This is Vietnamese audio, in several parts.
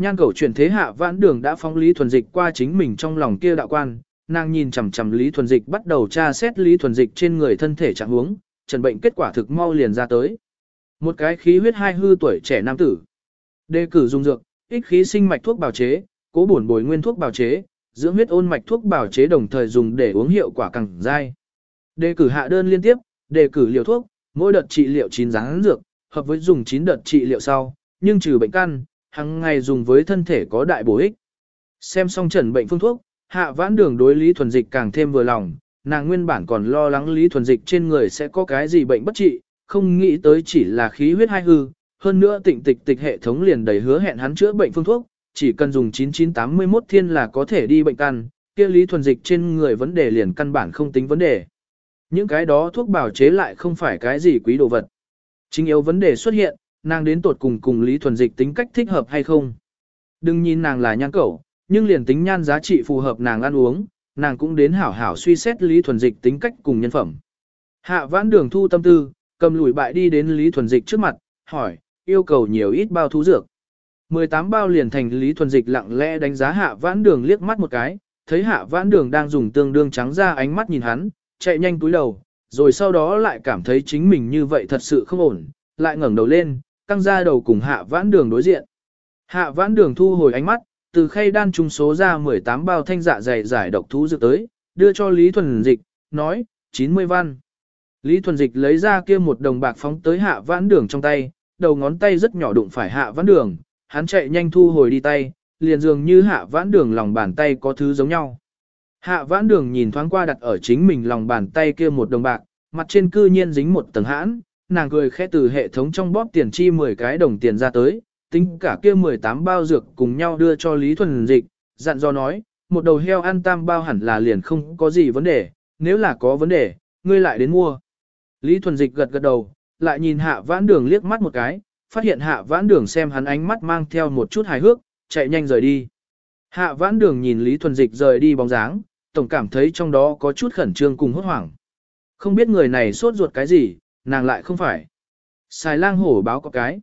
Nhan cầu chuyển thế hạ vãn đường đã phóng Lý Thuần Dịch qua chính mình trong lòng kia đạo quan, nàng nhìn chằm chằm Lý Thuần Dịch bắt đầu tra xét Lý Thuần Dịch trên người thân thể trạng huống, trần bệnh kết quả thực mau liền ra tới. Một cái khí huyết hai hư tuổi trẻ nam tử. Đề cử dùng dược, ích khí sinh mạch thuốc bào chế, cố bổn bồi nguyên thuốc bào chế, dưỡng huyết ôn mạch thuốc bào chế đồng thời dùng để uống hiệu quả càng dai. Đề cử hạ đơn liên tiếp, đề cử liều thuốc, mỗi đợt trị liệu 9 dáng dược, hợp với dùng 9 đợt trị liệu sau, nhưng trừ bệnh căn, hàng ngày dùng với thân thể có đại bổ ích. Xem xong trần bệnh phương thuốc, hạ vãn đường đối Lý Thuần Dịch càng thêm vừa lòng, nàng nguyên bản còn lo lắng Lý Thuần Dịch trên người sẽ có cái gì bệnh bất trị, không nghĩ tới chỉ là khí huyết hai hư, hơn nữa tịnh tịch tịch hệ thống liền đầy hứa hẹn hắn chữa bệnh phương thuốc, chỉ cần dùng 9981 thiên là có thể đi bệnh căn, kia Lý Thuần Dịch trên người vấn đề liền căn bản không tính vấn đề. Những cái đó thuốc bảo chế lại không phải cái gì quý đồ vật. Chính yếu vấn đề xuất hiện, nàng đến tột cùng cùng Lý Thuần Dịch tính cách thích hợp hay không. Đừng nhìn nàng là nhan cẩu, nhưng liền tính nhan giá trị phù hợp nàng ăn uống, nàng cũng đến hảo hảo suy xét Lý Thuần Dịch tính cách cùng nhân phẩm. Hạ vãn đường thu tâm tư, cầm lùi bại đi đến Lý Thuần Dịch trước mặt, hỏi, yêu cầu nhiều ít bao thú dược. 18 bao liền thành Lý Thuần Dịch lặng lẽ đánh giá hạ vãn đường liếc mắt một cái, thấy hạ vãn đường đang dùng tương đương trắng ra ánh mắt nhìn hắn, chạy nhanh túi đầu, rồi sau đó lại cảm thấy chính mình như vậy thật sự không ổn, lại ngẩng đầu lên, căng ra đầu cùng hạ vãn đường đối diện. Hạ vãn đường thu hồi ánh mắt, từ khay đan trung số ra 18 bao thanh dạ dày giải độc thú dược tới, đưa cho Lý Thuần Dịch, nói, 90 văn. Lý Thuần Dịch lấy ra kia một đồng bạc phóng tới hạ vãn đường trong tay, đầu ngón tay rất nhỏ đụng phải hạ vãn đường, hắn chạy nhanh thu hồi đi tay, liền dường như hạ vãn đường lòng bàn tay có thứ giống nhau. Hạ vãn đường nhìn thoáng qua đặt ở chính mình lòng bàn tay kia một đồng bạc, mặt trên cư nhiên dính một tầng hãn, nàng cười khẽ từ hệ thống trong bóp tiền chi 10 cái đồng tiền ra tới, tính cả kia 18 bao dược cùng nhau đưa cho Lý Thuần Dịch, dặn dò nói, một đầu heo ăn tam bao hẳn là liền không có gì vấn đề, nếu là có vấn đề, ngươi lại đến mua. Lý Thuần Dịch gật gật đầu, lại nhìn hạ vãn đường liếc mắt một cái, phát hiện hạ vãn đường xem hắn ánh mắt mang theo một chút hài hước, chạy nhanh rời đi. Hạ vãn đường nhìn Lý Thuần Dịch rời đi bóng dáng, tổng cảm thấy trong đó có chút khẩn trương cùng hốt hoảng. Không biết người này sốt ruột cái gì, nàng lại không phải. Xài lang hổ báo có cái.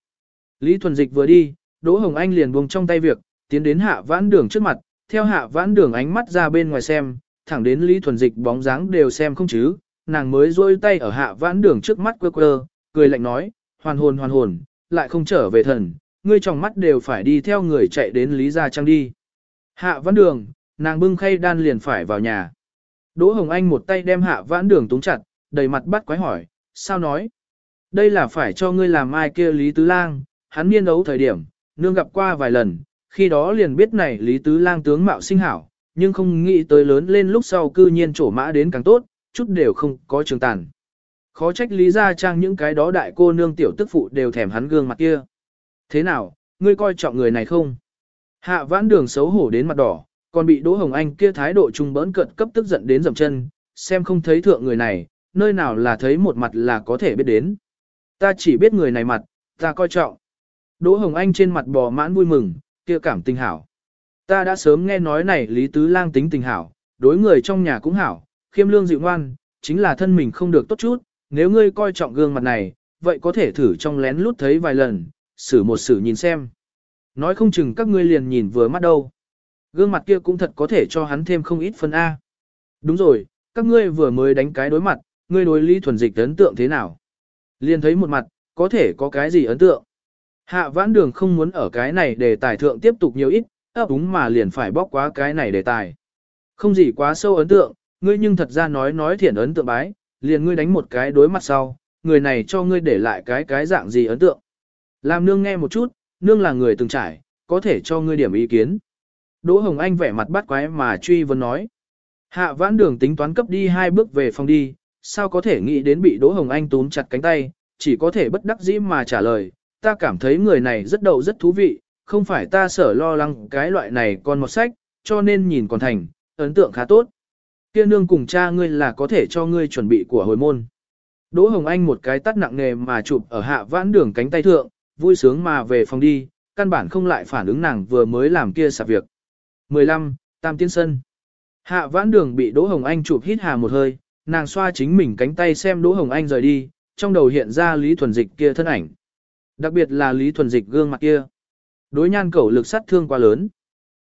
Lý Thuần Dịch vừa đi, Đỗ Hồng Anh liền buông trong tay việc, tiến đến hạ vãn đường trước mặt, theo hạ vãn đường ánh mắt ra bên ngoài xem, thẳng đến Lý Thuần Dịch bóng dáng đều xem không chứ, nàng mới rôi tay ở hạ vãn đường trước mắt quơ quơ, cười lạnh nói, hoàn hồn hoàn hồn, lại không trở về thần, ngươi trong mắt đều phải đi theo người chạy đến Lý Gia Trang đi. Hạ vãn đường, nàng bưng khay đan liền phải vào nhà. Đỗ Hồng Anh một tay đem hạ vãn đường túng chặt, đầy mặt bắt quái hỏi, sao nói? Đây là phải cho ngươi làm ai kia Lý Tứ Lang, hắn niên đấu thời điểm, nương gặp qua vài lần, khi đó liền biết này Lý Tứ Lang tướng mạo sinh hảo, nhưng không nghĩ tới lớn lên lúc sau cư nhiên trổ mã đến càng tốt, chút đều không có trường tàn. Khó trách Lý Gia Trang những cái đó đại cô nương tiểu tức phụ đều thèm hắn gương mặt kia. Thế nào, ngươi coi trọng người này không? Hạ vãn đường xấu hổ đến mặt đỏ, còn bị Đỗ Hồng Anh kia thái độ trung bỡn cận cấp tức giận đến dầm chân, xem không thấy thượng người này, nơi nào là thấy một mặt là có thể biết đến. Ta chỉ biết người này mặt, ta coi trọng. Đỗ Hồng Anh trên mặt bò mãn vui mừng, kia cảm tình hảo. Ta đã sớm nghe nói này Lý Tứ Lang tính tình hảo, đối người trong nhà cũng hảo, khiêm lương dịu ngoan, chính là thân mình không được tốt chút, nếu ngươi coi trọng gương mặt này, vậy có thể thử trong lén lút thấy vài lần, xử một xử nhìn xem. Nói không chừng các ngươi liền nhìn vừa mắt đâu. Gương mặt kia cũng thật có thể cho hắn thêm không ít phân A. Đúng rồi, các ngươi vừa mới đánh cái đối mặt, ngươi đối Lý Thuần Dịch ấn tượng thế nào? Liên thấy một mặt, có thể có cái gì ấn tượng? Hạ vãn đường không muốn ở cái này để tài thượng tiếp tục nhiều ít, ấp úng mà liền phải bóc quá cái này đề tài. Không gì quá sâu ấn tượng, ngươi nhưng thật ra nói nói thiện ấn tượng bái, liền ngươi đánh một cái đối mặt sau, người này cho ngươi để lại cái cái dạng gì ấn tượng. Làm nương nghe một chút, nương là người từng trải, có thể cho ngươi điểm ý kiến. Đỗ Hồng Anh vẻ mặt bắt quái mà truy vấn nói. Hạ vãn đường tính toán cấp đi hai bước về phòng đi, sao có thể nghĩ đến bị Đỗ Hồng Anh túm chặt cánh tay, chỉ có thể bất đắc dĩ mà trả lời, ta cảm thấy người này rất đầu rất thú vị, không phải ta sở lo lắng cái loại này còn một sách, cho nên nhìn còn thành, ấn tượng khá tốt. Kia nương cùng cha ngươi là có thể cho ngươi chuẩn bị của hồi môn. Đỗ Hồng Anh một cái tắt nặng nề mà chụp ở hạ vãn đường cánh tay thượng, vui sướng mà về phòng đi, căn bản không lại phản ứng nàng vừa mới làm kia sạp việc. 15. Tam Tiên Sân Hạ vãn đường bị Đỗ Hồng Anh chụp hít hà một hơi, nàng xoa chính mình cánh tay xem Đỗ Hồng Anh rời đi, trong đầu hiện ra Lý Thuần Dịch kia thân ảnh. Đặc biệt là Lý Thuần Dịch gương mặt kia. Đối nhan cẩu lực sát thương quá lớn.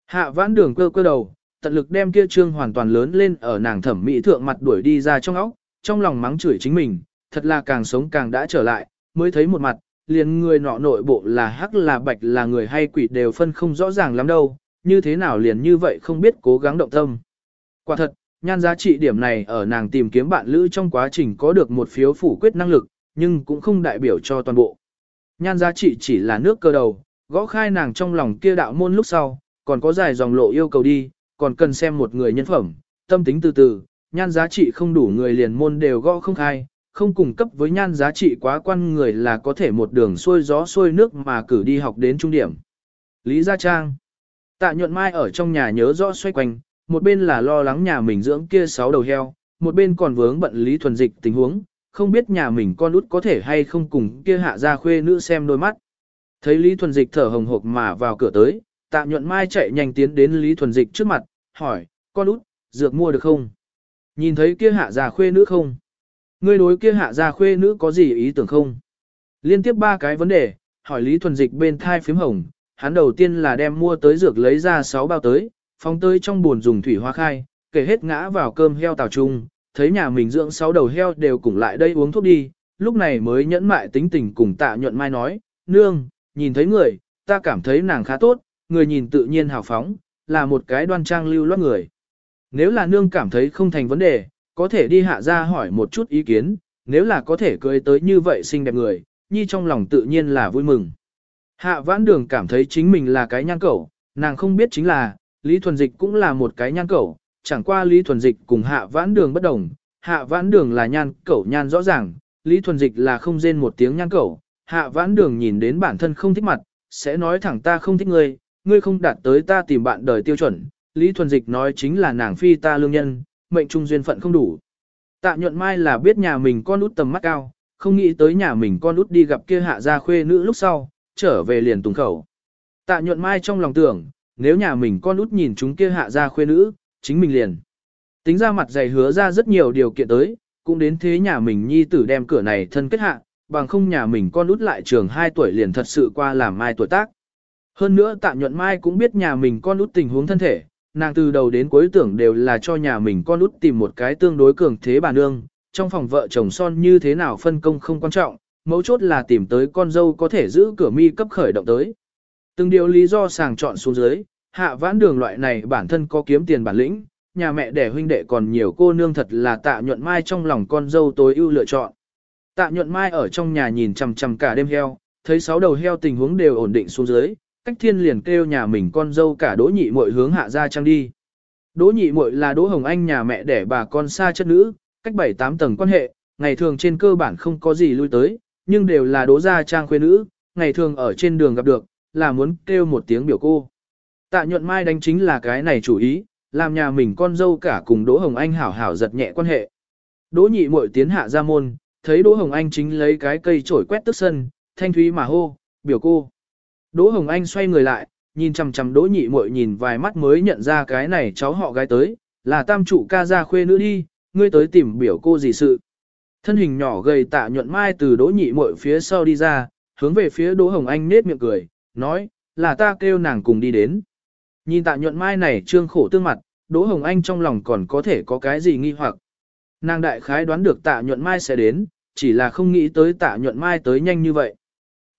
Hạ vãn đường cơ cơ đầu, tận lực đem kia trương hoàn toàn lớn lên ở nàng thẩm mỹ thượng mặt đuổi đi ra trong óc, trong lòng mắng chửi chính mình, thật là càng sống càng đã trở lại, mới thấy một mặt, liền người nọ nội bộ là hắc là bạch là người hay quỷ đều phân không rõ ràng lắm đâu, như thế nào liền như vậy không biết cố gắng động tâm. Quả thật, nhan giá trị điểm này ở nàng tìm kiếm bạn lữ trong quá trình có được một phiếu phủ quyết năng lực, nhưng cũng không đại biểu cho toàn bộ. Nhan giá trị chỉ là nước cơ đầu, gõ khai nàng trong lòng kia đạo môn lúc sau, còn có dài dòng lộ yêu cầu đi, còn cần xem một người nhân phẩm, tâm tính từ từ, nhan giá trị không đủ người liền môn đều gõ không khai, không cung cấp với nhan giá trị quá quan người là có thể một đường xuôi gió xuôi nước mà cử đi học đến trung điểm. Lý Gia Trang Tạ nhuận mai ở trong nhà nhớ rõ xoay quanh, một bên là lo lắng nhà mình dưỡng kia sáu đầu heo, một bên còn vướng bận Lý Thuần Dịch tình huống, không biết nhà mình con út có thể hay không cùng kia hạ gia khuê nữ xem đôi mắt. Thấy Lý Thuần Dịch thở hồng hộc mà vào cửa tới, tạ nhuận mai chạy nhanh tiến đến Lý Thuần Dịch trước mặt, hỏi, con út, dược mua được không? Nhìn thấy kia hạ gia khuê nữ không? Ngươi đối kia hạ gia khuê nữ có gì ý tưởng không? Liên tiếp ba cái vấn đề, hỏi Lý Thuần Dịch bên thai phím hồng, hắn đầu tiên là đem mua tới dược lấy ra 6 bao tới, phóng tới trong buồn dùng thủy hoa khai, kể hết ngã vào cơm heo tàu chung, thấy nhà mình dưỡng 6 đầu heo đều cùng lại đây uống thuốc đi, lúc này mới nhẫn mại tính tình cùng tạ nhuận mai nói, nương, nhìn thấy người, ta cảm thấy nàng khá tốt, người nhìn tự nhiên hào phóng, là một cái đoan trang lưu loát người. Nếu là nương cảm thấy không thành vấn đề, có thể đi hạ ra hỏi một chút ý kiến, nếu là có thể cưới tới như vậy xinh đẹp người, nhi trong lòng tự nhiên là vui mừng. Hạ vãn đường cảm thấy chính mình là cái nhan cẩu, nàng không biết chính là, Lý Thuần Dịch cũng là một cái nhan cẩu, chẳng qua Lý Thuần Dịch cùng hạ vãn đường bất đồng, hạ vãn đường là nhan cẩu nhan rõ ràng, Lý Thuần Dịch là không rên một tiếng nhan cẩu, hạ vãn đường nhìn đến bản thân không thích mặt, sẽ nói thẳng ta không thích ngươi, ngươi không đạt tới ta tìm bạn đời tiêu chuẩn, Lý Thuần Dịch nói chính là nàng phi ta lương nhân, mệnh trung duyên phận không đủ. Tạ nhuận mai là biết nhà mình con út tầm mắt cao, không nghĩ tới nhà mình con út đi gặp kia hạ gia khuê nữ lúc sau, trở về liền tùng khẩu. Tạ nhuận mai trong lòng tưởng, nếu nhà mình con út nhìn chúng kia hạ gia khuê nữ, chính mình liền. Tính ra mặt dày hứa ra rất nhiều điều kiện tới, cũng đến thế nhà mình nhi tử đem cửa này thân kết hạ, bằng không nhà mình con út lại trường 2 tuổi liền thật sự qua làm mai tuổi tác. Hơn nữa tạ nhuận mai cũng biết nhà mình con út tình huống thân thể, nàng từ đầu đến cuối tưởng đều là cho nhà mình con út tìm một cái tương đối cường thế bà nương, trong phòng vợ chồng son như thế nào phân công không quan trọng, mấu chốt là tìm tới con dâu có thể giữ cửa mi cấp khởi động tới. Từng điều lý do sàng chọn xuống dưới, hạ vãn đường loại này bản thân có kiếm tiền bản lĩnh, nhà mẹ đẻ huynh đệ còn nhiều cô nương thật là tạ nhuận mai trong lòng con dâu tối ưu lựa chọn. Tạ nhuận mai ở trong nhà nhìn chằm chằm cả đêm heo, thấy sáu đầu heo tình huống đều ổn định xuống dưới, cách thiên liền kêu nhà mình con dâu cả đỗ nhị muội hướng hạ ra trang đi. Đỗ nhị muội là đỗ hồng anh nhà mẹ đẻ bà con xa chất nữ, cách bảy tám tầng quan hệ, ngày thường trên cơ bản không có gì lui tới, nhưng đều là đỗ gia trang khuê nữ, ngày thường ở trên đường gặp được, là muốn kêu một tiếng biểu cô. Tạ nhuận mai đánh chính là cái này chủ ý, làm nhà mình con dâu cả cùng Đỗ Hồng Anh hảo hảo giật nhẹ quan hệ. Đỗ nhị muội tiến hạ ra môn, thấy Đỗ Hồng Anh chính lấy cái cây chổi quét tức sân, thanh thúy mà hô, biểu cô. Đỗ Hồng Anh xoay người lại, nhìn chằm chằm Đỗ nhị muội nhìn vài mắt mới nhận ra cái này cháu họ gái tới, là tam trụ ca gia khuê nữ đi, ngươi tới tìm biểu cô gì sự. Thân hình nhỏ gầy tạ nhuận mai từ Đỗ nhị muội phía sau đi ra, hướng về phía Đỗ Hồng Anh nết miệng cười, nói, là ta kêu nàng cùng đi đến. Nhìn tạ nhuận mai này trương khổ tương mặt, Đỗ Hồng Anh trong lòng còn có thể có cái gì nghi hoặc. Nàng đại khái đoán được tạ nhuận mai sẽ đến, chỉ là không nghĩ tới tạ nhuận mai tới nhanh như vậy.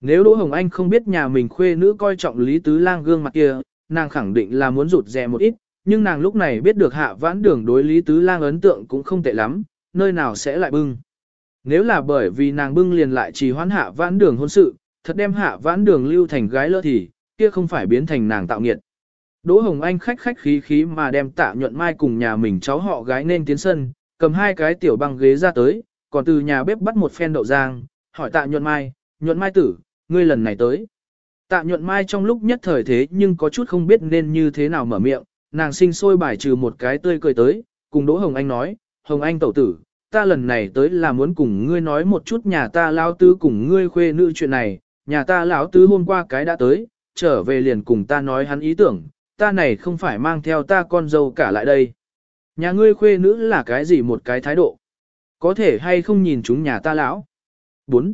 Nếu Đỗ Hồng Anh không biết nhà mình khuê nữ coi trọng Lý Tứ Lang gương mặt kia, nàng khẳng định là muốn rụt rè một ít, nhưng nàng lúc này biết được hạ vãn đường đối Lý Tứ Lang ấn tượng cũng không tệ lắm, nơi nào sẽ lại bưng. Nếu là bởi vì nàng bưng liền lại trì hoãn hạ vãn đường hôn sự, thật đem hạ vãn đường lưu thành gái lỡ thì, kia không phải biến thành nàng tạo nghiệt. Đỗ Hồng Anh khách khách khí khí mà đem tạ nhuận mai cùng nhà mình cháu họ gái nên tiến sân, cầm hai cái tiểu băng ghế ra tới, còn từ nhà bếp bắt một phen đậu giang, hỏi tạ nhuận mai, nhuận mai tử, ngươi lần này tới. Tạ nhuận mai trong lúc nhất thời thế nhưng có chút không biết nên như thế nào mở miệng, nàng sinh sôi bài trừ một cái tươi cười tới, cùng Đỗ Hồng Anh nói, Hồng Anh tẩu tử, ta lần này tới là muốn cùng ngươi nói một chút nhà ta lao tư cùng ngươi khuê nữ chuyện này, nhà ta lão tứ hôm qua cái đã tới, trở về liền cùng ta nói hắn ý tưởng, ta này không phải mang theo ta con dâu cả lại đây. Nhà ngươi khuê nữ là cái gì một cái thái độ? Có thể hay không nhìn chúng nhà ta lão? 4.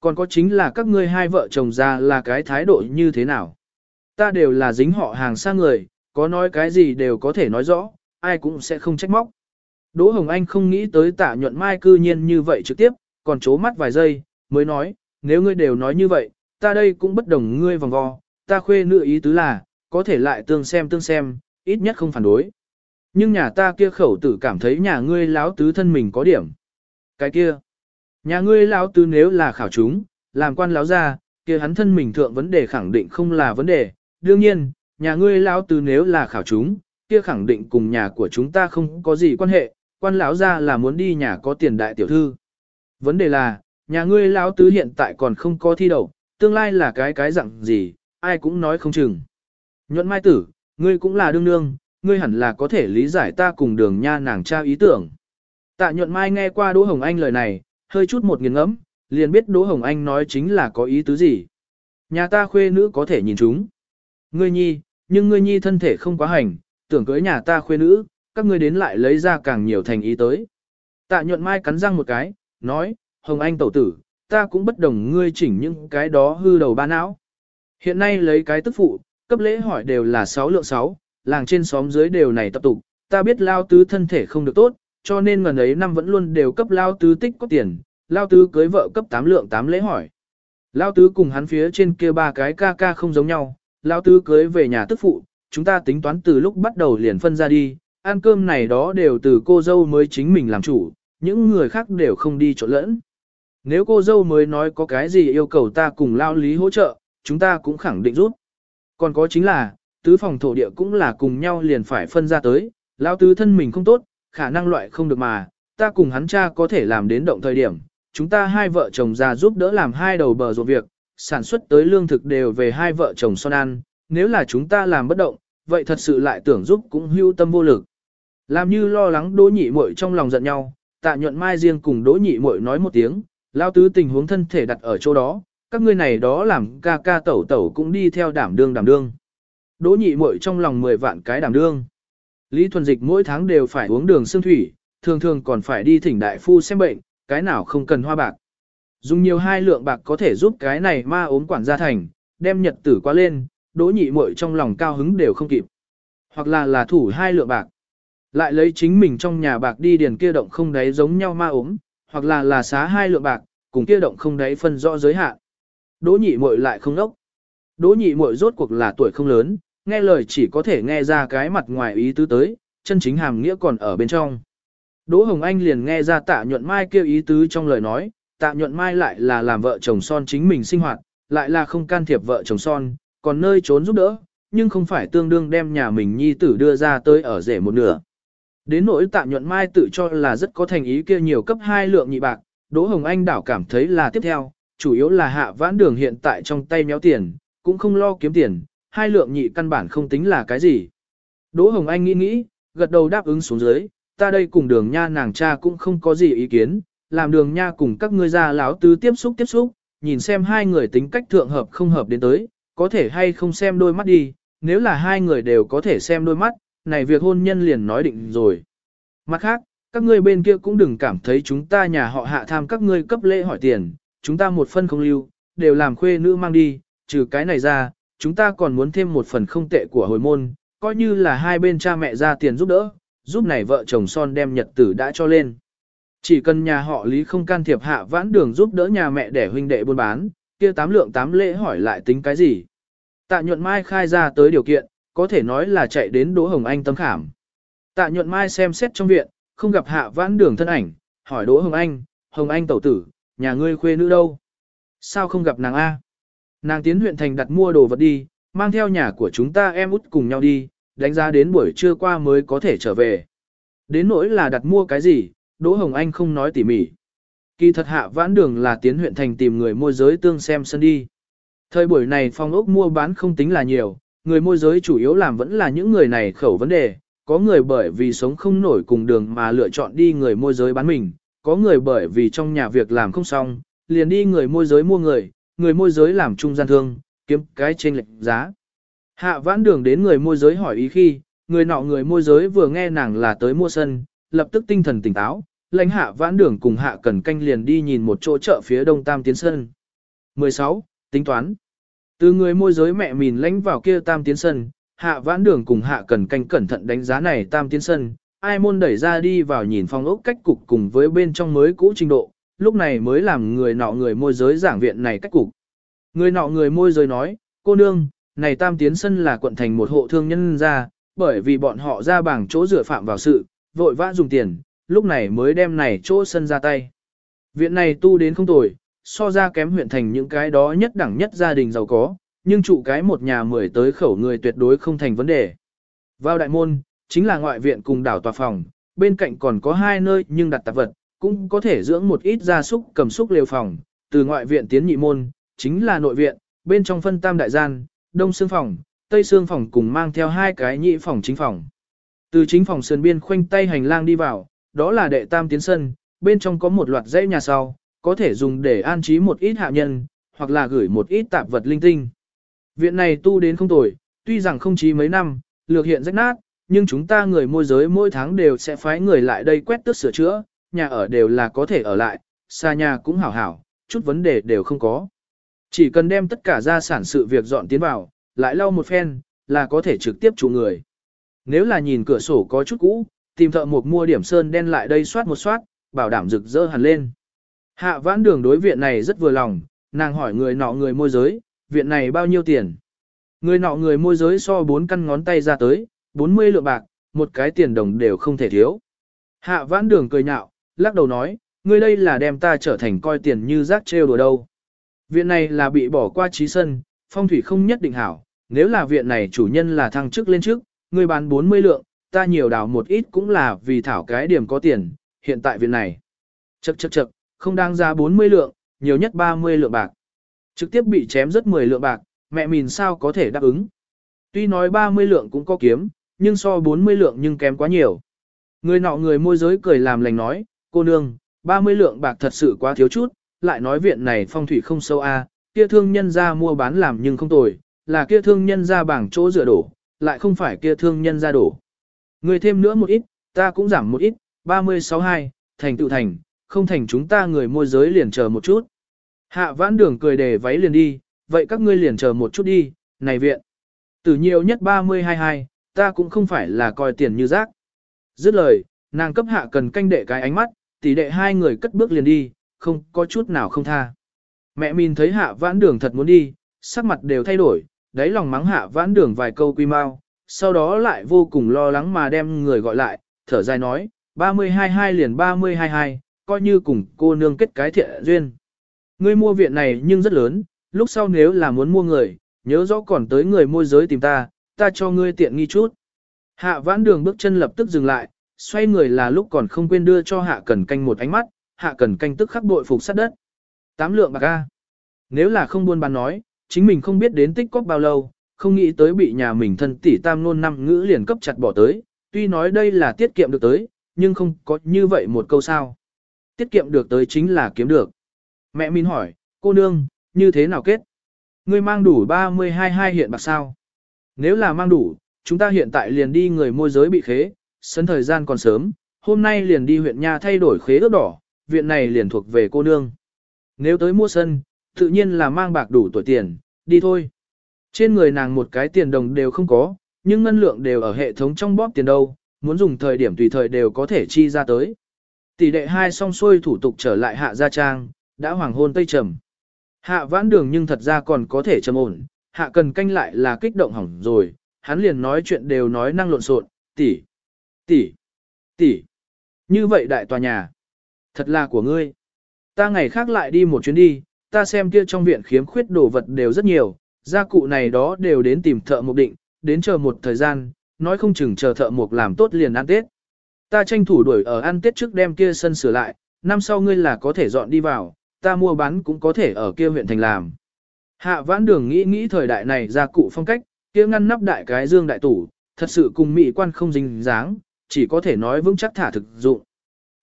Còn có chính là các ngươi hai vợ chồng già là cái thái độ như thế nào? Ta đều là dính họ hàng xa người, có nói cái gì đều có thể nói rõ, ai cũng sẽ không trách móc. Đỗ Hồng Anh không nghĩ tới tạ nhuận mai cư nhiên như vậy trực tiếp, còn chố mắt vài giây, mới nói, nếu ngươi đều nói như vậy, ta đây cũng bất đồng ngươi vòng vo, ta khuê nữ ý tứ là, có thể lại tương xem tương xem, ít nhất không phản đối. Nhưng nhà ta kia khẩu tử cảm thấy nhà ngươi láo tứ thân mình có điểm. Cái kia, nhà ngươi láo tứ nếu là khảo chúng, làm quan láo ra, kia hắn thân mình thượng vấn đề khẳng định không là vấn đề. Đương nhiên, nhà ngươi lão tứ nếu là khảo chúng, kia khẳng định cùng nhà của chúng ta không có gì quan hệ, quan lão gia là muốn đi nhà có tiền đại tiểu thư. Vấn đề là, nhà ngươi lão tứ hiện tại còn không có thi đậu, tương lai là cái cái dạng gì, ai cũng nói không chừng. Nhuận mai tử, ngươi cũng là đương nương, ngươi hẳn là có thể lý giải ta cùng đường nha nàng trao ý tưởng. Tạ nhuận mai nghe qua Đỗ Hồng Anh lời này, hơi chút một nghiền ngẫm, liền biết Đỗ Hồng Anh nói chính là có ý tứ gì. Nhà ta khuê nữ có thể nhìn chúng. Ngươi nhi, nhưng ngươi nhi thân thể không quá hành, tưởng cưới nhà ta khuê nữ, các ngươi đến lại lấy ra càng nhiều thành ý tới. Tạ nhuận mai cắn răng một cái, nói, Hồng Anh tẩu tử, ta cũng bất đồng ngươi chỉnh những cái đó hư đầu ba não. Hiện nay lấy cái tức phụ, cấp lễ hỏi đều là 6 lượng 6, làng trên xóm dưới đều này tập tục, ta biết lao tứ thân thể không được tốt, cho nên ngần ấy năm vẫn luôn đều cấp lao tứ tích có tiền, lao tứ cưới vợ cấp 8 lượng 8 lễ hỏi. Lao tứ cùng hắn phía trên kia ba cái ca ca không giống nhau, lao tứ cưới về nhà tức phụ, chúng ta tính toán từ lúc bắt đầu liền phân ra đi, ăn cơm này đó đều từ cô dâu mới chính mình làm chủ, những người khác đều không đi trộn lẫn. Nếu cô dâu mới nói có cái gì yêu cầu ta cùng lao lý hỗ trợ, chúng ta cũng khẳng định rút. Còn có chính là, tứ phòng thổ địa cũng là cùng nhau liền phải phân ra tới, lao tứ thân mình không tốt, khả năng loại không được mà, ta cùng hắn cha có thể làm đến động thời điểm, chúng ta hai vợ chồng già giúp đỡ làm hai đầu bờ ruộng việc, sản xuất tới lương thực đều về hai vợ chồng son ăn, nếu là chúng ta làm bất động, vậy thật sự lại tưởng giúp cũng hưu tâm vô lực. Làm như lo lắng đỗ nhị muội trong lòng giận nhau, tạ nhuận mai riêng cùng đỗ nhị muội nói một tiếng, lao tứ tình huống thân thể đặt ở chỗ đó, các ngươi này đó làm ca ca tẩu tẩu cũng đi theo đảm đương đảm đương. Đỗ nhị muội trong lòng 10 vạn cái đảm đương. Lý thuần dịch mỗi tháng đều phải uống đường xương thủy, thường thường còn phải đi thỉnh đại phu xem bệnh, cái nào không cần hoa bạc. Dùng nhiều hai lượng bạc có thể giúp cái này ma ốm quản gia thành, đem nhật tử qua lên, đỗ nhị muội trong lòng cao hứng đều không kịp. Hoặc là là thủ hai lượng bạc. Lại lấy chính mình trong nhà bạc đi điền kia động không đáy giống nhau ma ốm, hoặc là là xá hai lượng bạc, cùng kia động không đáy phân rõ giới hạn. Đỗ nhị muội lại không nốc Đỗ nhị muội rốt cuộc là tuổi không lớn, nghe lời chỉ có thể nghe ra cái mặt ngoài ý tứ tới, chân chính hàm nghĩa còn ở bên trong. Đỗ Hồng Anh liền nghe ra tạ nhuận mai kêu ý tứ trong lời nói, tạ nhuận mai lại là làm vợ chồng son chính mình sinh hoạt, lại là không can thiệp vợ chồng son, còn nơi trốn giúp đỡ, nhưng không phải tương đương đem nhà mình nhi tử đưa ra tới ở rể một nửa. Đến nỗi tạ nhuận mai tự cho là rất có thành ý kia nhiều cấp hai lượng nhị bạc, Đỗ Hồng Anh đảo cảm thấy là tiếp theo, chủ yếu là hạ vãn đường hiện tại trong tay méo tiền, cũng không lo kiếm tiền, hai lượng nhị căn bản không tính là cái gì. Đỗ Hồng Anh nghĩ nghĩ, gật đầu đáp ứng xuống dưới, ta đây cùng đường nha nàng cha cũng không có gì ý kiến, làm đường nha cùng các ngươi gia láo tứ tiếp xúc tiếp xúc, nhìn xem hai người tính cách thượng hợp không hợp đến tới, có thể hay không xem đôi mắt đi, nếu là hai người đều có thể xem đôi mắt, này việc hôn nhân liền nói định rồi. Mặt khác, các ngươi bên kia cũng đừng cảm thấy chúng ta nhà họ hạ tham các ngươi cấp lễ hỏi tiền, chúng ta một phân không lưu, đều làm khuê nữ mang đi, trừ cái này ra, chúng ta còn muốn thêm một phần không tệ của hồi môn, coi như là hai bên cha mẹ ra tiền giúp đỡ, giúp này vợ chồng son đem nhật tử đã cho lên. Chỉ cần nhà họ Lý không can thiệp hạ vãn đường giúp đỡ nhà mẹ để huynh đệ buôn bán, kia tám lượng tám lễ hỏi lại tính cái gì. Tạ nhuận mai khai ra tới điều kiện, có thể nói là chạy đến Đỗ Hồng Anh tâm khảm. Tạ nhuận mai xem xét trong viện, không gặp hạ vãn đường thân ảnh, hỏi Đỗ Hồng Anh, Hồng Anh tẩu tử, nhà ngươi khuê nữ đâu? Sao không gặp nàng A? Nàng tiến huyện thành đặt mua đồ vật đi, mang theo nhà của chúng ta em út cùng nhau đi, đánh giá đến buổi trưa qua mới có thể trở về. Đến nỗi là đặt mua cái gì, Đỗ Hồng Anh không nói tỉ mỉ. Kỳ thật hạ vãn đường là tiến huyện thành tìm người môi giới tương xem sân đi. Thời buổi này phong ốc mua bán không tính là nhiều, người môi giới chủ yếu làm vẫn là những người này khẩu vấn đề, có người bởi vì sống không nổi cùng đường mà lựa chọn đi người môi giới bán mình, có người bởi vì trong nhà việc làm không xong, liền đi người môi giới mua người, người môi giới làm trung gian thương, kiếm cái trên lệnh giá. Hạ vãn đường đến người môi giới hỏi ý khi, người nọ người môi giới vừa nghe nàng là tới mua sân, lập tức tinh thần tỉnh táo, lãnh hạ vãn đường cùng hạ cần canh liền đi nhìn một chỗ chợ phía đông tam tiến sân. 16. Tính toán từ người môi giới mẹ mìn lánh vào kia tam tiến sân, hạ vãn đường cùng hạ cần canh cẩn thận đánh giá này tam tiến sân, ai môn đẩy ra đi vào nhìn phong ốc cách cục cùng với bên trong mới cũ trình độ, lúc này mới làm người nọ người môi giới giảng viện này cách cục. Người nọ người môi giới nói, cô nương, này tam tiến sân là quận thành một hộ thương nhân ra, bởi vì bọn họ ra bảng chỗ rửa phạm vào sự, vội vã dùng tiền, lúc này mới đem này chỗ sân ra tay. Viện này tu đến không tồi, so ra kém huyện thành những cái đó nhất đẳng nhất gia đình giàu có, nhưng trụ cái một nhà mười tới khẩu người tuyệt đối không thành vấn đề. Vào đại môn, chính là ngoại viện cùng đảo tòa phòng, bên cạnh còn có hai nơi nhưng đặt tạp vật, cũng có thể dưỡng một ít gia súc cầm súc liều phòng, từ ngoại viện tiến nhị môn, chính là nội viện, bên trong phân tam đại gian, đông xương phòng, tây xương phòng cùng mang theo hai cái nhị phòng chính phòng. Từ chính phòng sườn biên khoanh tay hành lang đi vào, đó là đệ tam tiến sân, bên trong có một loạt dãy nhà sau, có thể dùng để an trí một ít hạ nhân, hoặc là gửi một ít tạp vật linh tinh. Viện này tu đến không tồi, tuy rằng không chí mấy năm, lược hiện rách nát, nhưng chúng ta người môi giới mỗi tháng đều sẽ phái người lại đây quét tước sửa chữa, nhà ở đều là có thể ở lại, xa nhà cũng hảo hảo, chút vấn đề đều không có. Chỉ cần đem tất cả gia sản sự việc dọn tiến vào, lại lau một phen, là có thể trực tiếp chủ người. Nếu là nhìn cửa sổ có chút cũ, tìm thợ một mua điểm sơn đen lại đây soát một soát, bảo đảm rực rỡ hẳn lên. Hạ vãn đường đối viện này rất vừa lòng, nàng hỏi người nọ người môi giới, viện này bao nhiêu tiền? Người nọ người môi giới so bốn căn ngón tay ra tới, 40 lượng bạc, một cái tiền đồng đều không thể thiếu. Hạ vãn đường cười nhạo, lắc đầu nói, ngươi đây là đem ta trở thành coi tiền như rác trêu đùa đâu. Viện này là bị bỏ qua trí sân, phong thủy không nhất định hảo, nếu là viện này chủ nhân là thăng chức lên trước, ngươi bán 40 lượng, ta nhiều đào một ít cũng là vì thảo cái điểm có tiền, hiện tại viện này. Chậc chậc chậc, không đang ra 40 lượng, nhiều nhất 30 lượng bạc. Trực tiếp bị chém rất 10 lượng bạc, mẹ mình sao có thể đáp ứng. Tuy nói 30 lượng cũng có kiếm, nhưng so 40 lượng nhưng kém quá nhiều. Người nọ người môi giới cười làm lành nói, cô nương, 30 lượng bạc thật sự quá thiếu chút, lại nói viện này phong thủy không sâu a, kia thương nhân ra mua bán làm nhưng không tồi, là kia thương nhân ra bảng chỗ dựa đổ, lại không phải kia thương nhân ra đổ. Người thêm nữa một ít, ta cũng giảm một ít, 36-2, thành tựu thành, không thành chúng ta người môi giới liền chờ một chút. Hạ vãn đường cười để váy liền đi, vậy các ngươi liền chờ một chút đi, này viện. Từ nhiều nhất 32-2, ta cũng không phải là coi tiền như rác. Dứt lời, nàng cấp hạ cần canh đệ cái ánh mắt, tỷ đệ hai người cất bước liền đi, không có chút nào không tha. Mẹ mình thấy hạ vãn đường thật muốn đi, sắc mặt đều thay đổi, đáy lòng mắng hạ vãn đường vài câu quy mau, sau đó lại vô cùng lo lắng mà đem người gọi lại, thở dài nói, 32-2 liền 32-2, coi như cùng cô nương kết cái thiện duyên. Ngươi mua viện này nhưng rất lớn, lúc sau nếu là muốn mua người, nhớ rõ còn tới người môi giới tìm ta, ta cho ngươi tiện nghi chút. Hạ vãn đường bước chân lập tức dừng lại, xoay người là lúc còn không quên đưa cho hạ cần canh một ánh mắt, hạ cần canh tức khắc bội phục sát đất. Tám lượng bạc ca. Nếu là không buôn bán nói, chính mình không biết đến tích cóp bao lâu, không nghĩ tới bị nhà mình thân tỷ tam nôn năm ngữ liền cấp chặt bỏ tới, tuy nói đây là tiết kiệm được tới, nhưng không có như vậy một câu sao. Tiết kiệm được tới chính là kiếm được. Mẹ Min hỏi, cô nương, như thế nào kết? Ngươi mang đủ 32 hai hiện bạc sao? Nếu là mang đủ, chúng ta hiện tại liền đi người môi giới bị khế, sân thời gian còn sớm, hôm nay liền đi huyện nhà thay đổi khế ước đỏ, viện này liền thuộc về cô nương. Nếu tới mua sân, tự nhiên là mang bạc đủ tuổi tiền, đi thôi. Trên người nàng một cái tiền đồng đều không có, nhưng ngân lượng đều ở hệ thống trong bóp tiền đâu, muốn dùng thời điểm tùy thời đều có thể chi ra tới. Tỷ đệ hai xong xuôi thủ tục trở lại hạ gia trang, đã hoàng hôn tây trầm. Hạ vãn đường nhưng thật ra còn có thể trầm ổn, hạ cần canh lại là kích động hỏng rồi, hắn liền nói chuyện đều nói năng lộn xộn, tỷ, tỷ, tỷ. Như vậy đại tòa nhà, thật là của ngươi. Ta ngày khác lại đi một chuyến đi, ta xem kia trong viện khiếm khuyết đồ vật đều rất nhiều, gia cụ này đó đều đến tìm thợ mục định, đến chờ một thời gian, nói không chừng chờ thợ mục làm tốt liền ăn Tết. Ta tranh thủ đuổi ở ăn Tết trước đem kia sân sửa lại, năm sau ngươi là có thể dọn đi vào, ta mua bán cũng có thể ở kia huyện thành làm. Hạ vãn đường nghĩ nghĩ thời đại này gia cụ phong cách, kia ngăn nắp đại cái dương đại tủ, thật sự cùng mỹ quan không dính dáng, chỉ có thể nói vững chắc thả thực dụng.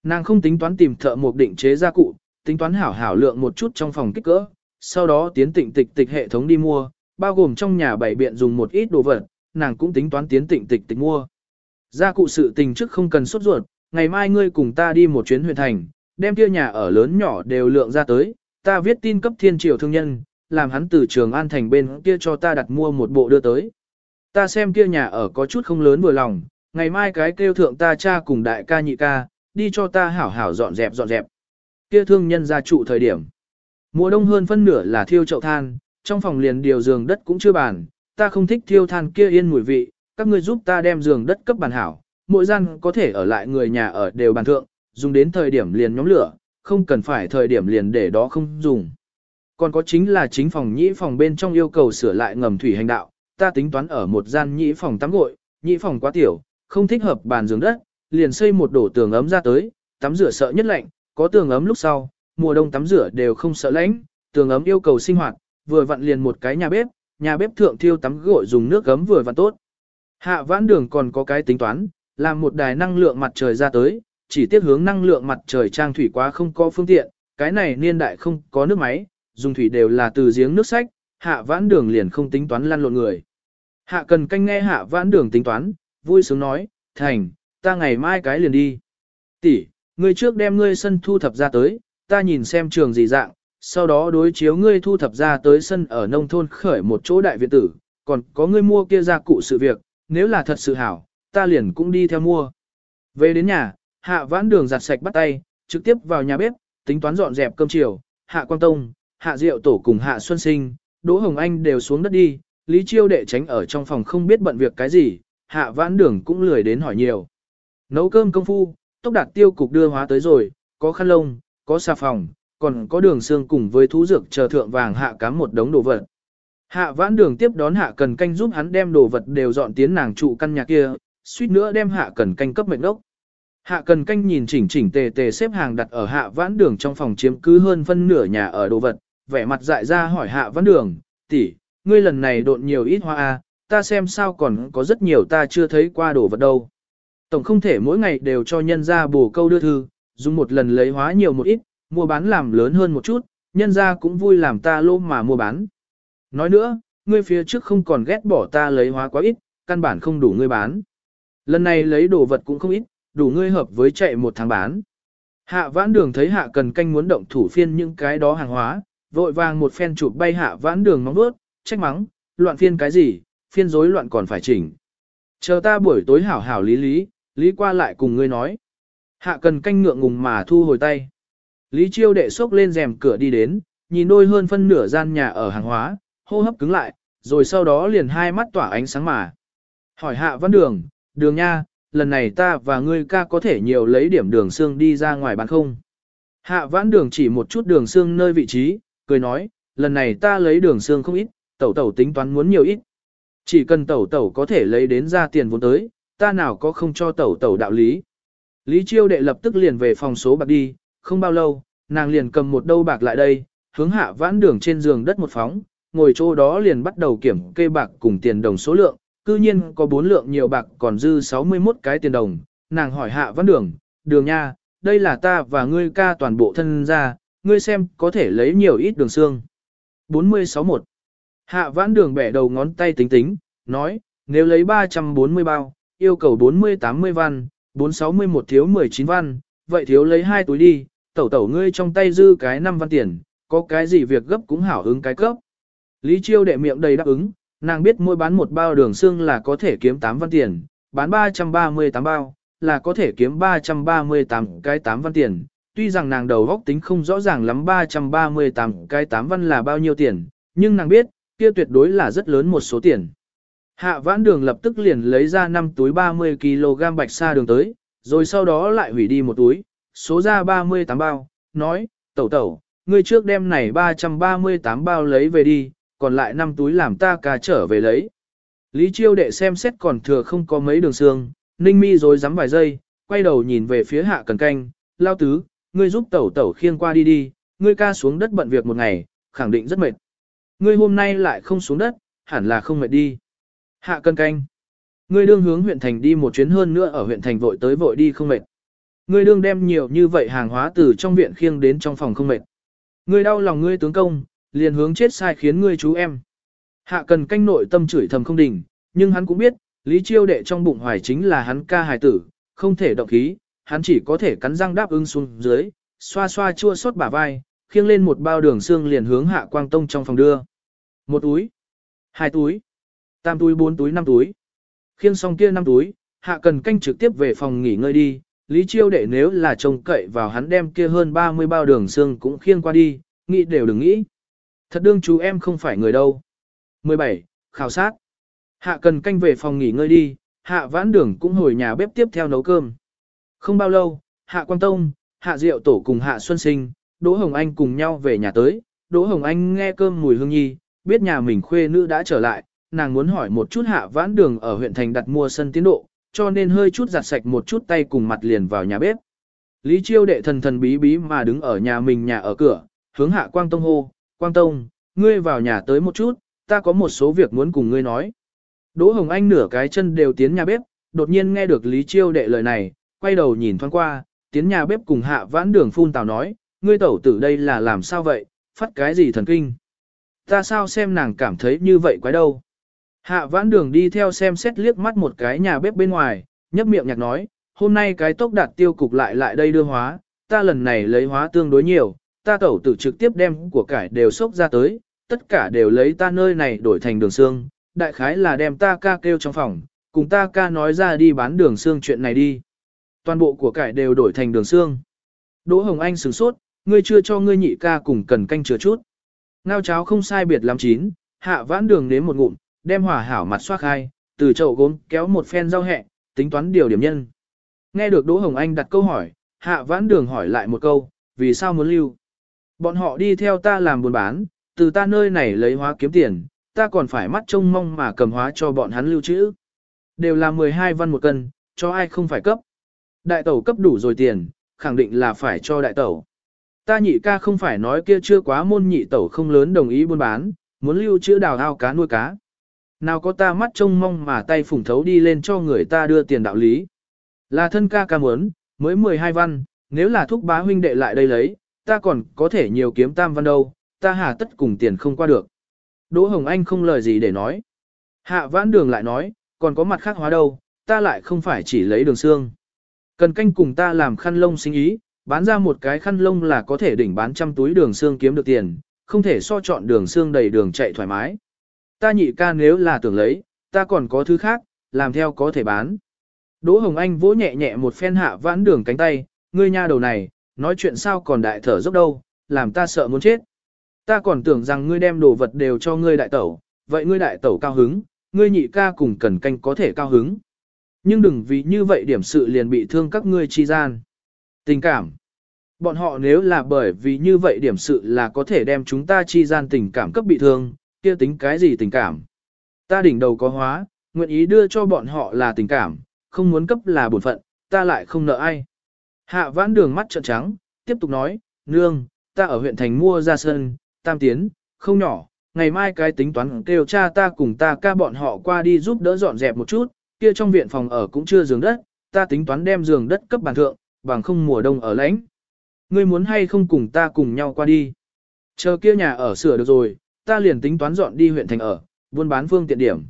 Nàng không tính toán tìm thợ một định chế gia cụ, tính toán hảo hảo lượng một chút trong phòng kích cỡ, sau đó tiến tịnh tịch tịch hệ thống đi mua, bao gồm trong nhà bảy biện dùng một ít đồ vật, nàng cũng tính toán tiến tịnh tịch tịch mua. Gia cụ sự tình trước không cần sốt ruột, ngày mai ngươi cùng ta đi một chuyến huyện thành, đem kia nhà ở lớn nhỏ đều lượng ra tới, ta viết tin cấp thiên triều thương nhân, làm hắn từ trường an thành bên kia cho ta đặt mua một bộ đưa tới. Ta xem kia nhà ở có chút không lớn vừa lòng, ngày mai cái kêu thượng ta cha cùng đại ca nhị ca, đi cho ta hảo hảo dọn dẹp dọn dẹp. Kia thương nhân gia trụ thời điểm. Mùa đông hơn phân nửa là thiêu chậu than, trong phòng liền điều giường đất cũng chưa bàn, ta không thích thiêu than kia yên mùi vị, các ngươi giúp ta đem giường đất cấp bàn hảo, mỗi gian có thể ở lại người nhà ở đều bàn thượng, dùng đến thời điểm liền nhóm lửa, không cần phải thời điểm liền để đó không dùng. Còn có chính là chính phòng nhĩ phòng bên trong yêu cầu sửa lại ngầm thủy hành đạo, ta tính toán ở một gian nhĩ phòng tắm gội, nhĩ phòng quá tiểu, không thích hợp bàn giường đất, liền xây một đổ tường ấm ra tới, tắm rửa sợ nhất lạnh, có tường ấm lúc sau, mùa đông tắm rửa đều không sợ lạnh, tường ấm yêu cầu sinh hoạt, vừa vặn liền một cái nhà bếp, nhà bếp thượng thiêu tắm gội dùng nước ấm vừa vặn tốt. Hạ vãn đường còn có cái tính toán, làm một đài năng lượng mặt trời ra tới, chỉ tiếc hướng năng lượng mặt trời trang thủy quá không có phương tiện, cái này niên đại không có nước máy, dùng thủy đều là từ giếng nước sách, hạ vãn đường liền không tính toán lăn lộn người. Hạ cần canh nghe hạ vãn đường tính toán, vui sướng nói, thành, ta ngày mai cái liền đi. Tỷ, ngươi trước đem ngươi sân thu thập ra tới, ta nhìn xem trường gì dạng, sau đó đối chiếu ngươi thu thập ra tới sân ở nông thôn khởi một chỗ đại viện tử, còn có ngươi mua kia gia cụ sự việc, nếu là thật sự hảo, ta liền cũng đi theo mua. Về đến nhà, hạ vãn đường giặt sạch bắt tay, trực tiếp vào nhà bếp, tính toán dọn dẹp cơm chiều, hạ quang tông, hạ diệu tổ cùng hạ xuân sinh, đỗ hồng anh đều xuống đất đi, lý chiêu đệ tránh ở trong phòng không biết bận việc cái gì, hạ vãn đường cũng lười đến hỏi nhiều. Nấu cơm công phu, tốc đạt tiêu cục đưa hóa tới rồi, có khăn lông, có xà phòng, còn có đường xương cùng với thú dược chờ thượng vàng hạ cám một đống đồ vật. Hạ vãn đường tiếp đón hạ cần canh giúp hắn đem đồ vật đều dọn tiến nàng trụ căn nhà kia, suýt nữa đem hạ cần canh cấp mệnh đốc. Hạ cần canh nhìn chỉnh chỉnh tề tề xếp hàng đặt ở hạ vãn đường trong phòng chiếm cứ hơn phân nửa nhà ở đồ vật, vẻ mặt dại ra hỏi hạ vãn đường, tỷ, ngươi lần này độn nhiều ít hoa a, ta xem sao còn có rất nhiều ta chưa thấy qua đồ vật đâu. Tổng không thể mỗi ngày đều cho nhân ra bổ câu đưa thư, dùng một lần lấy hóa nhiều một ít, mua bán làm lớn hơn một chút, nhân ra cũng vui làm ta lô mà mua bán. Nói nữa, ngươi phía trước không còn ghét bỏ ta lấy hóa quá ít, căn bản không đủ ngươi bán. Lần này lấy đồ vật cũng không ít, đủ ngươi hợp với chạy một tháng bán. Hạ vãn đường thấy hạ cần canh muốn động thủ phiên những cái đó hàng hóa, vội vàng một phen chụp bay hạ vãn đường móng vuốt, trách mắng, loạn phiên cái gì, phiên rối loạn còn phải chỉnh. Chờ ta buổi tối hảo hảo lý lý, lý qua lại cùng ngươi nói. Hạ cần canh ngượng ngùng mà thu hồi tay. Lý chiêu đệ xốc lên rèm cửa đi đến, nhìn đôi hơn phân nửa gian nhà ở hàng hóa, hô hấp cứng lại, rồi sau đó liền hai mắt tỏa ánh sáng mà. Hỏi hạ văn đường, đường nha, lần này ta và ngươi ca có thể nhiều lấy điểm đường xương đi ra ngoài bán không? Hạ vãn đường chỉ một chút đường xương nơi vị trí, cười nói, lần này ta lấy đường xương không ít, tẩu tẩu tính toán muốn nhiều ít. Chỉ cần tẩu tẩu có thể lấy đến ra tiền vốn tới, ta nào có không cho tẩu tẩu đạo lý. Lý chiêu đệ lập tức liền về phòng số bạc đi, không bao lâu, nàng liền cầm một đâu bạc lại đây, hướng hạ vãn đường trên giường đất một phóng, ngồi chỗ đó liền bắt đầu kiểm kê bạc cùng tiền đồng số lượng, cư nhiên có 4 lượng nhiều bạc còn dư 61 cái tiền đồng, nàng hỏi hạ văn đường, đường nha, đây là ta và ngươi ca toàn bộ thân ra, ngươi xem có thể lấy nhiều ít đường xương. 46-1 Hạ vãn đường bẻ đầu ngón tay tính tính, nói, nếu lấy 340 bao, yêu cầu 40-80 văn, 461 thiếu 19 văn, vậy thiếu lấy hai túi đi, tẩu tẩu ngươi trong tay dư cái 5 văn tiền, có cái gì việc gấp cũng hảo hứng cái cấp. Lý Chiêu đệ miệng đầy đáp ứng, nàng biết mỗi bán một bao đường xương là có thể kiếm 8 văn tiền, bán 338 bao, là có thể kiếm 338 cái 8 văn tiền. Tuy rằng nàng đầu góc tính không rõ ràng lắm 338 cái 8 văn là bao nhiêu tiền, nhưng nàng biết, kia tuyệt đối là rất lớn một số tiền. Hạ vãn đường lập tức liền lấy ra 5 túi 30kg bạch sa đường tới, rồi sau đó lại hủy đi một túi, số ra 38 bao, nói, tẩu tẩu, ngươi trước đem này 338 bao lấy về đi, còn lại 5 túi làm ta ca trở về lấy. Lý chiêu đệ xem xét còn thừa không có mấy đường xương, ninh mi rồi dám vài giây, quay đầu nhìn về phía hạ cần canh, lao tứ, ngươi giúp tẩu tẩu khiêng qua đi đi, ngươi ca xuống đất bận việc một ngày, khẳng định rất mệt. Ngươi hôm nay lại không xuống đất, hẳn là không mệt đi. Hạ Cần canh. Ngươi đương hướng huyện thành đi một chuyến hơn nữa ở huyện thành vội tới vội đi không mệt. Ngươi đương đem nhiều như vậy hàng hóa từ trong viện khiêng đến trong phòng không mệt. Ngươi đau lòng ngươi tướng công, liền hướng chết sai khiến ngươi chú em. Hạ cần canh nội tâm chửi thầm không đỉnh, nhưng hắn cũng biết, Lý Chiêu đệ trong bụng hoài chính là hắn ca hài tử, không thể động khí, hắn chỉ có thể cắn răng đáp ứng xuống dưới, xoa xoa chua xót bả vai, khiêng lên một bao đường xương liền hướng hạ quang tông trong phòng đưa. Một túi, hai túi, tam túi bốn túi năm túi. Khiêng xong kia năm túi, hạ cần canh trực tiếp về phòng nghỉ ngơi đi. Lý chiêu đệ nếu là trông cậy vào hắn đem kia hơn 30 bao đường xương cũng khiêng qua đi, nghĩ đều đừng nghĩ. Thật đương chú em không phải người đâu. 17. Khảo sát. Hạ cần canh về phòng nghỉ ngơi đi, hạ vãn đường cũng hồi nhà bếp tiếp theo nấu cơm. Không bao lâu, hạ quang tông, hạ diệu tổ cùng hạ xuân sinh, Đỗ Hồng Anh cùng nhau về nhà tới. Đỗ Hồng Anh nghe cơm mùi hương nhi, biết nhà mình khuê nữ đã trở lại, nàng muốn hỏi một chút hạ vãn đường ở huyện thành đặt mua sân tiến độ, cho nên hơi chút giặt sạch một chút tay cùng mặt liền vào nhà bếp. Lý Chiêu đệ thần thần bí bí mà đứng ở nhà mình nhà ở cửa, hướng hạ Quang Tông hô, Quang Tông, ngươi vào nhà tới một chút, ta có một số việc muốn cùng ngươi nói. Đỗ Hồng Anh nửa cái chân đều tiến nhà bếp, đột nhiên nghe được Lý Chiêu đệ lời này, quay đầu nhìn thoáng qua, tiến nhà bếp cùng hạ vãn đường phun tào nói, ngươi tẩu tử đây là làm sao vậy, phát cái gì thần kinh. Ta sao xem nàng cảm thấy như vậy quái đâu. Hạ vãn đường đi theo xem xét liếc mắt một cái nhà bếp bên ngoài, nhấp miệng nhạc nói, hôm nay cái tốc đạt tiêu cục lại lại đây đưa hóa, ta lần này lấy hóa tương đối nhiều, ta tẩu tử trực tiếp đem của cải đều xốc ra tới, tất cả đều lấy ta nơi này đổi thành đường xương, đại khái là đem ta ca kêu trong phòng, cùng ta ca nói ra đi bán đường xương chuyện này đi. Toàn bộ của cải đều đổi thành đường xương. Đỗ Hồng Anh sửng sốt, ngươi chưa cho ngươi nhị ca cùng cần canh chứa chút. Ngao cháo không sai biệt lắm chín, hạ vãn đường nếm một ngụm, đem hỏa hảo mặt xoa khai, từ chậu gốm kéo một phen rau hẹ, tính toán điều điểm nhân. Nghe được Đỗ Hồng Anh đặt câu hỏi, hạ vãn đường hỏi lại một câu, vì sao muốn lưu? Bọn họ đi theo ta làm buôn bán, từ ta nơi này lấy hóa kiếm tiền, ta còn phải mắt trông mong mà cầm hóa cho bọn hắn lưu trữ. Đều là 12 văn một cân, cho ai không phải cấp. Đại tẩu cấp đủ rồi tiền, khẳng định là phải cho đại tẩu. Ta nhị ca không phải nói kia chưa quá môn nhị tẩu không lớn đồng ý buôn bán, muốn lưu trữ đào ao cá nuôi cá. Nào có ta mắt trông mong mà tay phủng thấu đi lên cho người ta đưa tiền đạo lý. Là thân ca ca muốn, mới 12 văn, nếu là thúc bá huynh đệ lại đây lấy, ta còn có thể nhiều kiếm tam văn đâu, ta hà tất cùng tiền không qua được. Đỗ Hồng Anh không lời gì để nói. Hạ vãn đường lại nói, còn có mặt khác hóa đâu, ta lại không phải chỉ lấy đường xương. Cần canh cùng ta làm khăn lông sinh ý, bán ra một cái khăn lông là có thể đỉnh bán trăm túi đường xương kiếm được tiền, không thể so chọn đường xương đầy đường chạy thoải mái. Ta nhị ca nếu là tưởng lấy, ta còn có thứ khác, làm theo có thể bán. Đỗ Hồng Anh vỗ nhẹ nhẹ một phen hạ vãn đường cánh tay, ngươi nha đầu này, nói chuyện sao còn đại thở dốc đâu, làm ta sợ muốn chết. Ta còn tưởng rằng ngươi đem đồ vật đều cho ngươi đại tẩu, vậy ngươi đại tẩu cao hứng, ngươi nhị ca cùng cần canh có thể cao hứng. Nhưng đừng vì như vậy điểm sự liền bị thương các ngươi chi gian. Tình cảm. Bọn họ nếu là bởi vì như vậy điểm sự là có thể đem chúng ta chi gian tình cảm cấp bị thương, kia tính cái gì tình cảm. Ta đỉnh đầu có hóa, nguyện ý đưa cho bọn họ là tình cảm, không muốn cấp là bổn phận, ta lại không nợ ai. Hạ vãn đường mắt trợn trắng, tiếp tục nói, nương, ta ở huyện thành mua ra sân, tam tiến, không nhỏ, ngày mai cái tính toán kêu cha ta cùng ta ca bọn họ qua đi giúp đỡ dọn dẹp một chút, kia trong viện phòng ở cũng chưa giường đất, ta tính toán đem giường đất cấp bàn thượng, bằng không mùa đông ở lãnh. Ngươi muốn hay không cùng ta cùng nhau qua đi. Chờ kia nhà ở sửa được rồi, ta liền tính toán dọn đi huyện thành ở, buôn bán phương tiện điểm.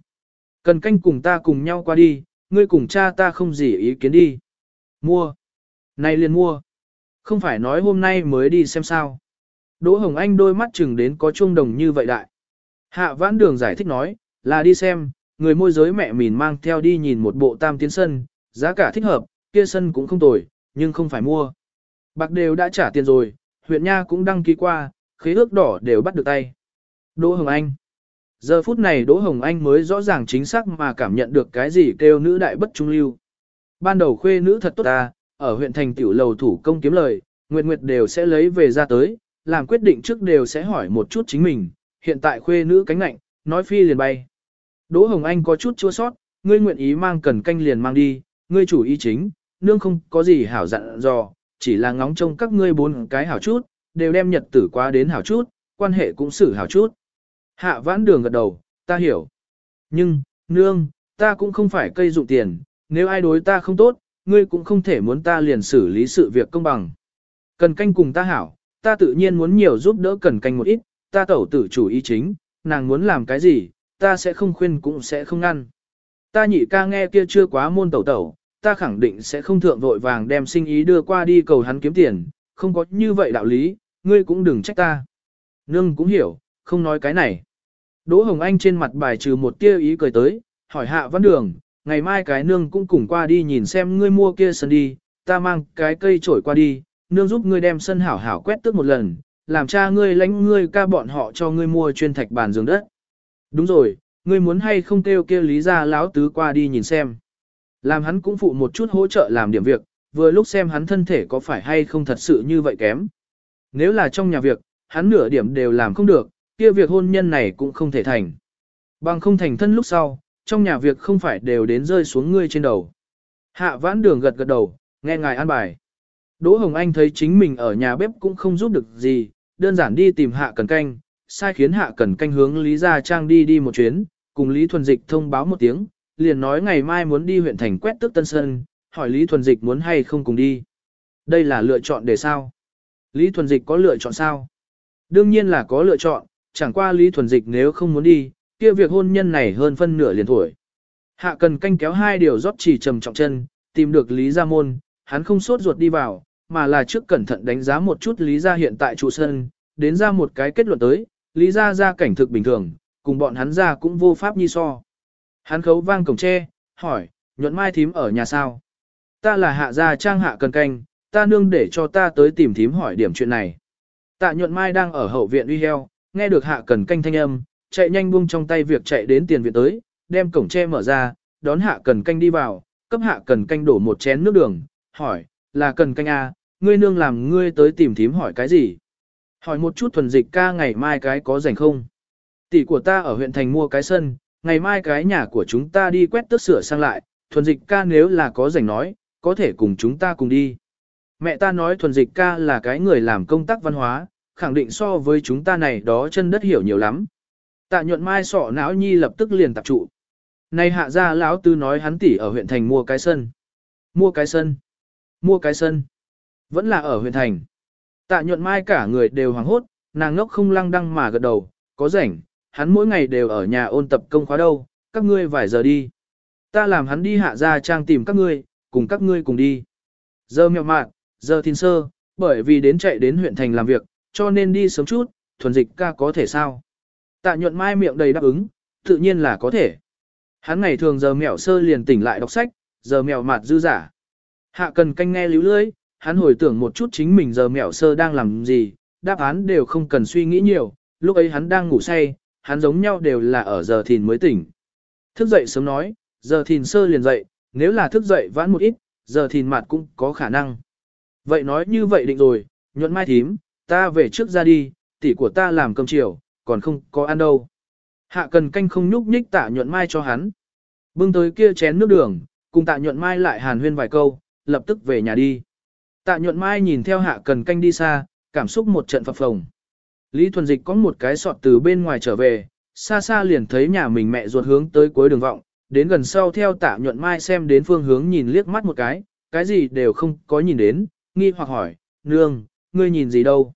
Cần canh cùng ta cùng nhau qua đi, ngươi cùng cha ta không gì ý kiến đi. Mua nay liền mua. Không phải nói hôm nay mới đi xem sao. Đỗ Hồng Anh đôi mắt chừng đến có chuông đồng như vậy đại. Hạ vãn đường giải thích nói, là đi xem, người môi giới mẹ mìn mang theo đi nhìn một bộ tam tiến sân, giá cả thích hợp, kia sân cũng không tồi, nhưng không phải mua. Bạc đều đã trả tiền rồi, huyện nha cũng đăng ký qua, khế ước đỏ đều bắt được tay. Đỗ Hồng Anh Giờ phút này Đỗ Hồng Anh mới rõ ràng chính xác mà cảm nhận được cái gì kêu nữ đại bất trung lưu. Ban đầu khuê nữ thật tốt ta, ở huyện thành tiểu lầu thủ công kiếm lời, Nguyệt Nguyệt đều sẽ lấy về ra tới, làm quyết định trước đều sẽ hỏi một chút chính mình, hiện tại khuê nữ cánh lạnh, nói phi liền bay. Đỗ Hồng Anh có chút chua sót, ngươi nguyện ý mang cần canh liền mang đi, ngươi chủ ý chính, nương không có gì hảo dặn dò, chỉ là ngóng trông các ngươi bốn cái hảo chút, đều đem nhật tử qua đến hảo chút, quan hệ cũng xử hảo chút. Hạ vãn đường gật đầu, ta hiểu. Nhưng, nương, ta cũng không phải cây dụng tiền, nếu ai đối ta không tốt, ngươi cũng không thể muốn ta liền xử lý sự việc công bằng. Cần canh cùng ta hảo, ta tự nhiên muốn nhiều giúp đỡ cần canh một ít, ta tẩu tử chủ ý chính, nàng muốn làm cái gì, ta sẽ không khuyên cũng sẽ không ngăn. Ta nhị ca nghe kia chưa quá môn tẩu tẩu, ta khẳng định sẽ không thượng vội vàng đem sinh ý đưa qua đi cầu hắn kiếm tiền, không có như vậy đạo lý, ngươi cũng đừng trách ta. Nương cũng hiểu, không nói cái này. Đỗ Hồng Anh trên mặt bài trừ một tia ý cười tới, hỏi hạ văn đường, ngày mai cái nương cũng cùng qua đi nhìn xem ngươi mua kia sân đi, ta mang cái cây trổi qua đi, nương giúp ngươi đem sân hảo hảo quét tước một lần, làm cha ngươi lãnh ngươi ca bọn họ cho ngươi mua chuyên thạch bàn giường đất. Đúng rồi, ngươi muốn hay không kêu kia lý ra láo tứ qua đi nhìn xem. Làm hắn cũng phụ một chút hỗ trợ làm điểm việc, vừa lúc xem hắn thân thể có phải hay không thật sự như vậy kém. Nếu là trong nhà việc, hắn nửa điểm đều làm không được, kia việc hôn nhân này cũng không thể thành. Bằng không thành thân lúc sau, trong nhà việc không phải đều đến rơi xuống ngươi trên đầu. Hạ vãn đường gật gật đầu, nghe ngài an bài. Đỗ Hồng Anh thấy chính mình ở nhà bếp cũng không giúp được gì, đơn giản đi tìm hạ cần canh, sai khiến hạ cần canh hướng Lý Gia Trang đi đi một chuyến, cùng Lý Thuần Dịch thông báo một tiếng, liền nói ngày mai muốn đi huyện thành quét tước Tân Sơn, hỏi Lý Thuần Dịch muốn hay không cùng đi. Đây là lựa chọn để sao? Lý Thuần Dịch có lựa chọn sao? Đương nhiên là có lựa chọn, chẳng qua Lý Thuần Dịch nếu không muốn đi, kia việc hôn nhân này hơn phân nửa liền tuổi. Hạ cần canh kéo hai điều rót chỉ trầm trọng chân, tìm được Lý Gia Môn, hắn không sốt ruột đi vào, mà là trước cẩn thận đánh giá một chút Lý Gia hiện tại trụ sân, đến ra một cái kết luận tới, Lý Gia gia cảnh thực bình thường, cùng bọn hắn ra cũng vô pháp nhi so. Hắn khấu vang cổng tre, hỏi, nhuận mai thím ở nhà sao? Ta là hạ gia trang hạ cần canh, ta nương để cho ta tới tìm thím hỏi điểm chuyện này. Tạ nhuận mai đang ở hậu viện uy heo, nghe được hạ cần canh thanh âm, chạy nhanh buông trong tay việc chạy đến tiền viện tới, đem cổng tre mở ra, đón hạ cần canh đi vào, cấp hạ cần canh đổ một chén nước đường, hỏi, là cần canh à, ngươi nương làm ngươi tới tìm thím hỏi cái gì? Hỏi một chút thuần dịch ca ngày mai cái có rảnh không? Tỷ của ta ở huyện thành mua cái sân, ngày mai cái nhà của chúng ta đi quét tước sửa sang lại, thuần dịch ca nếu là có rảnh nói, có thể cùng chúng ta cùng đi. Mẹ ta nói thuần dịch ca là cái người làm công tác văn hóa, khẳng định so với chúng ta này đó chân đất hiểu nhiều lắm. Tạ nhuận mai sọ não nhi lập tức liền tập trụ. Này hạ gia lão tư nói hắn tỷ ở huyện thành mua cái sân. Mua cái sân. Mua cái sân. Vẫn là ở huyện thành. Tạ nhuận mai cả người đều hoảng hốt, nàng ngốc không lăng đăng mà gật đầu, có rảnh, hắn mỗi ngày đều ở nhà ôn tập công khóa đâu, các ngươi vài giờ đi. Ta làm hắn đi hạ gia trang tìm các ngươi, cùng các ngươi cùng đi. Giờ mẹo mạn, giờ thiên sơ, bởi vì đến chạy đến huyện thành làm việc, cho nên đi sớm chút, thuần dịch ca có thể sao. Tạ nhuận mai miệng đầy đáp ứng, tự nhiên là có thể. Hắn ngày thường giờ mèo sơ liền tỉnh lại đọc sách, giờ mèo mạt dư giả. Hạ cần canh nghe líu lưỡi, hắn hồi tưởng một chút chính mình giờ mèo sơ đang làm gì, đáp án đều không cần suy nghĩ nhiều, lúc ấy hắn đang ngủ say, hắn giống nhau đều là ở giờ thìn mới tỉnh. Thức dậy sớm nói, giờ thìn sơ liền dậy, nếu là thức dậy vãn một ít, giờ thìn mạt cũng có khả năng. Vậy nói như vậy định rồi, nhuận mai thím, ta về trước ra đi, tỷ của ta làm cơm chiều, còn không có ăn đâu. Hạ cần canh không nhúc nhích tạ nhuận mai cho hắn. Bưng tới kia chén nước đường, cùng tạ nhuận mai lại hàn huyên vài câu, lập tức về nhà đi. Tạ nhuận mai nhìn theo hạ cần canh đi xa, cảm xúc một trận phập phồng. Lý Thuần Dịch có một cái sọt từ bên ngoài trở về, xa xa liền thấy nhà mình mẹ ruột hướng tới cuối đường vọng, đến gần sau theo tạ nhuận mai xem đến phương hướng nhìn liếc mắt một cái, cái gì đều không có nhìn đến, nghi hoặc hỏi, nương, ngươi nhìn gì đâu.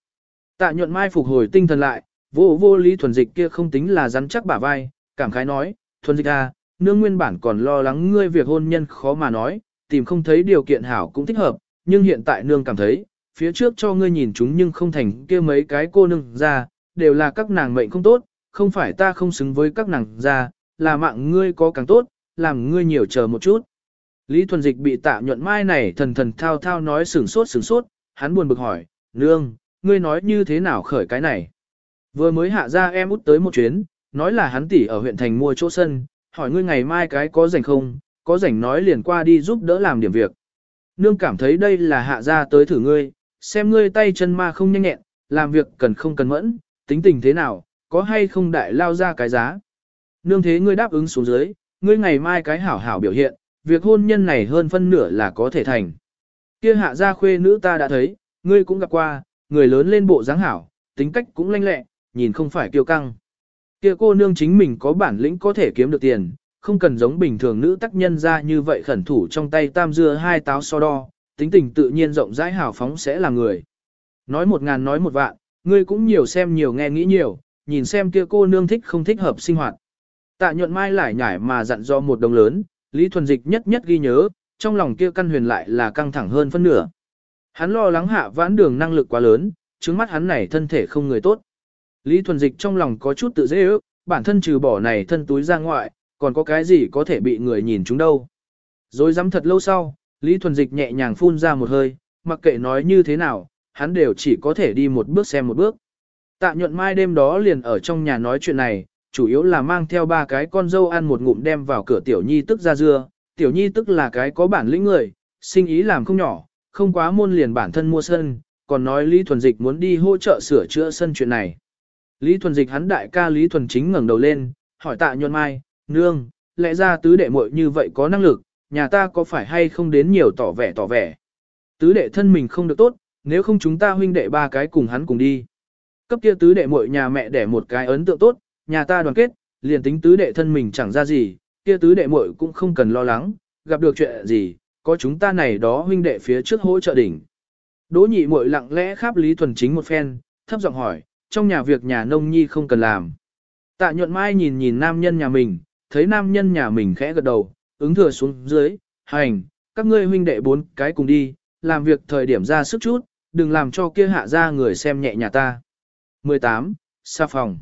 Tạ nhuận mai phục hồi tinh thần lại, vô vô Lý Thuần Dịch kia không tính là rắn chắc bả vai, cảm khái nói, Thuần Dịch à, nương nguyên bản còn lo lắng ngươi việc hôn nhân khó mà nói, tìm không thấy điều kiện hảo cũng thích hợp, nhưng hiện tại nương cảm thấy, phía trước cho ngươi nhìn chúng nhưng không thành kia mấy cái cô nương ra, đều là các nàng mệnh không tốt, không phải ta không xứng với các nàng ra, là mạng ngươi có càng tốt, làm ngươi nhiều chờ một chút. Lý Thuần Dịch bị tạ nhuận mai này thần thần thao thao nói sửng sốt sửng sốt, hắn buồn bực hỏi, nương, ngươi nói như thế nào khởi cái này. Vừa mới hạ ra em út tới một chuyến, nói là hắn tỷ ở huyện thành mua chỗ sân, hỏi ngươi ngày mai cái có rảnh không, có rảnh nói liền qua đi giúp đỡ làm điểm việc. Nương cảm thấy đây là hạ ra tới thử ngươi, xem ngươi tay chân ma không nhanh nhẹn, làm việc cần không cần mẫn, tính tình thế nào, có hay không đại lao ra cái giá. Nương thế ngươi đáp ứng xuống dưới, ngươi ngày mai cái hảo hảo biểu hiện, việc hôn nhân này hơn phân nửa là có thể thành. Kia hạ gia khuê nữ ta đã thấy, ngươi cũng gặp qua, người lớn lên bộ dáng hảo, tính cách cũng lanh lẹ, nhìn không phải kiêu căng. Kia cô nương chính mình có bản lĩnh có thể kiếm được tiền, không cần giống bình thường nữ tác nhân ra như vậy khẩn thủ trong tay tam dưa hai táo so đo, tính tình tự nhiên rộng rãi hào phóng sẽ là người. Nói một ngàn nói một vạn, ngươi cũng nhiều xem nhiều nghe nghĩ nhiều, nhìn xem kia cô nương thích không thích hợp sinh hoạt. Tạ nhuận mai lại nhải mà dặn do một đồng lớn, Lý Thuần Dịch nhất nhất ghi nhớ, trong lòng kia căn huyền lại là căng thẳng hơn phân nửa. Hắn lo lắng hạ vãn đường năng lực quá lớn, trước mắt hắn này thân thể không người tốt. Lý Thuần Dịch trong lòng có chút tự dễ ước, bản thân trừ bỏ này thân túi ra ngoại, còn có cái gì có thể bị người nhìn chúng đâu. Rồi dám thật lâu sau, Lý Thuần Dịch nhẹ nhàng phun ra một hơi, mặc kệ nói như thế nào, hắn đều chỉ có thể đi một bước xem một bước. Tạ nhuận mai đêm đó liền ở trong nhà nói chuyện này, chủ yếu là mang theo ba cái con dâu ăn một ngụm đem vào cửa tiểu nhi tức ra dưa, tiểu nhi tức là cái có bản lĩnh người, sinh ý làm không nhỏ, không quá môn liền bản thân mua sân, còn nói Lý Thuần Dịch muốn đi hỗ trợ sửa chữa sân chuyện này. Lý Thuần Dịch hắn đại ca Lý Thuần Chính ngẩng đầu lên, hỏi tạ nhuận mai, nương, lẽ ra tứ đệ muội như vậy có năng lực, nhà ta có phải hay không đến nhiều tỏ vẻ tỏ vẻ. Tứ đệ thân mình không được tốt, nếu không chúng ta huynh đệ ba cái cùng hắn cùng đi. Cấp kia tứ đệ muội nhà mẹ để một cái ấn tượng tốt, nhà ta đoàn kết, liền tính tứ đệ thân mình chẳng ra gì, kia tứ đệ muội cũng không cần lo lắng, gặp được chuyện gì, có chúng ta này đó huynh đệ phía trước hỗ trợ đỉnh. Đỗ nhị muội lặng lẽ khắp Lý Thuần Chính một phen, thấp giọng hỏi, trong nhà việc nhà nông nhi không cần làm. Tạ nhuận mai nhìn nhìn nam nhân nhà mình, thấy nam nhân nhà mình khẽ gật đầu, ứng thừa xuống dưới, hành, các ngươi huynh đệ bốn cái cùng đi, làm việc thời điểm ra sức chút, đừng làm cho kia hạ ra người xem nhẹ nhà ta. 18. Sa phòng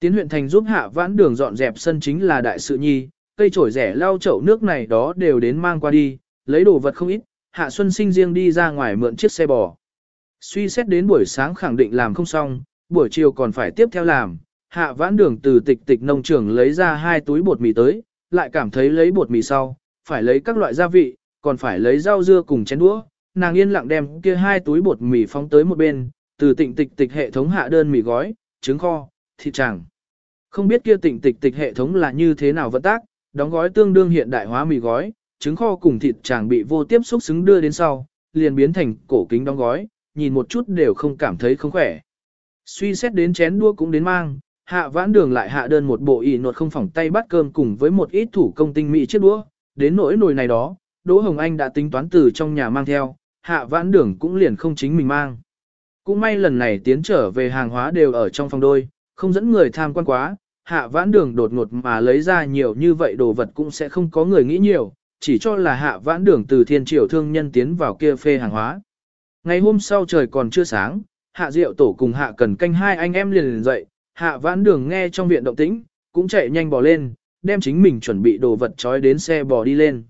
Tiến huyện thành giúp hạ vãn đường dọn dẹp sân chính là đại sự nhi, cây trổi rẻ lau chậu nước này đó đều đến mang qua đi, lấy đồ vật không ít, hạ xuân sinh riêng đi ra ngoài mượn chiếc xe bò. Suy xét đến buổi sáng khẳng định làm không xong, buổi chiều còn phải tiếp theo làm, hạ vãn đường từ tịch tịch nông trường lấy ra hai túi bột mì tới, lại cảm thấy lấy bột mì sau, phải lấy các loại gia vị, còn phải lấy rau dưa cùng chén đũa, nàng yên lặng đem kia hai túi bột mì phóng tới một bên, từ tịnh tịch tịch hệ thống hạ đơn mì gói, trứng kho, thịt tràng. Không biết kia tịnh tịch tịch hệ thống là như thế nào vận tác, đóng gói tương đương hiện đại hóa mì gói, trứng kho cùng thịt tràng bị vô tiếp xúc xứng đưa đến sau, liền biến thành cổ kính đóng gói, nhìn một chút đều không cảm thấy không khỏe. Suy xét đến chén đua cũng đến mang, hạ vãn đường lại hạ đơn một bộ ỉ nột không phỏng tay bắt cơm cùng với một ít thủ công tinh mỹ chiếc đũa, đến nỗi nồi này đó, Đỗ Hồng Anh đã tính toán từ trong nhà mang theo, hạ vãn đường cũng liền không chính mình mang. Cũng may lần này tiến trở về hàng hóa đều ở trong phòng đôi, không dẫn người tham quan quá, hạ vãn đường đột ngột mà lấy ra nhiều như vậy đồ vật cũng sẽ không có người nghĩ nhiều, chỉ cho là hạ vãn đường từ thiên triều thương nhân tiến vào kia phê hàng hóa. Ngày hôm sau trời còn chưa sáng, hạ diệu tổ cùng hạ cần canh hai anh em liền liền dậy, hạ vãn đường nghe trong viện động tĩnh, cũng chạy nhanh bò lên, đem chính mình chuẩn bị đồ vật trói đến xe bò đi lên.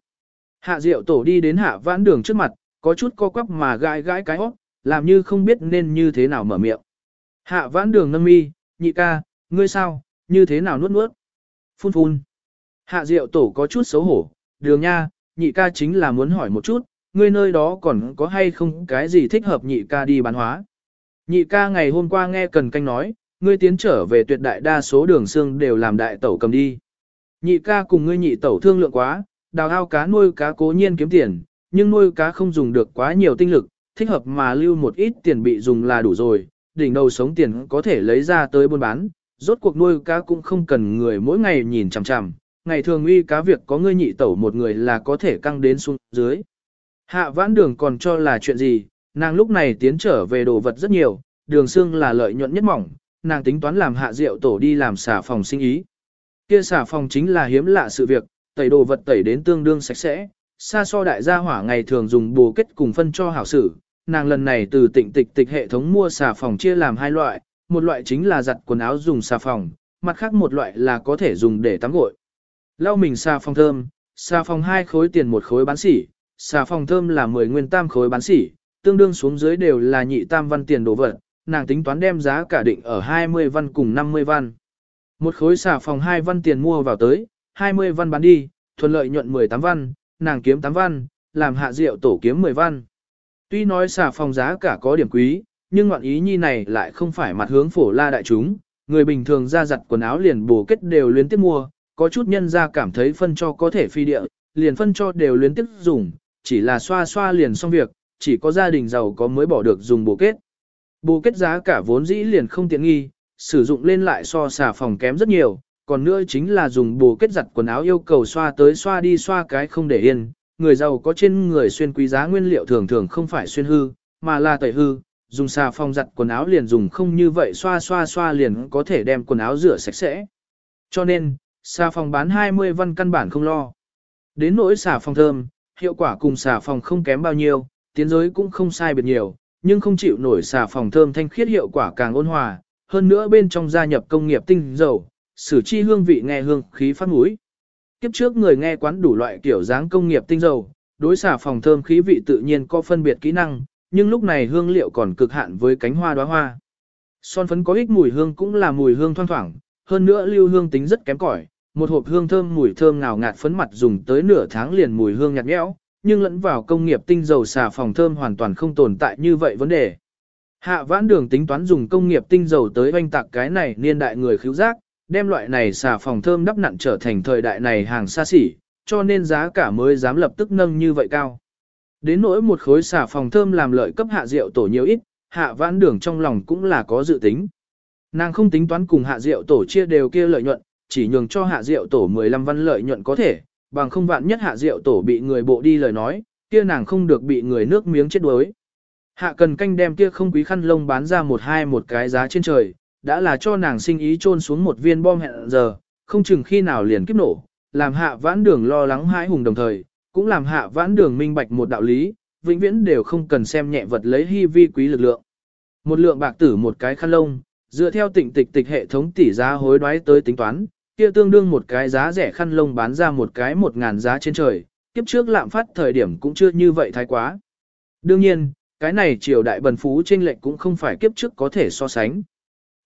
Hạ diệu tổ đi đến hạ vãn đường trước mặt, có chút co quắp mà gãi gãi cái óc, làm như không biết nên như thế nào mở miệng. Hạ vãn đường nâng mi, nhị ca, ngươi sao, như thế nào nuốt nuốt. Phun phun. Hạ diệu tổ có chút xấu hổ, đường nha, nhị ca chính là muốn hỏi một chút, ngươi nơi đó còn có hay không cái gì thích hợp nhị ca đi bán hóa. Nhị ca ngày hôm qua nghe cần canh nói, ngươi tiến trở về tuyệt đại đa số đường xương đều làm đại tẩu cầm đi. Nhị ca cùng ngươi nhị tẩu thương lượng quá, đào ao cá nuôi cá cố nhiên kiếm tiền, nhưng nuôi cá không dùng được quá nhiều tinh lực, thích hợp mà lưu một ít tiền bị dùng là đủ rồi, đỉnh đầu sống tiền có thể lấy ra tới buôn bán, rốt cuộc nuôi cá cũng không cần người mỗi ngày nhìn chằm chằm, ngày thường uy cá việc có ngươi nhị tẩu một người là có thể căng đến xuống dưới. Hạ vãn đường còn cho là chuyện gì, nàng lúc này tiến trở về đồ vật rất nhiều, đường xương là lợi nhuận nhất mỏng, nàng tính toán làm hạ rượu tổ đi làm xả phòng sinh ý. Kia xả phòng chính là hiếm lạ sự việc, tẩy đồ vật tẩy đến tương đương sạch sẽ, xa so đại gia hỏa ngày thường dùng bồ kết cùng phân cho hảo sử. Nàng lần này từ tịnh tịch tịch hệ thống mua xà phòng chia làm hai loại, một loại chính là giặt quần áo dùng xà phòng, mặt khác một loại là có thể dùng để tắm gội. Lau mình xà phòng thơm, xà phòng hai khối tiền một khối bán sỉ, xà phòng thơm là 10 nguyên tam khối bán sỉ, tương đương xuống dưới đều là nhị tam văn tiền đồ vật, nàng tính toán đem giá cả định ở 20 văn cùng 50 văn. Một khối xà phòng 2 văn tiền mua vào tới, 20 văn bán đi, thuận lợi nhuận 18 văn, nàng kiếm 8 văn, làm hạ rượu tổ kiếm 10 văn. Tuy nói xà phòng giá cả có điểm quý, nhưng ngoạn ý nhi này lại không phải mặt hướng phổ la đại chúng, người bình thường ra giặt quần áo liền bổ kết đều luyến tiếp mua, có chút nhân ra cảm thấy phân cho có thể phi địa, liền phân cho đều luyến tiếp dùng, chỉ là xoa xoa liền xong việc, chỉ có gia đình giàu có mới bỏ được dùng bộ kết. Bồ kết giá cả vốn dĩ liền không tiện nghi, sử dụng lên lại so xà phòng kém rất nhiều, còn nữa chính là dùng bồ kết giặt quần áo yêu cầu xoa tới xoa đi xoa cái không để yên. Người giàu có trên người xuyên quý giá nguyên liệu thường thường không phải xuyên hư, mà là tẩy hư, dùng xà phòng giặt quần áo liền dùng không như vậy xoa xoa xoa liền có thể đem quần áo rửa sạch sẽ. Cho nên, xà phòng bán 20 văn căn bản không lo. Đến nỗi xà phòng thơm, hiệu quả cùng xà phòng không kém bao nhiêu, tiến giới cũng không sai biệt nhiều, nhưng không chịu nổi xà phòng thơm thanh khiết hiệu quả càng ôn hòa, hơn nữa bên trong gia nhập công nghiệp tinh dầu, sử chi hương vị nghe hương khí phát mũi. Kiếp trước người nghe quán đủ loại kiểu dáng công nghiệp tinh dầu, đối xà phòng thơm khí vị tự nhiên có phân biệt kỹ năng, nhưng lúc này hương liệu còn cực hạn với cánh hoa đóa hoa. Son phấn có ích mùi hương cũng là mùi hương thoang thoảng, hơn nữa lưu hương tính rất kém cỏi. Một hộp hương thơm mùi thơm ngào ngạt phấn mặt dùng tới nửa tháng liền mùi hương nhạt nhẽo, nhưng lẫn vào công nghiệp tinh dầu xà phòng thơm hoàn toàn không tồn tại như vậy vấn đề. Hạ vãn đường tính toán dùng công nghiệp tinh dầu tới oanh tạc cái này niên đại người khíu giác, đem loại này xà phòng thơm đắp nặn trở thành thời đại này hàng xa xỉ, cho nên giá cả mới dám lập tức nâng như vậy cao. Đến nỗi một khối xà phòng thơm làm lợi cấp hạ rượu tổ nhiều ít, hạ vãn đường trong lòng cũng là có dự tính. Nàng không tính toán cùng hạ rượu tổ chia đều kia lợi nhuận, chỉ nhường cho hạ rượu tổ 15 văn lợi nhuận có thể, bằng không vạn nhất hạ rượu tổ bị người bộ đi lời nói, kia nàng không được bị người nước miếng chết đuối. Hạ cần canh đem kia không quý khăn lông bán ra một hai một cái giá trên trời, đã là cho nàng sinh ý trôn xuống một viên bom hẹn giờ, không chừng khi nào liền kiếp nổ, làm hạ vãn đường lo lắng hãi hùng đồng thời, cũng làm hạ vãn đường minh bạch một đạo lý, vĩnh viễn đều không cần xem nhẹ vật lấy hy vi quý lực lượng. Một lượng bạc tử một cái khăn lông, dựa theo tịnh tịch tịch hệ thống tỷ giá hối đoái tới tính toán, kia tương đương một cái giá rẻ khăn lông bán ra một cái một ngàn giá trên trời, kiếp trước lạm phát thời điểm cũng chưa như vậy thái quá. Đương nhiên, cái này triều đại bần phú trên lệnh cũng không phải kiếp trước có thể so sánh.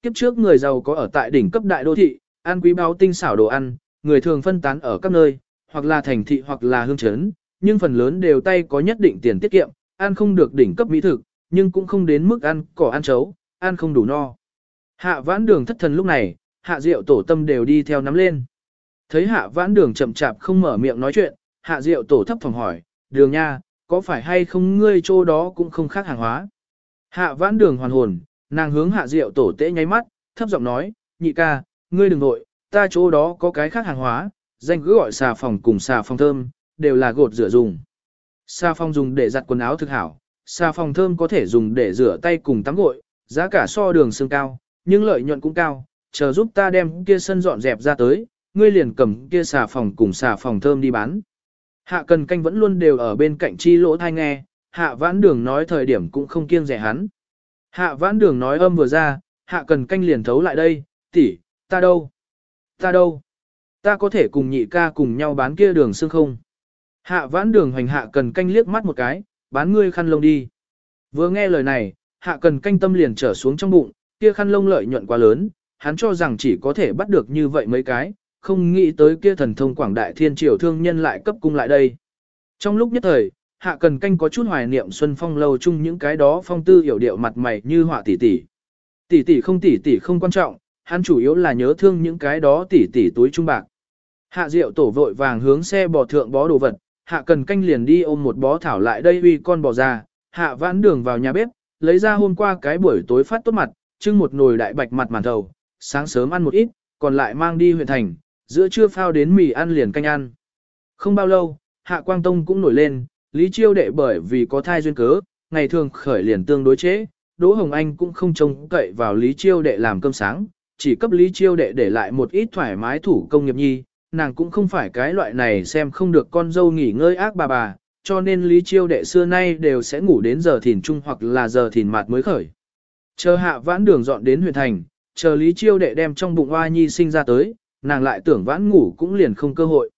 Kiếp trước người giàu có ở tại đỉnh cấp đại đô thị, ăn quý báo tinh xảo đồ ăn, người thường phân tán ở các nơi, hoặc là thành thị hoặc là hương chấn, nhưng phần lớn đều tay có nhất định tiền tiết kiệm, ăn không được đỉnh cấp mỹ thực, nhưng cũng không đến mức ăn cỏ ăn chấu, ăn không đủ no. Hạ vãn đường thất thần lúc này, hạ diệu tổ tâm đều đi theo nắm lên. Thấy hạ vãn đường chậm chạp không mở miệng nói chuyện, hạ diệu tổ thấp phòng hỏi, đường nha, có phải hay không ngươi chỗ đó cũng không khác hàng hóa. Hạ vãn đường hoàn hồn, nàng hướng hạ diệu tổ tễ nháy mắt, thấp giọng nói, nhị ca, ngươi đừng nội, ta chỗ đó có cái khác hàng hóa, danh cứ gọi xà phòng cùng xà phòng thơm, đều là gột rửa dùng. Xà phòng dùng để giặt quần áo thực hảo, xà phòng thơm có thể dùng để rửa tay cùng tắm gội, giá cả so đường xương cao, nhưng lợi nhuận cũng cao, chờ giúp ta đem kia sân dọn dẹp ra tới, ngươi liền cầm kia xà phòng cùng xà phòng thơm đi bán. Hạ cần canh vẫn luôn đều ở bên cạnh chi lỗ thai nghe, hạ vãn đường nói thời điểm cũng không kiêng rẻ hắn. Hạ vãn đường nói âm vừa ra, hạ cần canh liền thấu lại đây, tỷ, ta đâu? Ta đâu? Ta có thể cùng nhị ca cùng nhau bán kia đường xương không? Hạ vãn đường hoành hạ cần canh liếc mắt một cái, bán ngươi khăn lông đi. Vừa nghe lời này, hạ cần canh tâm liền trở xuống trong bụng, kia khăn lông lợi nhuận quá lớn, hắn cho rằng chỉ có thể bắt được như vậy mấy cái, không nghĩ tới kia thần thông quảng đại thiên triều thương nhân lại cấp cung lại đây. Trong lúc nhất thời, hạ cần canh có chút hoài niệm xuân phong lâu chung những cái đó phong tư hiểu điệu mặt mày như họa tỷ tỷ. Tỷ tỷ không tỷ tỷ không quan trọng, hắn chủ yếu là nhớ thương những cái đó tỷ tỷ túi trung bạc. Hạ Diệu tổ vội vàng hướng xe bò thượng bó đồ vật, Hạ Cần canh liền đi ôm một bó thảo lại đây uy con bò ra, Hạ Vãn Đường vào nhà bếp, lấy ra hôm qua cái buổi tối phát tốt mặt, trưng một nồi đại bạch mặt màn thầu, sáng sớm ăn một ít, còn lại mang đi huyện thành, giữa trưa phao đến mì ăn liền canh ăn. Không bao lâu, Hạ Quang Tông cũng nổi lên, Lý Chiêu đệ bởi vì có thai duyên cớ, ngày thường khởi liền tương đối chế, Đỗ Hồng Anh cũng không trông cậy vào Lý Chiêu đệ làm cơm sáng, chỉ cấp Lý Chiêu đệ để lại một ít thoải mái thủ công nghiệp nhi, nàng cũng không phải cái loại này xem không được con dâu nghỉ ngơi ác bà bà, cho nên Lý Chiêu đệ xưa nay đều sẽ ngủ đến giờ thìn trung hoặc là giờ thìn mạt mới khởi. Chờ hạ vãn đường dọn đến huyện thành, chờ Lý Chiêu đệ đem trong bụng oa nhi sinh ra tới, nàng lại tưởng vãn ngủ cũng liền không cơ hội.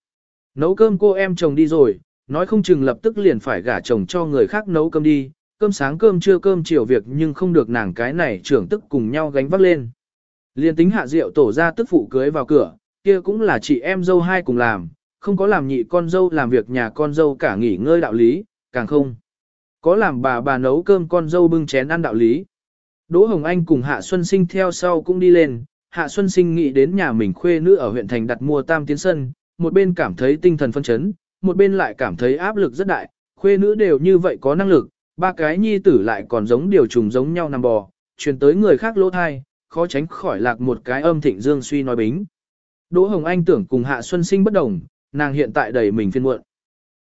Nấu cơm cô em chồng đi rồi, nói không chừng lập tức liền phải gả chồng cho người khác nấu cơm đi, cơm sáng cơm trưa cơm chiều việc nhưng không được nàng cái này trưởng tức cùng nhau gánh vác lên. Liên tính hạ rượu tổ ra tức phụ cưới vào cửa, kia cũng là chị em dâu hai cùng làm, không có làm nhị con dâu làm việc nhà con dâu cả nghỉ ngơi đạo lý, càng không. Có làm bà bà nấu cơm con dâu bưng chén ăn đạo lý. Đỗ Hồng Anh cùng Hạ Xuân Sinh theo sau cũng đi lên, Hạ Xuân Sinh nghĩ đến nhà mình khuê nữ ở huyện thành đặt mua tam tiến sân, một bên cảm thấy tinh thần phân chấn, một bên lại cảm thấy áp lực rất đại, khuê nữ đều như vậy có năng lực, ba cái nhi tử lại còn giống điều trùng giống nhau nằm bò, truyền tới người khác lỗ thai, khó tránh khỏi lạc một cái âm thịnh dương suy nói bính. Đỗ Hồng Anh tưởng cùng Hạ Xuân Sinh bất đồng, nàng hiện tại đầy mình phiên muộn.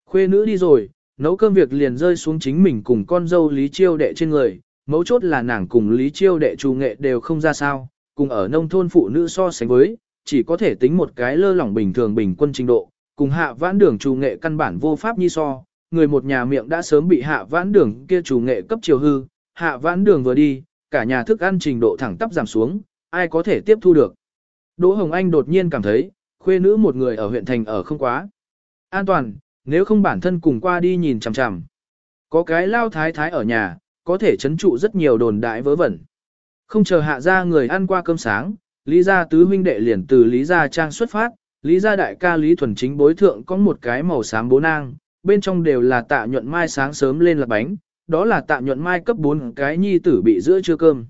Khuê nữ đi rồi, nấu cơm việc liền rơi xuống chính mình cùng con dâu Lý Chiêu đệ trên người, mấu chốt là nàng cùng Lý Chiêu đệ trù nghệ đều không ra sao, cùng ở nông thôn phụ nữ so sánh với, chỉ có thể tính một cái lơ lỏng bình thường bình quân trình độ, cùng hạ vãn đường trù nghệ căn bản vô pháp như so, người một nhà miệng đã sớm bị hạ vãn đường kia trù nghệ cấp chiều hư, hạ vãn đường vừa đi, cả nhà thức ăn trình độ thẳng tắp giảm xuống, ai có thể tiếp thu được. Đỗ Hồng Anh đột nhiên cảm thấy, khuê nữ một người ở huyện thành ở không quá. An toàn, nếu không bản thân cùng qua đi nhìn chằm chằm. Có cái lao thái thái ở nhà, có thể chấn trụ rất nhiều đồn đại vớ vẩn. Không chờ hạ ra người ăn qua cơm sáng, Lý gia tứ huynh đệ liền từ Lý gia trang xuất phát, Lý gia đại ca Lý thuần chính bối thượng có một cái màu xám bố nang, bên trong đều là tạ nhuận mai sáng sớm lên là bánh, đó là tạ nhuận mai cấp 4 cái nhi tử bị giữa trưa cơm.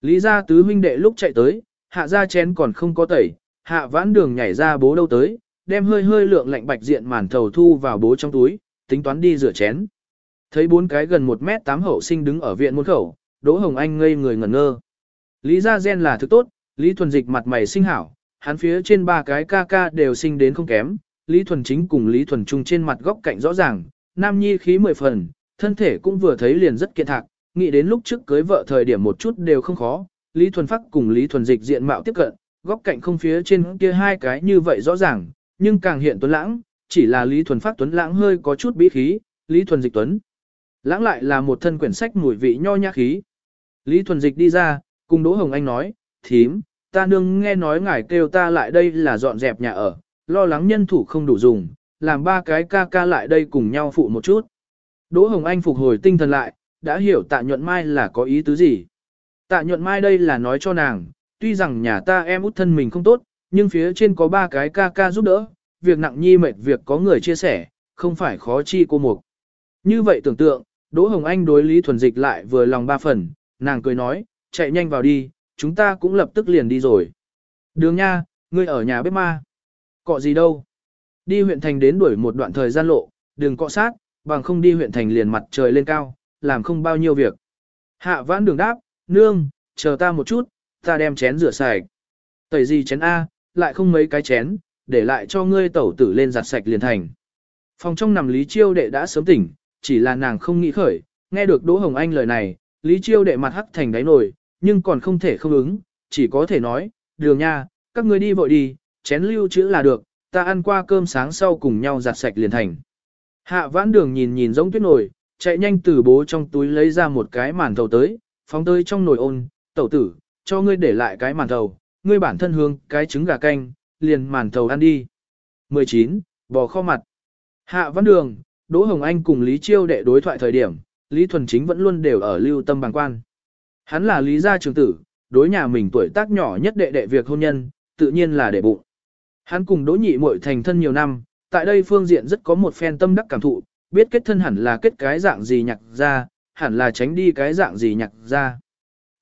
Lý gia tứ huynh đệ lúc chạy tới, hạ ra chén còn không có tẩy, hạ vãn đường nhảy ra bố đâu tới, đem hơi hơi lượng lạnh bạch diện màn thầu thu vào bố trong túi, tính toán đi rửa chén. Thấy bốn cái gần 1 mét 8 hậu sinh đứng ở viện môn khẩu, Đỗ Hồng Anh ngây người ngẩn ngơ. Lý gia gen là thứ tốt, Lý Thuần Dịch mặt mày sinh hảo, hắn phía trên ba cái ca ca đều sinh đến không kém, Lý Thuần Chính cùng Lý Thuần Trung trên mặt góc cạnh rõ ràng, nam nhi khí mười phần, thân thể cũng vừa thấy liền rất kiện thạc, nghĩ đến lúc trước cưới vợ thời điểm một chút đều không khó, Lý Thuần Phắc cùng Lý Thuần Dịch diện mạo tiếp cận, góc cạnh không phía trên kia hai cái như vậy rõ ràng, nhưng càng hiện tuấn lãng, chỉ là Lý Thuần Phác tuấn lãng hơi có chút bí khí, Lý Thuần Dịch tuấn. Lãng lại là một thân quyển sách mùi vị nho nhã khí. Lý Thuần Dịch đi ra, cùng Đỗ Hồng Anh nói, thím, ta nương nghe nói ngài kêu ta lại đây là dọn dẹp nhà ở, lo lắng nhân thủ không đủ dùng, làm ba cái ca ca lại đây cùng nhau phụ một chút. Đỗ Hồng Anh phục hồi tinh thần lại, đã hiểu tạ nhuận mai là có ý tứ gì. Tạ nhuận mai đây là nói cho nàng, tuy rằng nhà ta em út thân mình không tốt, nhưng phía trên có ba cái ca ca giúp đỡ, việc nặng nhi mệt việc có người chia sẻ, không phải khó chi cô mục. Như vậy tưởng tượng, Đỗ Hồng Anh đối Lý Thuần Dịch lại vừa lòng ba phần, nàng cười nói, chạy nhanh vào đi, chúng ta cũng lập tức liền đi rồi. Đường nha, ngươi ở nhà bếp ma. Cọ gì đâu. Đi huyện thành đến đuổi một đoạn thời gian lộ, đừng cọ sát, bằng không đi huyện thành liền mặt trời lên cao, làm không bao nhiêu việc. Hạ vãn đường đáp, nương, chờ ta một chút, ta đem chén rửa sạch. Tẩy gì chén A, lại không mấy cái chén, để lại cho ngươi tẩu tử lên giặt sạch liền thành. Phòng trong nằm Lý Chiêu đệ đã sớm tỉnh, chỉ là nàng không nghĩ khởi, nghe được Đỗ Hồng Anh lời này, Lý Chiêu đệ mặt hắc thành đáy nổi, nhưng còn không thể không ứng, chỉ có thể nói, đường nha, các người đi vội đi, chén lưu chữ là được, ta ăn qua cơm sáng sau cùng nhau giặt sạch liền thành. Hạ vãn đường nhìn nhìn giống tuyết nổi, chạy nhanh từ bố trong túi lấy ra một cái màn thầu tới, phóng tới trong nồi ôn, tẩu tử, cho ngươi để lại cái màn thầu, ngươi bản thân hương, cái trứng gà canh, liền màn thầu ăn đi. 19. Bò kho mặt Hạ Vãn đường, Đỗ Hồng Anh cùng Lý Chiêu đệ đối thoại thời điểm, Lý Thuần Chính vẫn luôn đều ở lưu tâm bằng quan. Hắn là Lý gia trường tử, đối nhà mình tuổi tác nhỏ nhất đệ đệ việc hôn nhân, tự nhiên là đệ bụng. Hắn cùng Đỗ Nhị muội thành thân nhiều năm, tại đây phương diện rất có một phen tâm đắc cảm thụ, biết kết thân hẳn là kết cái dạng gì nhặt ra, hẳn là tránh đi cái dạng gì nhặt ra.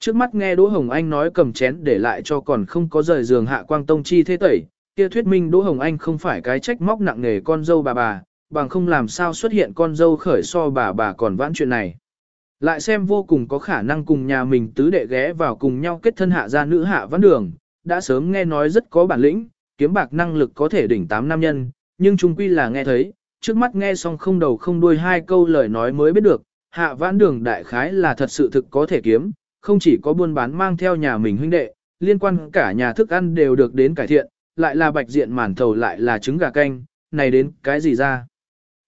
Trước mắt nghe Đỗ Hồng Anh nói cầm chén để lại cho còn không có rời giường hạ quang tông chi thế tẩy, kia thuyết minh Đỗ Hồng Anh không phải cái trách móc nặng nề con dâu bà bà, bằng không làm sao xuất hiện con dâu khởi so bà bà còn vãn chuyện này. Lại xem vô cùng có khả năng cùng nhà mình tứ đệ ghé vào cùng nhau kết thân hạ gia nữ hạ vãn đường, đã sớm nghe nói rất có bản lĩnh, kiếm bạc năng lực có thể đỉnh tám nam nhân, nhưng chung quy là nghe thấy, trước mắt nghe xong không đầu không đuôi hai câu lời nói mới biết được, hạ vãn đường đại khái là thật sự thực có thể kiếm, không chỉ có buôn bán mang theo nhà mình huynh đệ, liên quan cả nhà thức ăn đều được đến cải thiện, lại là bạch diện màn thầu lại là trứng gà canh, này đến cái gì ra?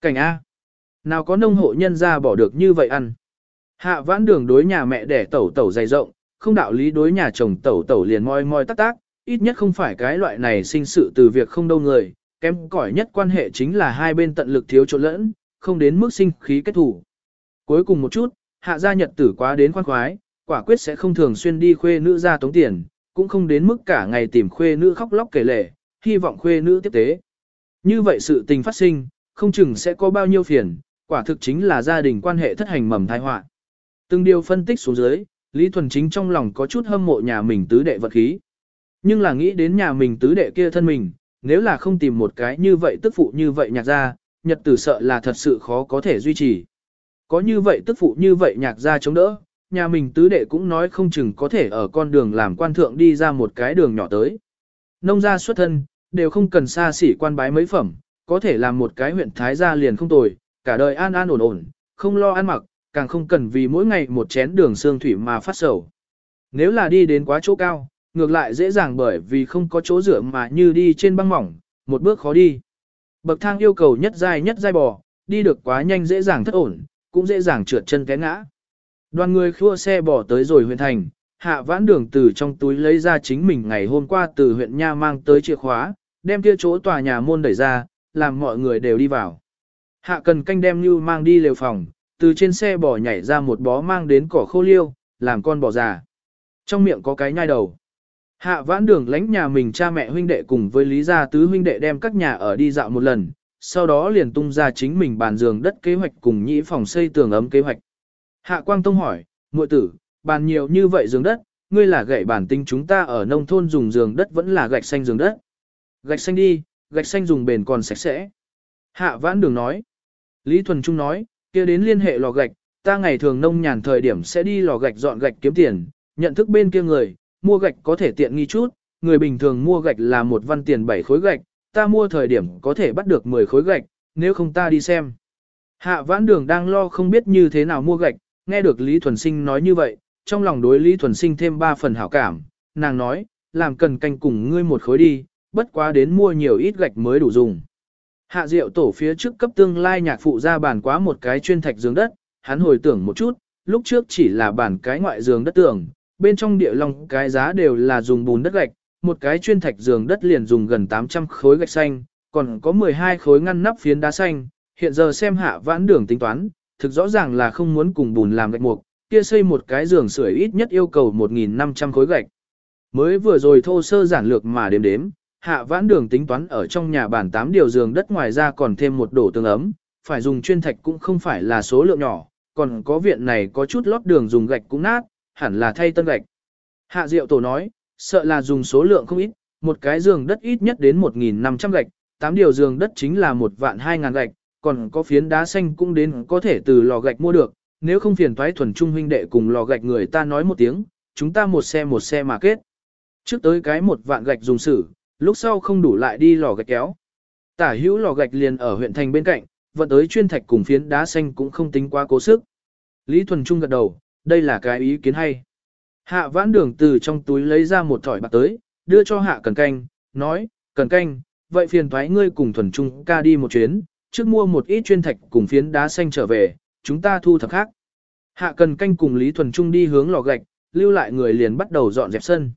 Cảnh A. Nào có nông hộ nhân ra bỏ được như vậy ăn. Hạ vãn đường đối nhà mẹ đẻ tẩu tẩu dày rộng, không đạo lý đối nhà chồng tẩu tẩu liền moi moi tắc tác, ít nhất không phải cái loại này sinh sự từ việc không đâu người, kém cỏi nhất quan hệ chính là hai bên tận lực thiếu chỗ lẫn, không đến mức sinh khí kết thủ. Cuối cùng một chút, hạ gia nhật tử quá đến khoan khoái, quả quyết sẽ không thường xuyên đi khuê nữ ra tống tiền, cũng không đến mức cả ngày tìm khuê nữ khóc lóc kể lể, hy vọng khuê nữ tiếp tế. Như vậy sự tình phát sinh, không chừng sẽ có bao nhiêu phiền, quả thực chính là gia đình quan hệ thất hành mầm tai họa. Từng điều phân tích xuống dưới, Lý Thuần Chính trong lòng có chút hâm mộ nhà mình tứ đệ vật khí. Nhưng là nghĩ đến nhà mình tứ đệ kia thân mình, nếu là không tìm một cái như vậy tức phụ như vậy nhạc ra, nhật tử sợ là thật sự khó có thể duy trì. Có như vậy tức phụ như vậy nhạc ra chống đỡ, nhà mình tứ đệ cũng nói không chừng có thể ở con đường làm quan thượng đi ra một cái đường nhỏ tới. Nông gia xuất thân, đều không cần xa xỉ quan bái mấy phẩm, có thể làm một cái huyện thái gia liền không tồi, cả đời an an ổn ổn, không lo ăn mặc, càng không cần vì mỗi ngày một chén đường xương thủy mà phát sầu. Nếu là đi đến quá chỗ cao, ngược lại dễ dàng bởi vì không có chỗ dựa mà như đi trên băng mỏng, một bước khó đi. Bậc thang yêu cầu nhất dài nhất dai bò, đi được quá nhanh dễ dàng thất ổn, cũng dễ dàng trượt chân té ngã. Đoàn người khua xe bỏ tới rồi huyện thành, hạ vãn đường từ trong túi lấy ra chính mình ngày hôm qua từ huyện Nha mang tới chìa khóa, đem kia chỗ tòa nhà môn đẩy ra, làm mọi người đều đi vào. Hạ cần canh đem như mang đi lều phòng, từ trên xe bò nhảy ra một bó mang đến cỏ khô liêu, làm con bò già. Trong miệng có cái nhai đầu. Hạ vãn đường lãnh nhà mình cha mẹ huynh đệ cùng với lý gia tứ huynh đệ đem các nhà ở đi dạo một lần, sau đó liền tung ra chính mình bàn giường đất kế hoạch cùng nhĩ phòng xây tường ấm kế hoạch. Hạ Quang Tông hỏi, muội tử, bàn nhiều như vậy giường đất, ngươi là gậy bản tinh chúng ta ở nông thôn dùng giường đất vẫn là gạch xanh giường đất. Gạch xanh đi, gạch xanh dùng bền còn sạch sẽ. Hạ vãn đường nói. Lý Thuần Trung nói, kia đến liên hệ lò gạch, ta ngày thường nông nhàn thời điểm sẽ đi lò gạch dọn gạch kiếm tiền, nhận thức bên kia người, mua gạch có thể tiện nghi chút, người bình thường mua gạch là một văn tiền 7 khối gạch, ta mua thời điểm có thể bắt được 10 khối gạch, nếu không ta đi xem. Hạ vãn đường đang lo không biết như thế nào mua gạch, nghe được Lý Thuần Sinh nói như vậy, trong lòng đối Lý Thuần Sinh thêm 3 phần hảo cảm, nàng nói, làm cần canh cùng ngươi một khối đi, bất quá đến mua nhiều ít gạch mới đủ dùng. Hạ Diệu tổ phía trước cấp tương lai nhạc phụ ra bàn quá một cái chuyên thạch giường đất, hắn hồi tưởng một chút, lúc trước chỉ là bản cái ngoại giường đất tưởng bên trong địa long cái giá đều là dùng bùn đất gạch, một cái chuyên thạch giường đất liền dùng gần 800 khối gạch xanh, còn có 12 khối ngăn nắp phiến đá xanh, hiện giờ xem hạ vãn đường tính toán, thực rõ ràng là không muốn cùng bùn làm gạch mục, kia xây một cái giường sưởi ít nhất yêu cầu 1.500 khối gạch. Mới vừa rồi thô sơ giản lược mà đếm đếm, hạ vãn đường tính toán ở trong nhà bản 8 điều giường đất ngoài ra còn thêm một đổ tường ấm, phải dùng chuyên thạch cũng không phải là số lượng nhỏ, còn có viện này có chút lót đường dùng gạch cũng nát, hẳn là thay tân gạch. Hạ Diệu Tổ nói, sợ là dùng số lượng không ít, một cái giường đất ít nhất đến 1.500 gạch, 8 điều giường đất chính là một vạn 2.000 gạch, còn có phiến đá xanh cũng đến có thể từ lò gạch mua được, nếu không phiền thoái thuần trung huynh đệ cùng lò gạch người ta nói một tiếng, chúng ta một xe một xe mà kết. Trước tới cái một vạn gạch dùng sử, lúc sau không đủ lại đi lò gạch kéo. Tả hữu lò gạch liền ở huyện thành bên cạnh, vận tới chuyên thạch cùng phiến đá xanh cũng không tính quá cố sức. Lý Thuần Trung gật đầu, đây là cái ý kiến hay. Hạ vãn đường từ trong túi lấy ra một thỏi bạc tới, đưa cho hạ cần canh, nói, cần canh, vậy phiền thoái ngươi cùng Thuần Trung ca đi một chuyến, trước mua một ít chuyên thạch cùng phiến đá xanh trở về, chúng ta thu thập khác. Hạ cần canh cùng Lý Thuần Trung đi hướng lò gạch, lưu lại người liền bắt đầu dọn dẹp sân.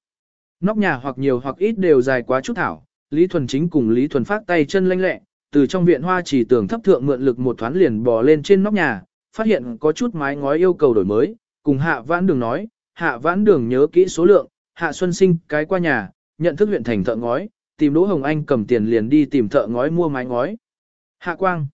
Nóc nhà hoặc nhiều hoặc ít đều dài quá chút thảo, Lý Thuần Chính cùng Lý Thuần phát tay chân lanh lẹ, từ trong viện hoa chỉ tưởng thấp thượng mượn lực một thoáng liền bò lên trên nóc nhà, phát hiện có chút mái ngói yêu cầu đổi mới, cùng Hạ Vãn Đường nói, Hạ Vãn Đường nhớ kỹ số lượng, Hạ Xuân Sinh cái qua nhà, nhận thức huyện thành thợ ngói, tìm Đỗ Hồng Anh cầm tiền liền đi tìm thợ ngói mua mái ngói. Hạ Quang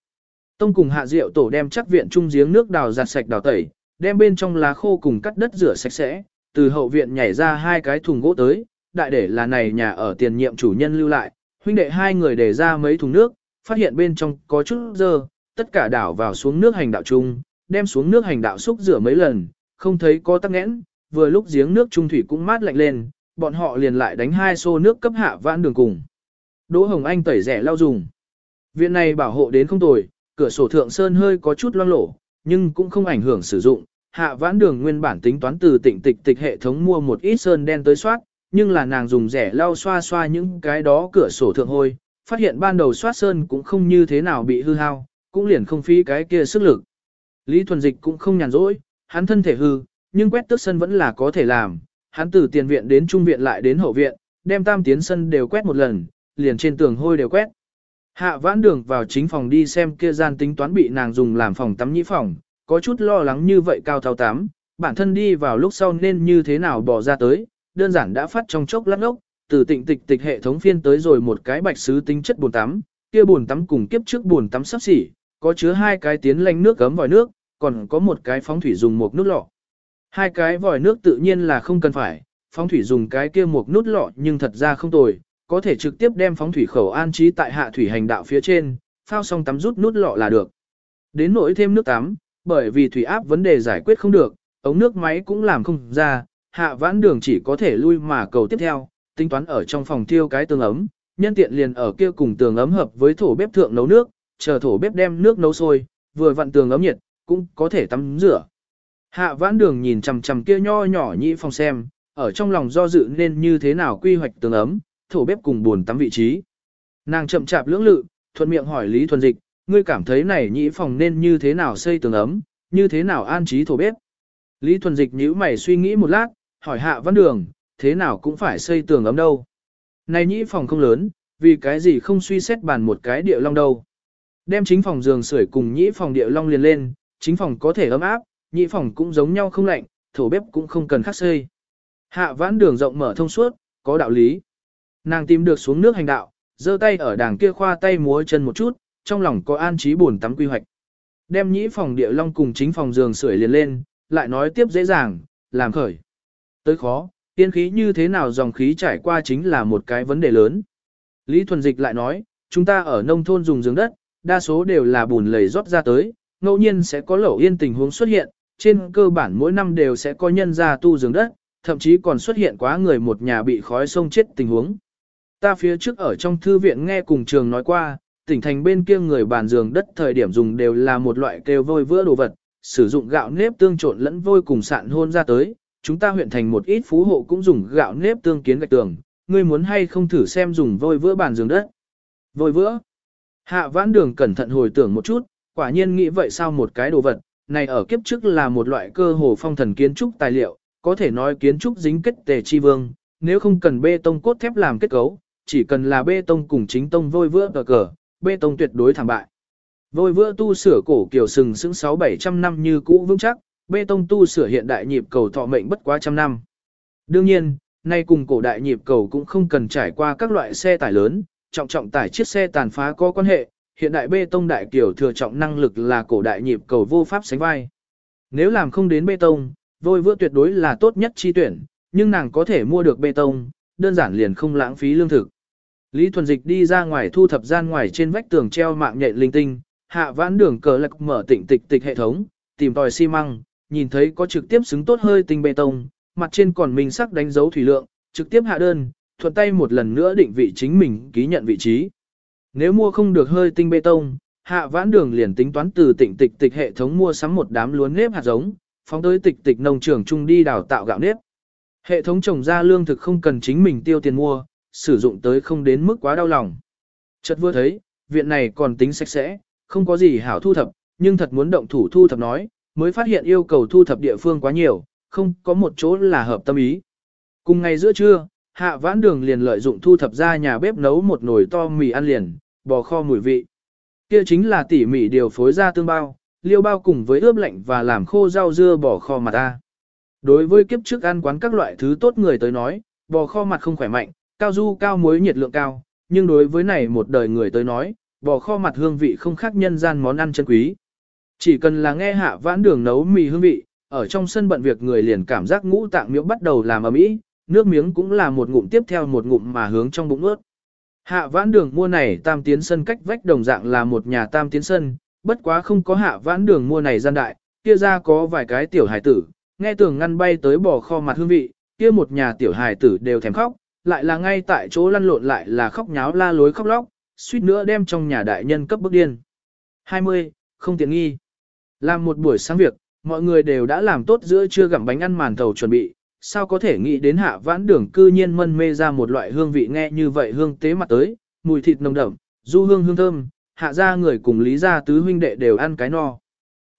Tông cùng Hạ Diệu tổ đem chắc viện trung giếng nước đào giặt sạch đào tẩy, đem bên trong lá khô cùng cắt đất rửa sạch sẽ, từ hậu viện nhảy ra hai cái thùng gỗ tới, đại để là này nhà ở tiền nhiệm chủ nhân lưu lại, huynh đệ hai người để ra mấy thùng nước, phát hiện bên trong có chút dơ, tất cả đảo vào xuống nước hành đạo chung, đem xuống nước hành đạo xúc rửa mấy lần, không thấy có tắc nghẽn, vừa lúc giếng nước trung thủy cũng mát lạnh lên, bọn họ liền lại đánh hai xô nước cấp hạ vãn đường cùng. Đỗ Hồng Anh tẩy rẻ lau dùng. Viện này bảo hộ đến không tồi, cửa sổ thượng sơn hơi có chút loang lổ, nhưng cũng không ảnh hưởng sử dụng. Hạ vãn đường nguyên bản tính toán từ tịnh tịch tịch hệ thống mua một ít sơn đen tới soát, nhưng là nàng dùng rẻ lau xoa xoa những cái đó cửa sổ thượng hôi, phát hiện ban đầu soát sơn cũng không như thế nào bị hư hao, cũng liền không phí cái kia sức lực. Lý Thuần Dịch cũng không nhàn rỗi, hắn thân thể hư, nhưng quét tước sân vẫn là có thể làm, hắn từ tiền viện đến trung viện lại đến hậu viện, đem tam tiến sân đều quét một lần, liền trên tường hôi đều quét. Hạ vãn đường vào chính phòng đi xem kia gian tính toán bị nàng dùng làm phòng tắm nhĩ phòng, có chút lo lắng như vậy cao thao tám, bản thân đi vào lúc sau nên như thế nào bỏ ra tới, đơn giản đã phát trong chốc lát ốc, từ tịnh tịch tịch hệ thống phiên tới rồi một cái bạch sứ tính chất bồn tắm, kia bồn tắm cùng kiếp trước bồn tắm sắp xỉ, có chứa hai cái tiến lanh nước cấm vòi nước, còn có một cái phóng thủy dùng một nút lọ. Hai cái vòi nước tự nhiên là không cần phải, phóng thủy dùng cái kia một nút lọ nhưng thật ra không tồi, có thể trực tiếp đem phóng thủy khẩu an trí tại hạ thủy hành đạo phía trên, phao xong tắm rút nút lọ là được. Đến nỗi thêm nước tắm, bởi vì thủy áp vấn đề giải quyết không được, ống nước máy cũng làm không ra, hạ vãn đường chỉ có thể lui mà cầu tiếp theo, tính toán ở trong phòng thiêu cái tường ấm, nhân tiện liền ở kia cùng tường ấm hợp với thổ bếp thượng nấu nước, chờ thổ bếp đem nước nấu sôi, vừa vặn tường ấm nhiệt, cũng có thể tắm rửa. Hạ vãn đường nhìn chằm chằm kia nho nhỏ nhị phòng xem, ở trong lòng do dự nên như thế nào quy hoạch tường ấm, thổ bếp cùng buồn tắm vị trí. Nàng chậm chạp lưỡng lự, thuận miệng hỏi Lý Thuần Dịch, ngươi cảm thấy này nhị phòng nên như thế nào xây tường ấm, như thế nào an trí thổ bếp. Lý Thuần Dịch nhíu mày suy nghĩ một lát, hỏi hạ văn đường, thế nào cũng phải xây tường ấm đâu. Này nhĩ phòng không lớn, vì cái gì không suy xét bàn một cái địa long đâu. Đem chính phòng giường sưởi cùng nhĩ phòng địa long liền lên, chính phòng có thể ấm áp, nhĩ phòng cũng giống nhau không lạnh, thổ bếp cũng không cần khắc xây. Hạ vãn đường rộng mở thông suốt, có đạo lý. Nàng tìm được xuống nước hành đạo, giơ tay ở đàng kia khoa tay múa chân một chút, trong lòng có an trí buồn tắm quy hoạch. Đem nhĩ phòng địa long cùng chính phòng giường sưởi liền lên, lại nói tiếp dễ dàng, làm khởi. Tới khó, tiên khí như thế nào dòng khí trải qua chính là một cái vấn đề lớn. Lý Thuần Dịch lại nói, chúng ta ở nông thôn dùng giường đất, đa số đều là bùn lầy rót ra tới, ngẫu nhiên sẽ có lẩu yên tình huống xuất hiện, trên cơ bản mỗi năm đều sẽ có nhân ra tu giường đất, thậm chí còn xuất hiện quá người một nhà bị khói sông chết tình huống. Ta phía trước ở trong thư viện nghe cùng trường nói qua, tỉnh thành bên kia người bàn giường đất thời điểm dùng đều là một loại kêu vôi vữa đồ vật, sử dụng gạo nếp tương trộn lẫn vôi cùng sạn hôn ra tới, chúng ta huyện thành một ít phú hộ cũng dùng gạo nếp tương kiến gạch tường, ngươi muốn hay không thử xem dùng vôi vữa bàn giường đất. Vôi vữa. Hạ vãn đường cẩn thận hồi tưởng một chút, quả nhiên nghĩ vậy sao một cái đồ vật, này ở kiếp trước là một loại cơ hồ phong thần kiến trúc tài liệu, có thể nói kiến trúc dính kết tề chi vương, nếu không cần bê tông cốt thép làm kết cấu, chỉ cần là bê tông cùng chính tông vôi vữa cờ cờ, bê tông tuyệt đối thảm bại. Vôi vữa tu sửa cổ kiểu sừng sững 6-700 năm như cũ vững chắc, bê tông tu sửa hiện đại nhịp cầu thọ mệnh bất quá trăm năm. Đương nhiên, nay cùng cổ đại nhịp cầu cũng không cần trải qua các loại xe tải lớn, trọng trọng tải chiếc xe tàn phá có quan hệ, hiện đại bê tông đại kiểu thừa trọng năng lực là cổ đại nhịp cầu vô pháp sánh vai. Nếu làm không đến bê tông, vôi vữa tuyệt đối là tốt nhất chi tuyển, nhưng nàng có thể mua được bê tông, đơn giản liền không lãng phí lương thực. Lý Thuần Dịch đi ra ngoài thu thập gian ngoài trên vách tường treo mạng nhện linh tinh, hạ vãn đường cờ lạc mở tịnh tịch tịch hệ thống, tìm tòi xi măng, nhìn thấy có trực tiếp xứng tốt hơi tinh bê tông, mặt trên còn mình sắc đánh dấu thủy lượng, trực tiếp hạ đơn, thuận tay một lần nữa định vị chính mình ký nhận vị trí. Nếu mua không được hơi tinh bê tông, hạ vãn đường liền tính toán từ tỉnh tịch tịch hệ thống mua sắm một đám lúa nếp hạt giống, phóng tới tịch tịch nông trường chung đi đào tạo gạo nếp. Hệ thống trồng ra lương thực không cần chính mình tiêu tiền mua, sử dụng tới không đến mức quá đau lòng. Chợt vừa thấy, viện này còn tính sạch sẽ, không có gì hảo thu thập, nhưng thật muốn động thủ thu thập nói, mới phát hiện yêu cầu thu thập địa phương quá nhiều, không có một chỗ là hợp tâm ý. Cùng ngày giữa trưa, hạ vãn đường liền lợi dụng thu thập ra nhà bếp nấu một nồi to mì ăn liền, bò kho mùi vị. Kia chính là tỉ mỉ điều phối ra tương bao, liêu bao cùng với ướp lạnh và làm khô rau dưa bò kho mặt ta. Đối với kiếp trước ăn quán các loại thứ tốt người tới nói, bò kho mặt không khỏe mạnh, cao du cao muối nhiệt lượng cao, nhưng đối với này một đời người tới nói, bò kho mặt hương vị không khác nhân gian món ăn chân quý. Chỉ cần là nghe hạ vãn đường nấu mì hương vị, ở trong sân bận việc người liền cảm giác ngũ tạng miễu bắt đầu làm ấm ý, nước miếng cũng là một ngụm tiếp theo một ngụm mà hướng trong bụng ướt. Hạ vãn đường mua này tam tiến sân cách vách đồng dạng là một nhà tam tiến sân, bất quá không có hạ vãn đường mua này gian đại, kia ra có vài cái tiểu hài tử, nghe tưởng ngăn bay tới bò kho mặt hương vị, kia một nhà tiểu hài tử đều thèm khóc, lại là ngay tại chỗ lăn lộn lại là khóc nháo la lối khóc lóc, suýt nữa đem trong nhà đại nhân cấp bức điên. 20. Không tiện nghi. Làm một buổi sáng việc, mọi người đều đã làm tốt giữa trưa gặm bánh ăn màn thầu chuẩn bị, sao có thể nghĩ đến hạ vãn đường cư nhiên mân mê ra một loại hương vị nghe như vậy hương tế mặt tới, mùi thịt nồng đậm, du hương hương thơm, hạ ra người cùng lý gia tứ huynh đệ đều ăn cái no.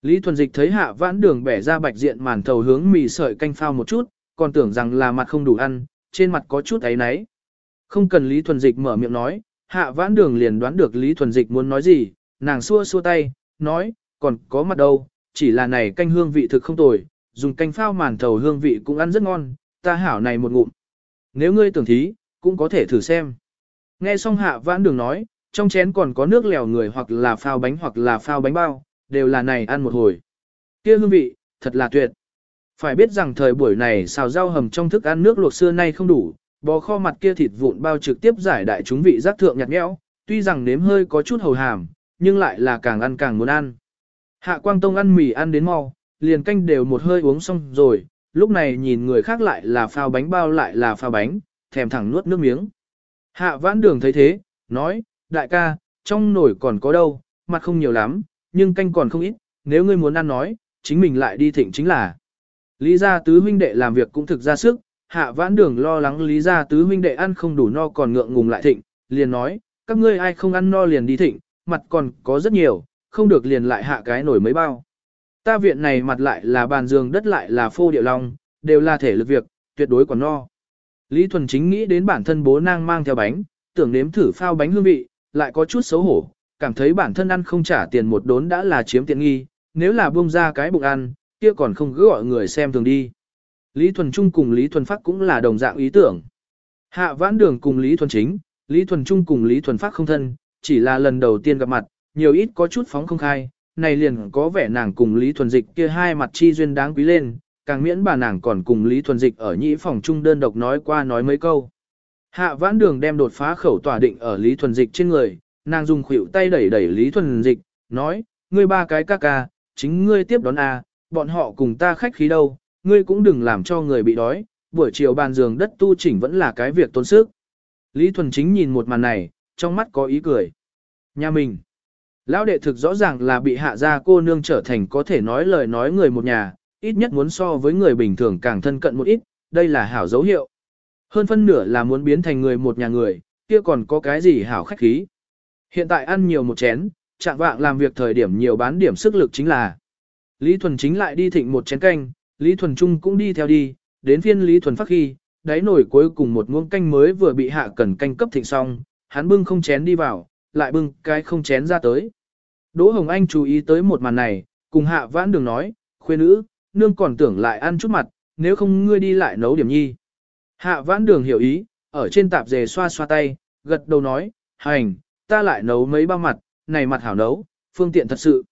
Lý Thuần Dịch thấy hạ vãn đường bẻ ra bạch diện màn thầu hướng mì sợi canh phao một chút, còn tưởng rằng là mặt không đủ ăn, trên mặt có chút ấy náy. Không cần Lý Thuần Dịch mở miệng nói, hạ vãn đường liền đoán được Lý Thuần Dịch muốn nói gì, nàng xua xua tay, nói, còn có mặt đâu, chỉ là này canh hương vị thực không tồi, dùng canh phao màn thầu hương vị cũng ăn rất ngon, ta hảo này một ngụm. Nếu ngươi tưởng thí, cũng có thể thử xem. Nghe xong hạ vãn đường nói, trong chén còn có nước lèo người hoặc là phao bánh hoặc là phao bánh bao, đều là này ăn một hồi. Kia hương vị, thật là tuyệt. Phải biết rằng thời buổi này xào rau hầm trong thức ăn nước luộc xưa nay không đủ, bò kho mặt kia thịt vụn bao trực tiếp giải đại chúng vị giác thượng nhạt nhẽo, tuy rằng nếm hơi có chút hầu hàm, nhưng lại là càng ăn càng muốn ăn. Hạ Quang Tông ăn mì ăn đến mau, liền canh đều một hơi uống xong rồi, lúc này nhìn người khác lại là phao bánh bao lại là phao bánh, thèm thẳng nuốt nước miếng. Hạ vãn đường thấy thế, nói, đại ca, trong nồi còn có đâu, mặt không nhiều lắm, nhưng canh còn không ít, nếu ngươi muốn ăn nói, chính mình lại đi thịnh chính là. Lý gia tứ huynh đệ làm việc cũng thực ra sức, hạ vãn đường lo lắng lý gia tứ huynh đệ ăn không đủ no còn ngượng ngùng lại thịnh, liền nói, các ngươi ai không ăn no liền đi thịnh, mặt còn có rất nhiều, không được liền lại hạ cái nổi mấy bao. Ta viện này mặt lại là bàn giường đất lại là phô điệu long, đều là thể lực việc, tuyệt đối còn no. Lý Thuần chính nghĩ đến bản thân bố nang mang theo bánh, tưởng nếm thử phao bánh hương vị, lại có chút xấu hổ, cảm thấy bản thân ăn không trả tiền một đốn đã là chiếm tiện nghi, nếu là buông ra cái bụng ăn, kia còn không cứ gọi người xem thường đi. Lý Thuần Trung cùng Lý Thuần Phát cũng là đồng dạng ý tưởng. Hạ vãn đường cùng Lý Thuần Chính, Lý Thuần Trung cùng Lý Thuần Phát không thân, chỉ là lần đầu tiên gặp mặt, nhiều ít có chút phóng không khai, này liền có vẻ nàng cùng Lý Thuần Dịch kia hai mặt chi duyên đáng quý lên, càng miễn bà nàng còn cùng Lý Thuần Dịch ở nhĩ phòng chung đơn độc nói qua nói mấy câu. Hạ vãn đường đem đột phá khẩu tỏa định ở Lý Thuần Dịch trên người, nàng dùng khuỷu tay đẩy đẩy Lý Thuần Dịch, nói, ngươi ba cái ca ca, chính ngươi tiếp đón a, bọn họ cùng ta khách khí đâu, ngươi cũng đừng làm cho người bị đói, buổi chiều bàn giường đất tu chỉnh vẫn là cái việc tốn sức. Lý Thuần Chính nhìn một màn này, trong mắt có ý cười. Nhà mình, lão đệ thực rõ ràng là bị hạ gia cô nương trở thành có thể nói lời nói người một nhà, ít nhất muốn so với người bình thường càng thân cận một ít, đây là hảo dấu hiệu. Hơn phân nửa là muốn biến thành người một nhà người, kia còn có cái gì hảo khách khí. Hiện tại ăn nhiều một chén, chạm vạng làm việc thời điểm nhiều bán điểm sức lực chính là. Lý Thuần chính lại đi thịnh một chén canh, Lý Thuần Trung cũng đi theo đi, đến phiên Lý Thuần phát khi, đáy nổi cuối cùng một muỗng canh mới vừa bị hạ cần canh cấp thịnh xong, hắn bưng không chén đi vào, lại bưng cái không chén ra tới. Đỗ Hồng Anh chú ý tới một màn này, cùng hạ vãn đường nói, khuê nữ, nương còn tưởng lại ăn chút mặt, nếu không ngươi đi lại nấu điểm nhi. Hạ vãn đường hiểu ý, ở trên tạp dề xoa xoa tay, gật đầu nói, hành, ta lại nấu mấy bao mặt, này mặt hảo nấu, phương tiện thật sự.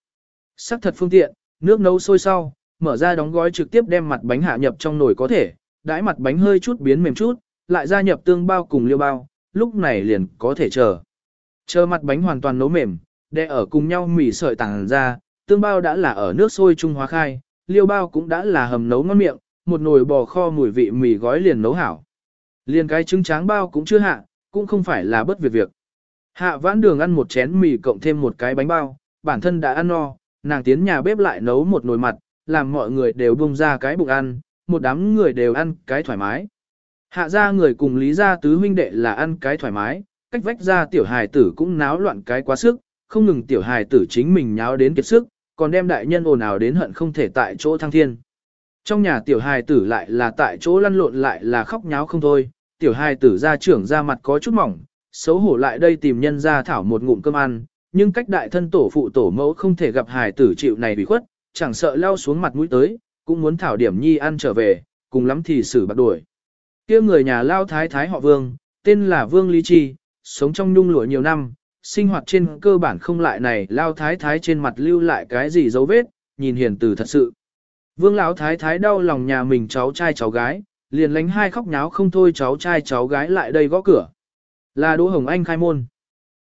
Sắc thật phương tiện, nước nấu sôi sau, mở ra đóng gói trực tiếp đem mặt bánh hạ nhập trong nồi có thể, đãi mặt bánh hơi chút biến mềm chút, lại gia nhập tương bao cùng liêu bao, lúc này liền có thể chờ. Chờ mặt bánh hoàn toàn nấu mềm, đè ở cùng nhau mỉ sợi tàng ra, tương bao đã là ở nước sôi trung hóa khai, liêu bao cũng đã là hầm nấu ngon miệng, một nồi bò kho mùi vị mì gói liền nấu hảo. Liền cái trứng tráng bao cũng chưa hạ, cũng không phải là bất việc việc. Hạ vãn đường ăn một chén mì cộng thêm một cái bánh bao, bản thân đã ăn no, nàng tiến nhà bếp lại nấu một nồi mặt, làm mọi người đều bung ra cái bụng ăn, một đám người đều ăn cái thoải mái. Hạ ra người cùng lý gia tứ huynh đệ là ăn cái thoải mái, cách vách ra tiểu hài tử cũng náo loạn cái quá sức, không ngừng tiểu hài tử chính mình nháo đến kiệt sức, còn đem đại nhân ồn ào đến hận không thể tại chỗ thăng thiên. Trong nhà tiểu hài tử lại là tại chỗ lăn lộn lại là khóc nháo không thôi, tiểu hài tử ra trưởng ra mặt có chút mỏng, xấu hổ lại đây tìm nhân ra thảo một ngụm cơm ăn, nhưng cách đại thân tổ phụ tổ mẫu không thể gặp hài tử chịu này bị khuất, chẳng sợ lao xuống mặt mũi tới, cũng muốn thảo điểm nhi ăn trở về, cùng lắm thì xử bạc đuổi. kia người nhà lao thái thái họ vương, tên là Vương Lý Chi, sống trong nhung lụa nhiều năm, sinh hoạt trên cơ bản không lại này lao thái thái trên mặt lưu lại cái gì dấu vết, nhìn hiền từ thật sự. Vương lão thái thái đau lòng nhà mình cháu trai cháu gái, liền lánh hai khóc nháo không thôi cháu trai cháu gái lại đây gõ cửa. Là Đỗ Hồng Anh khai môn.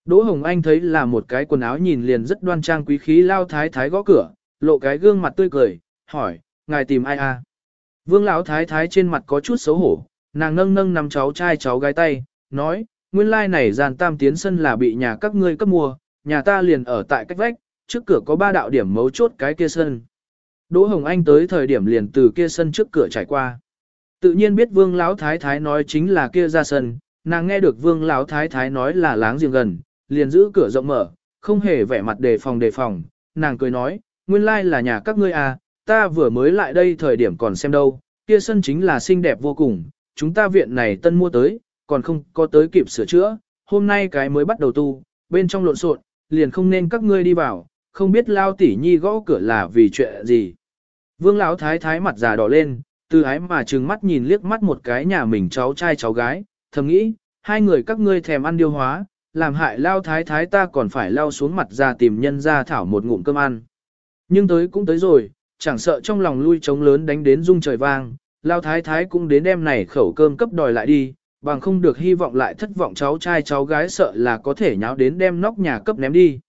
Đỗ Hồng Anh thấy là một cái quần áo nhìn liền rất đoan trang quý khí lao thái thái gõ cửa, lộ cái gương mặt tươi cười, hỏi, ngài tìm ai à? Vương lão thái thái trên mặt có chút xấu hổ, nàng nâng nâng nắm cháu trai cháu gái tay, nói, nguyên lai này gian tam tiến sân là bị nhà các ngươi cấp mua, nhà ta liền ở tại cách vách, trước cửa có ba đạo điểm mấu chốt cái kia sân. Đỗ Hồng Anh tới thời điểm liền từ kia sân trước cửa trải qua. Tự nhiên biết Vương lão thái thái nói chính là kia ra sân, nàng nghe được Vương lão thái thái nói là láng giềng gần, liền giữ cửa rộng mở, không hề vẻ mặt đề phòng đề phòng, nàng cười nói, nguyên lai là nhà các ngươi à, ta vừa mới lại đây thời điểm còn xem đâu, kia sân chính là xinh đẹp vô cùng, chúng ta viện này tân mua tới, còn không có tới kịp sửa chữa, hôm nay cái mới bắt đầu tu, bên trong lộn xộn, liền không nên các ngươi đi vào, không biết lao tỷ nhi gõ cửa là vì chuyện gì. Vương lão thái thái mặt già đỏ lên, từ ái mà trừng mắt nhìn liếc mắt một cái nhà mình cháu trai cháu gái, thầm nghĩ, hai người các ngươi thèm ăn điêu hóa, làm hại lao thái thái ta còn phải lao xuống mặt ra tìm nhân ra thảo một ngụm cơm ăn. Nhưng tới cũng tới rồi, chẳng sợ trong lòng lui trống lớn đánh đến rung trời vang, lao thái thái cũng đến đem này khẩu cơm cấp đòi lại đi, bằng không được hy vọng lại thất vọng cháu trai cháu gái sợ là có thể nháo đến đem nóc nhà cấp ném đi.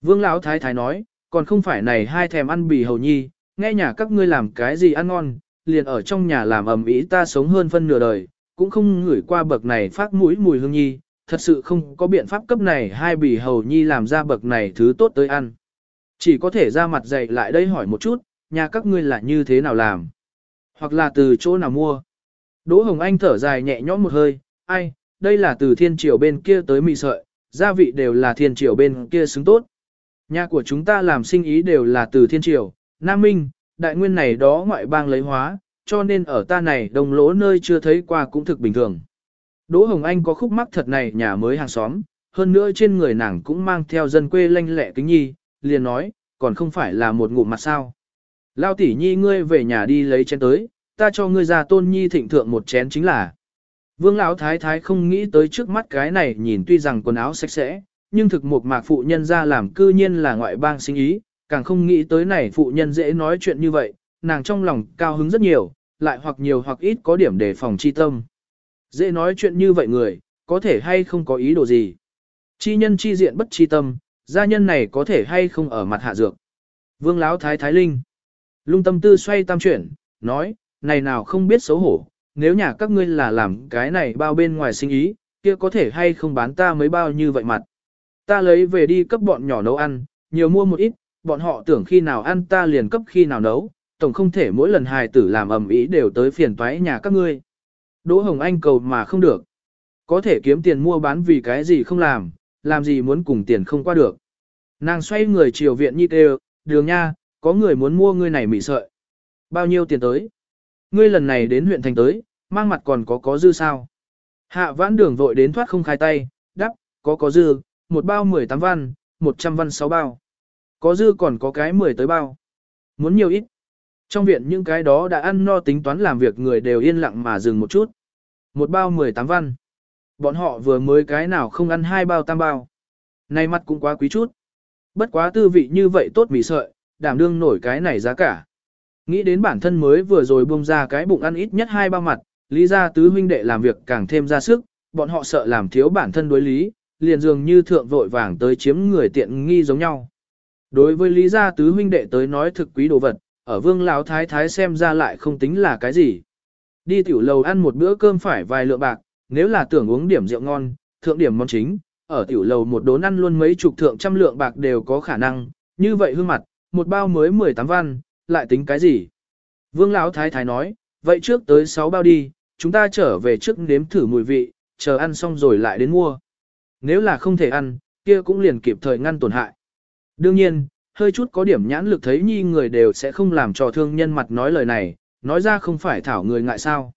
Vương lão thái thái nói, còn không phải này hai thèm ăn bì hầu nhi, nghe nhà các ngươi làm cái gì ăn ngon, liền ở trong nhà làm ẩm ý ta sống hơn phân nửa đời, cũng không ngửi qua bậc này phát mũi mùi hương nhi, thật sự không có biện pháp cấp này hai bì hầu nhi làm ra bậc này thứ tốt tới ăn. Chỉ có thể ra mặt dậy lại đây hỏi một chút, nhà các ngươi là như thế nào làm? Hoặc là từ chỗ nào mua? Đỗ Hồng Anh thở dài nhẹ nhõm một hơi, ai, đây là từ thiên triều bên kia tới mì sợi, gia vị đều là thiên triều bên kia xứng tốt. Nhà của chúng ta làm sinh ý đều là từ thiên triều, Nam Minh, đại nguyên này đó ngoại bang lấy hóa, cho nên ở ta này đồng lỗ nơi chưa thấy qua cũng thực bình thường. Đỗ Hồng Anh có khúc mắc thật này nhà mới hàng xóm, hơn nữa trên người nàng cũng mang theo dân quê lanh lẹ kính nhi, liền nói, còn không phải là một ngụm mặt sao. Lao tỷ nhi ngươi về nhà đi lấy chén tới, ta cho ngươi ra tôn nhi thịnh thượng một chén chính là. Vương lão thái thái không nghĩ tới trước mắt cái này nhìn tuy rằng quần áo sạch sẽ, nhưng thực một mạc phụ nhân ra làm cư nhiên là ngoại bang sinh ý, càng không nghĩ tới này phụ nhân dễ nói chuyện như vậy, nàng trong lòng cao hứng rất nhiều, lại hoặc nhiều hoặc ít có điểm đề phòng chi tâm. Dễ nói chuyện như vậy người, có thể hay không có ý đồ gì. Chi nhân chi diện bất chi tâm, gia nhân này có thể hay không ở mặt hạ dược. Vương Lão Thái Thái Linh. Lung tâm tư xoay tam chuyển, nói, này nào không biết xấu hổ, nếu nhà các ngươi là làm cái này bao bên ngoài sinh ý, kia có thể hay không bán ta mấy bao như vậy mặt. Ta lấy về đi cấp bọn nhỏ nấu ăn, nhiều mua một ít, bọn họ tưởng khi nào ăn ta liền cấp khi nào nấu, tổng không thể mỗi lần hài tử làm ầm ĩ đều tới phiền toái nhà các ngươi. Đỗ Hồng Anh cầu mà không được. Có thể kiếm tiền mua bán vì cái gì không làm, làm gì muốn cùng tiền không qua được. Nàng xoay người chiều viện nhi đều, đường nha, có người muốn mua ngươi này mị sợi. Bao nhiêu tiền tới? Ngươi lần này đến huyện thành tới, mang mặt còn có có dư sao? Hạ vãn đường vội đến thoát không khai tay, đắp, có có dư, một bao 18 văn, 100 văn 6 bao. Có dư còn có cái 10 tới bao. Muốn nhiều ít. Trong viện những cái đó đã ăn no tính toán làm việc người đều yên lặng mà dừng một chút. Một bao 18 văn. Bọn họ vừa mới cái nào không ăn hai bao tam bao. Này mặt cũng quá quý chút. Bất quá tư vị như vậy tốt mì sợi, đảm đương nổi cái này giá cả. Nghĩ đến bản thân mới vừa rồi buông ra cái bụng ăn ít nhất hai ba mặt, lý ra tứ huynh đệ làm việc càng thêm ra sức, bọn họ sợ làm thiếu bản thân đối lý, liền dường như thượng vội vàng tới chiếm người tiện nghi giống nhau. Đối với lý gia tứ huynh đệ tới nói thực quý đồ vật, ở vương lão thái thái xem ra lại không tính là cái gì. Đi tiểu lầu ăn một bữa cơm phải vài lượng bạc, nếu là tưởng uống điểm rượu ngon, thượng điểm món chính, ở tiểu lầu một đốn ăn luôn mấy chục thượng trăm lượng bạc đều có khả năng, như vậy hương mặt, một bao mới 18 văn, lại tính cái gì? Vương Lão Thái Thái nói, vậy trước tới 6 bao đi, chúng ta trở về trước nếm thử mùi vị, chờ ăn xong rồi lại đến mua. Nếu là không thể ăn, kia cũng liền kịp thời ngăn tổn hại. Đương nhiên, hơi chút có điểm nhãn lực thấy nhi người đều sẽ không làm trò thương nhân mặt nói lời này, nói ra không phải thảo người ngại sao.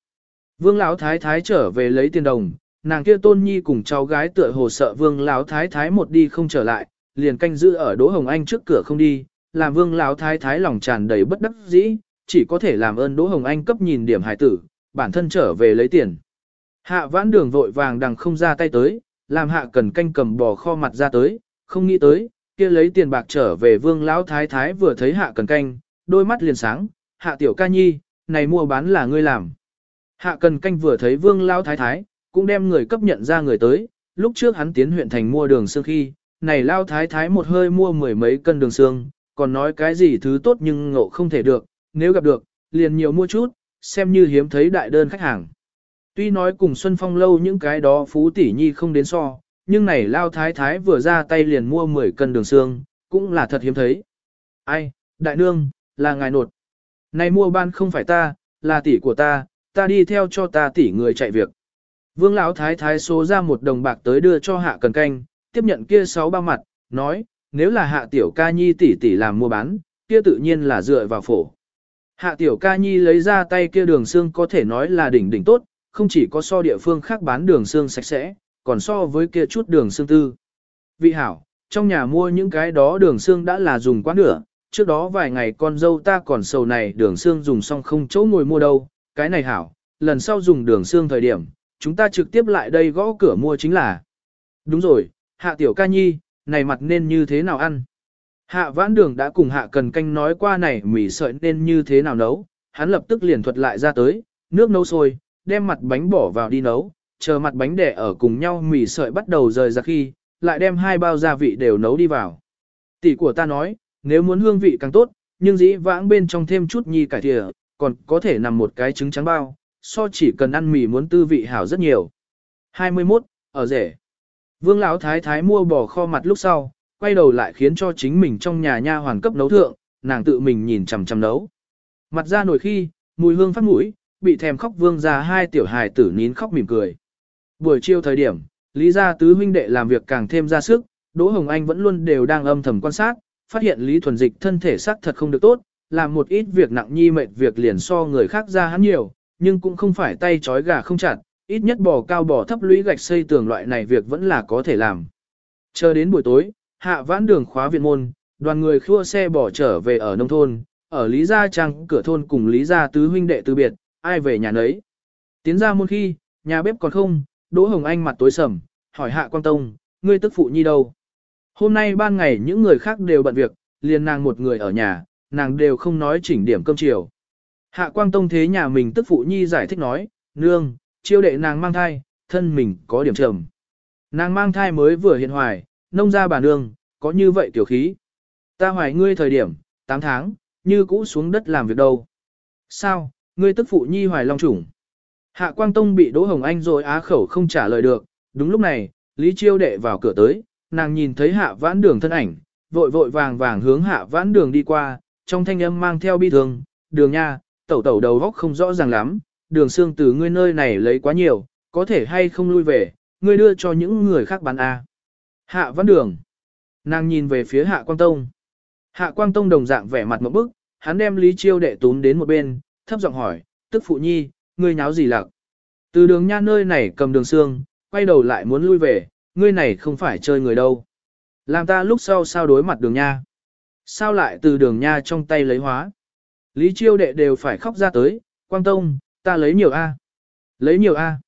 Vương Lão Thái Thái trở về lấy tiền đồng, nàng kia tôn nhi cùng cháu gái tựa hồ sợ Vương Lão Thái Thái một đi không trở lại, liền canh giữ ở Đỗ Hồng Anh trước cửa không đi, làm Vương Lão Thái Thái lòng tràn đầy bất đắc dĩ, chỉ có thể làm ơn Đỗ Hồng Anh cấp nhìn điểm hải tử, bản thân trở về lấy tiền. Hạ vãn đường vội vàng đằng không ra tay tới, làm hạ cần canh cầm bò kho mặt ra tới, không nghĩ tới, kia lấy tiền bạc trở về vương lão thái thái vừa thấy hạ cần canh, đôi mắt liền sáng, hạ tiểu ca nhi, này mua bán là ngươi làm. Hạ cần canh vừa thấy vương lão thái thái, cũng đem người cấp nhận ra người tới, lúc trước hắn tiến huyện thành mua đường xương khi, này lao thái thái một hơi mua mười mấy cân đường xương, còn nói cái gì thứ tốt nhưng ngộ không thể được, nếu gặp được, liền nhiều mua chút, xem như hiếm thấy đại đơn khách hàng. Tuy nói cùng Xuân Phong lâu những cái đó phú tỷ nhi không đến so, nhưng này lao thái thái vừa ra tay liền mua 10 cân đường xương, cũng là thật hiếm thấy. Ai, đại nương, là ngài nột. Này mua ban không phải ta, là tỷ của ta, ta đi theo cho ta tỷ người chạy việc. Vương lão thái thái số ra một đồng bạc tới đưa cho hạ cần canh, tiếp nhận kia sáu ba mặt, nói, nếu là hạ tiểu ca nhi tỷ tỷ làm mua bán, kia tự nhiên là dựa vào phổ. Hạ tiểu ca nhi lấy ra tay kia đường xương có thể nói là đỉnh đỉnh tốt, không chỉ có so địa phương khác bán đường xương sạch sẽ, còn so với kia chút đường xương tư. Vị hảo, trong nhà mua những cái đó đường xương đã là dùng quá nửa, trước đó vài ngày con dâu ta còn sầu này đường xương dùng xong không chỗ ngồi mua đâu, cái này hảo, lần sau dùng đường xương thời điểm, chúng ta trực tiếp lại đây gõ cửa mua chính là. Đúng rồi, hạ tiểu ca nhi, này mặt nên như thế nào ăn? Hạ vãn đường đã cùng hạ cần canh nói qua này mì sợi nên như thế nào nấu, hắn lập tức liền thuật lại ra tới, nước nấu sôi, đem mặt bánh bỏ vào đi nấu, chờ mặt bánh đẻ ở cùng nhau mì sợi bắt đầu rời ra khi, lại đem hai bao gia vị đều nấu đi vào. Tỷ của ta nói, nếu muốn hương vị càng tốt, nhưng dĩ vãng bên trong thêm chút nhi cải thịa, còn có thể nằm một cái trứng trắng bao, so chỉ cần ăn mì muốn tư vị hảo rất nhiều. 21. Ở rể. Vương Lão Thái Thái mua bò kho mặt lúc sau, quay đầu lại khiến cho chính mình trong nhà nha hoàn cấp nấu thượng, nàng tự mình nhìn chằm chằm nấu. Mặt ra nổi khi, mùi hương phát mũi, bị thèm khóc vương ra hai tiểu hài tử nín khóc mỉm cười. Buổi chiều thời điểm, Lý gia tứ huynh đệ làm việc càng thêm ra sức, Đỗ Hồng Anh vẫn luôn đều đang âm thầm quan sát, phát hiện Lý Thuần Dịch thân thể sắc thật không được tốt, làm một ít việc nặng nhi mệt việc liền so người khác ra hắn nhiều, nhưng cũng không phải tay trói gà không chặt, ít nhất bò cao bò thấp lũy gạch xây tường loại này việc vẫn là có thể làm. Chờ đến buổi tối, hạ vãn đường khóa viện môn, đoàn người khua xe bỏ trở về ở nông thôn, ở Lý Gia Trang cửa thôn cùng Lý Gia tứ huynh đệ từ biệt, ai về nhà nấy. Tiến ra môn khi, nhà bếp còn không, Đỗ Hồng Anh mặt tối sầm, hỏi Hạ Quang Tông, ngươi tức phụ nhi đâu? Hôm nay ban ngày những người khác đều bận việc, liền nàng một người ở nhà, nàng đều không nói chỉnh điểm cơm chiều. Hạ Quang Tông thế nhà mình tức phụ nhi giải thích nói, nương, chiêu đệ nàng mang thai, thân mình có điểm trầm. Nàng mang thai mới vừa hiện hoài, nông ra bà nương, có như vậy tiểu khí. Ta hoài ngươi thời điểm, 8 tháng, như cũ xuống đất làm việc đâu. Sao, ngươi tức phụ nhi hoài long chủng. Hạ Quang Tông bị Đỗ Hồng Anh rồi á khẩu không trả lời được, đúng lúc này, Lý Chiêu đệ vào cửa tới, nàng nhìn thấy hạ vãn đường thân ảnh, vội vội vàng vàng hướng hạ vãn đường đi qua, trong thanh âm mang theo bi thương, đường nha, tẩu tẩu đầu góc không rõ ràng lắm, đường xương từ ngươi nơi này lấy quá nhiều, có thể hay không lui về, ngươi đưa cho những người khác bán A. Hạ văn đường, nàng nhìn về phía hạ quang tông. Hạ quang tông đồng dạng vẻ mặt một bức, hắn đem Lý Chiêu đệ tún đến một bên, thấp giọng hỏi, tức phụ nhi, ngươi nháo gì lạc? Từ đường nha nơi này cầm đường xương, quay đầu lại muốn lui về, ngươi này không phải chơi người đâu. Làm ta lúc sau sao đối mặt đường nha. Sao lại từ đường nha trong tay lấy hóa. Lý chiêu đệ đều phải khóc ra tới, quang tông, ta lấy nhiều A. Lấy nhiều A.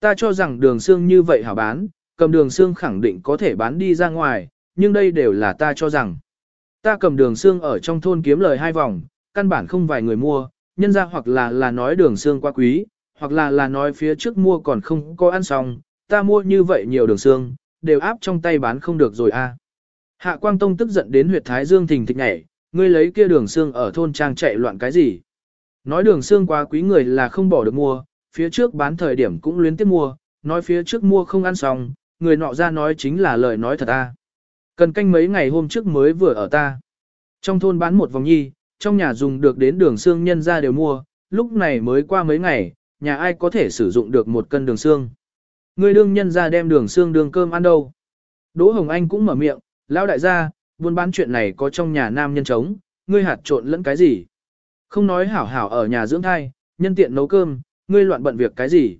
Ta cho rằng đường xương như vậy hảo bán, cầm đường xương khẳng định có thể bán đi ra ngoài, nhưng đây đều là ta cho rằng. Ta cầm đường xương ở trong thôn kiếm lời hai vòng, căn bản không vài người mua, nhân ra hoặc là là nói đường xương quá quý, hoặc là là nói phía trước mua còn không có ăn xong, ta mua như vậy nhiều đường xương, đều áp trong tay bán không được rồi a. Hạ Quang Tông tức giận đến huyệt thái dương thình thịch nhảy, ngươi lấy kia đường xương ở thôn trang chạy loạn cái gì? Nói đường xương quá quý người là không bỏ được mua, phía trước bán thời điểm cũng luyến tiếp mua, nói phía trước mua không ăn xong, người nọ ra nói chính là lời nói thật ta. Cần canh mấy ngày hôm trước mới vừa ở ta. Trong thôn bán một vòng nhi, trong nhà dùng được đến đường xương nhân ra đều mua, lúc này mới qua mấy ngày, nhà ai có thể sử dụng được một cân đường xương. Ngươi đương nhân ra đem đường xương đường cơm ăn đâu. Đỗ Hồng Anh cũng mở miệng, lão đại gia, buôn bán chuyện này có trong nhà nam nhân trống, ngươi hạt trộn lẫn cái gì. Không nói hảo hảo ở nhà dưỡng thai, nhân tiện nấu cơm, ngươi loạn bận việc cái gì.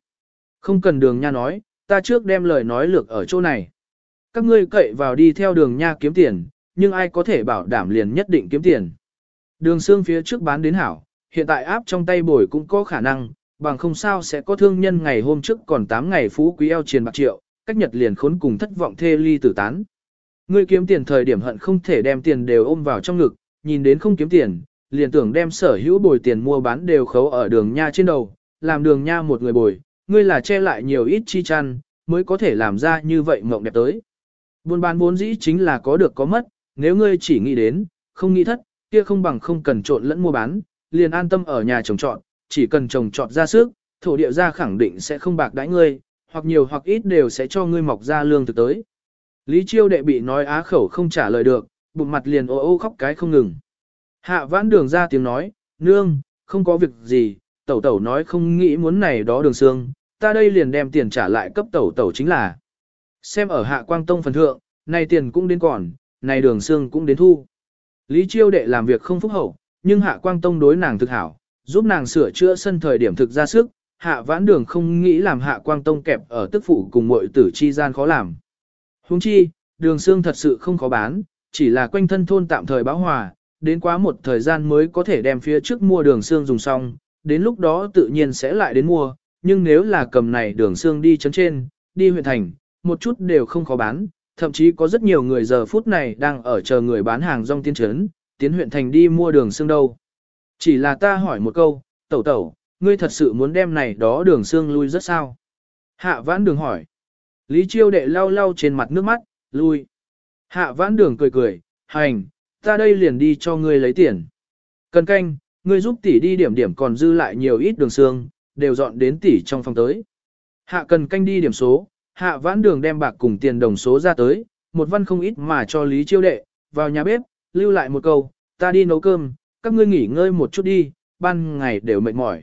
Không cần đường nha nói, ta trước đem lời nói lược ở chỗ này. Các ngươi cậy vào đi theo đường nha kiếm tiền, nhưng ai có thể bảo đảm liền nhất định kiếm tiền. Đường xương phía trước bán đến hảo, hiện tại áp trong tay bồi cũng có khả năng, bằng không sao sẽ có thương nhân ngày hôm trước còn 8 ngày phú quý eo triền bạc triệu, cách nhật liền khốn cùng thất vọng thê ly tử tán. Ngươi kiếm tiền thời điểm hận không thể đem tiền đều ôm vào trong ngực, nhìn đến không kiếm tiền, liền tưởng đem sở hữu bồi tiền mua bán đều khấu ở đường nha trên đầu, làm đường nha một người bồi, ngươi là che lại nhiều ít chi chăn, mới có thể làm ra như vậy mộng đẹp tới. Buôn bán vốn dĩ chính là có được có mất, nếu ngươi chỉ nghĩ đến, không nghĩ thất, kia không bằng không cần trộn lẫn mua bán, liền an tâm ở nhà trồng trọt, chỉ cần trồng trọt ra sức, thổ địa ra khẳng định sẽ không bạc đãi ngươi, hoặc nhiều hoặc ít đều sẽ cho ngươi mọc ra lương thực tới. Lý Chiêu đệ bị nói á khẩu không trả lời được, bụng mặt liền ô ô khóc cái không ngừng. Hạ vãn đường ra tiếng nói, nương, không có việc gì, tẩu tẩu nói không nghĩ muốn này đó đường xương, ta đây liền đem tiền trả lại cấp tẩu tẩu chính là. Xem ở hạ quang tông phần thượng, này tiền cũng đến còn, này đường xương cũng đến thu. Lý Chiêu đệ làm việc không phúc hậu, nhưng hạ quang tông đối nàng thực hảo, giúp nàng sửa chữa sân thời điểm thực ra sức, hạ vãn đường không nghĩ làm hạ quang tông kẹp ở tức phụ cùng muội tử chi gian khó làm. Huống chi, đường xương thật sự không khó bán, chỉ là quanh thân thôn tạm thời báo hòa, đến quá một thời gian mới có thể đem phía trước mua đường xương dùng xong, đến lúc đó tự nhiên sẽ lại đến mua, nhưng nếu là cầm này đường xương đi chấn trên, đi huyện thành, một chút đều không khó bán, thậm chí có rất nhiều người giờ phút này đang ở chờ người bán hàng rong tiên trấn, tiến huyện thành đi mua đường xương đâu. Chỉ là ta hỏi một câu, tẩu tẩu, ngươi thật sự muốn đem này đó đường xương lui rất sao? Hạ vãn đường hỏi. Lý chiêu đệ lau lau trên mặt nước mắt, lui. Hạ vãn đường cười cười, hành, ta đây liền đi cho ngươi lấy tiền. Cần canh, ngươi giúp tỷ đi điểm điểm còn dư lại nhiều ít đường xương, đều dọn đến tỷ trong phòng tới. Hạ cần canh đi điểm số, hạ vãn đường đem bạc cùng tiền đồng số ra tới, một văn không ít mà cho Lý chiêu đệ, vào nhà bếp, lưu lại một câu, ta đi nấu cơm, các ngươi nghỉ ngơi một chút đi, ban ngày đều mệt mỏi.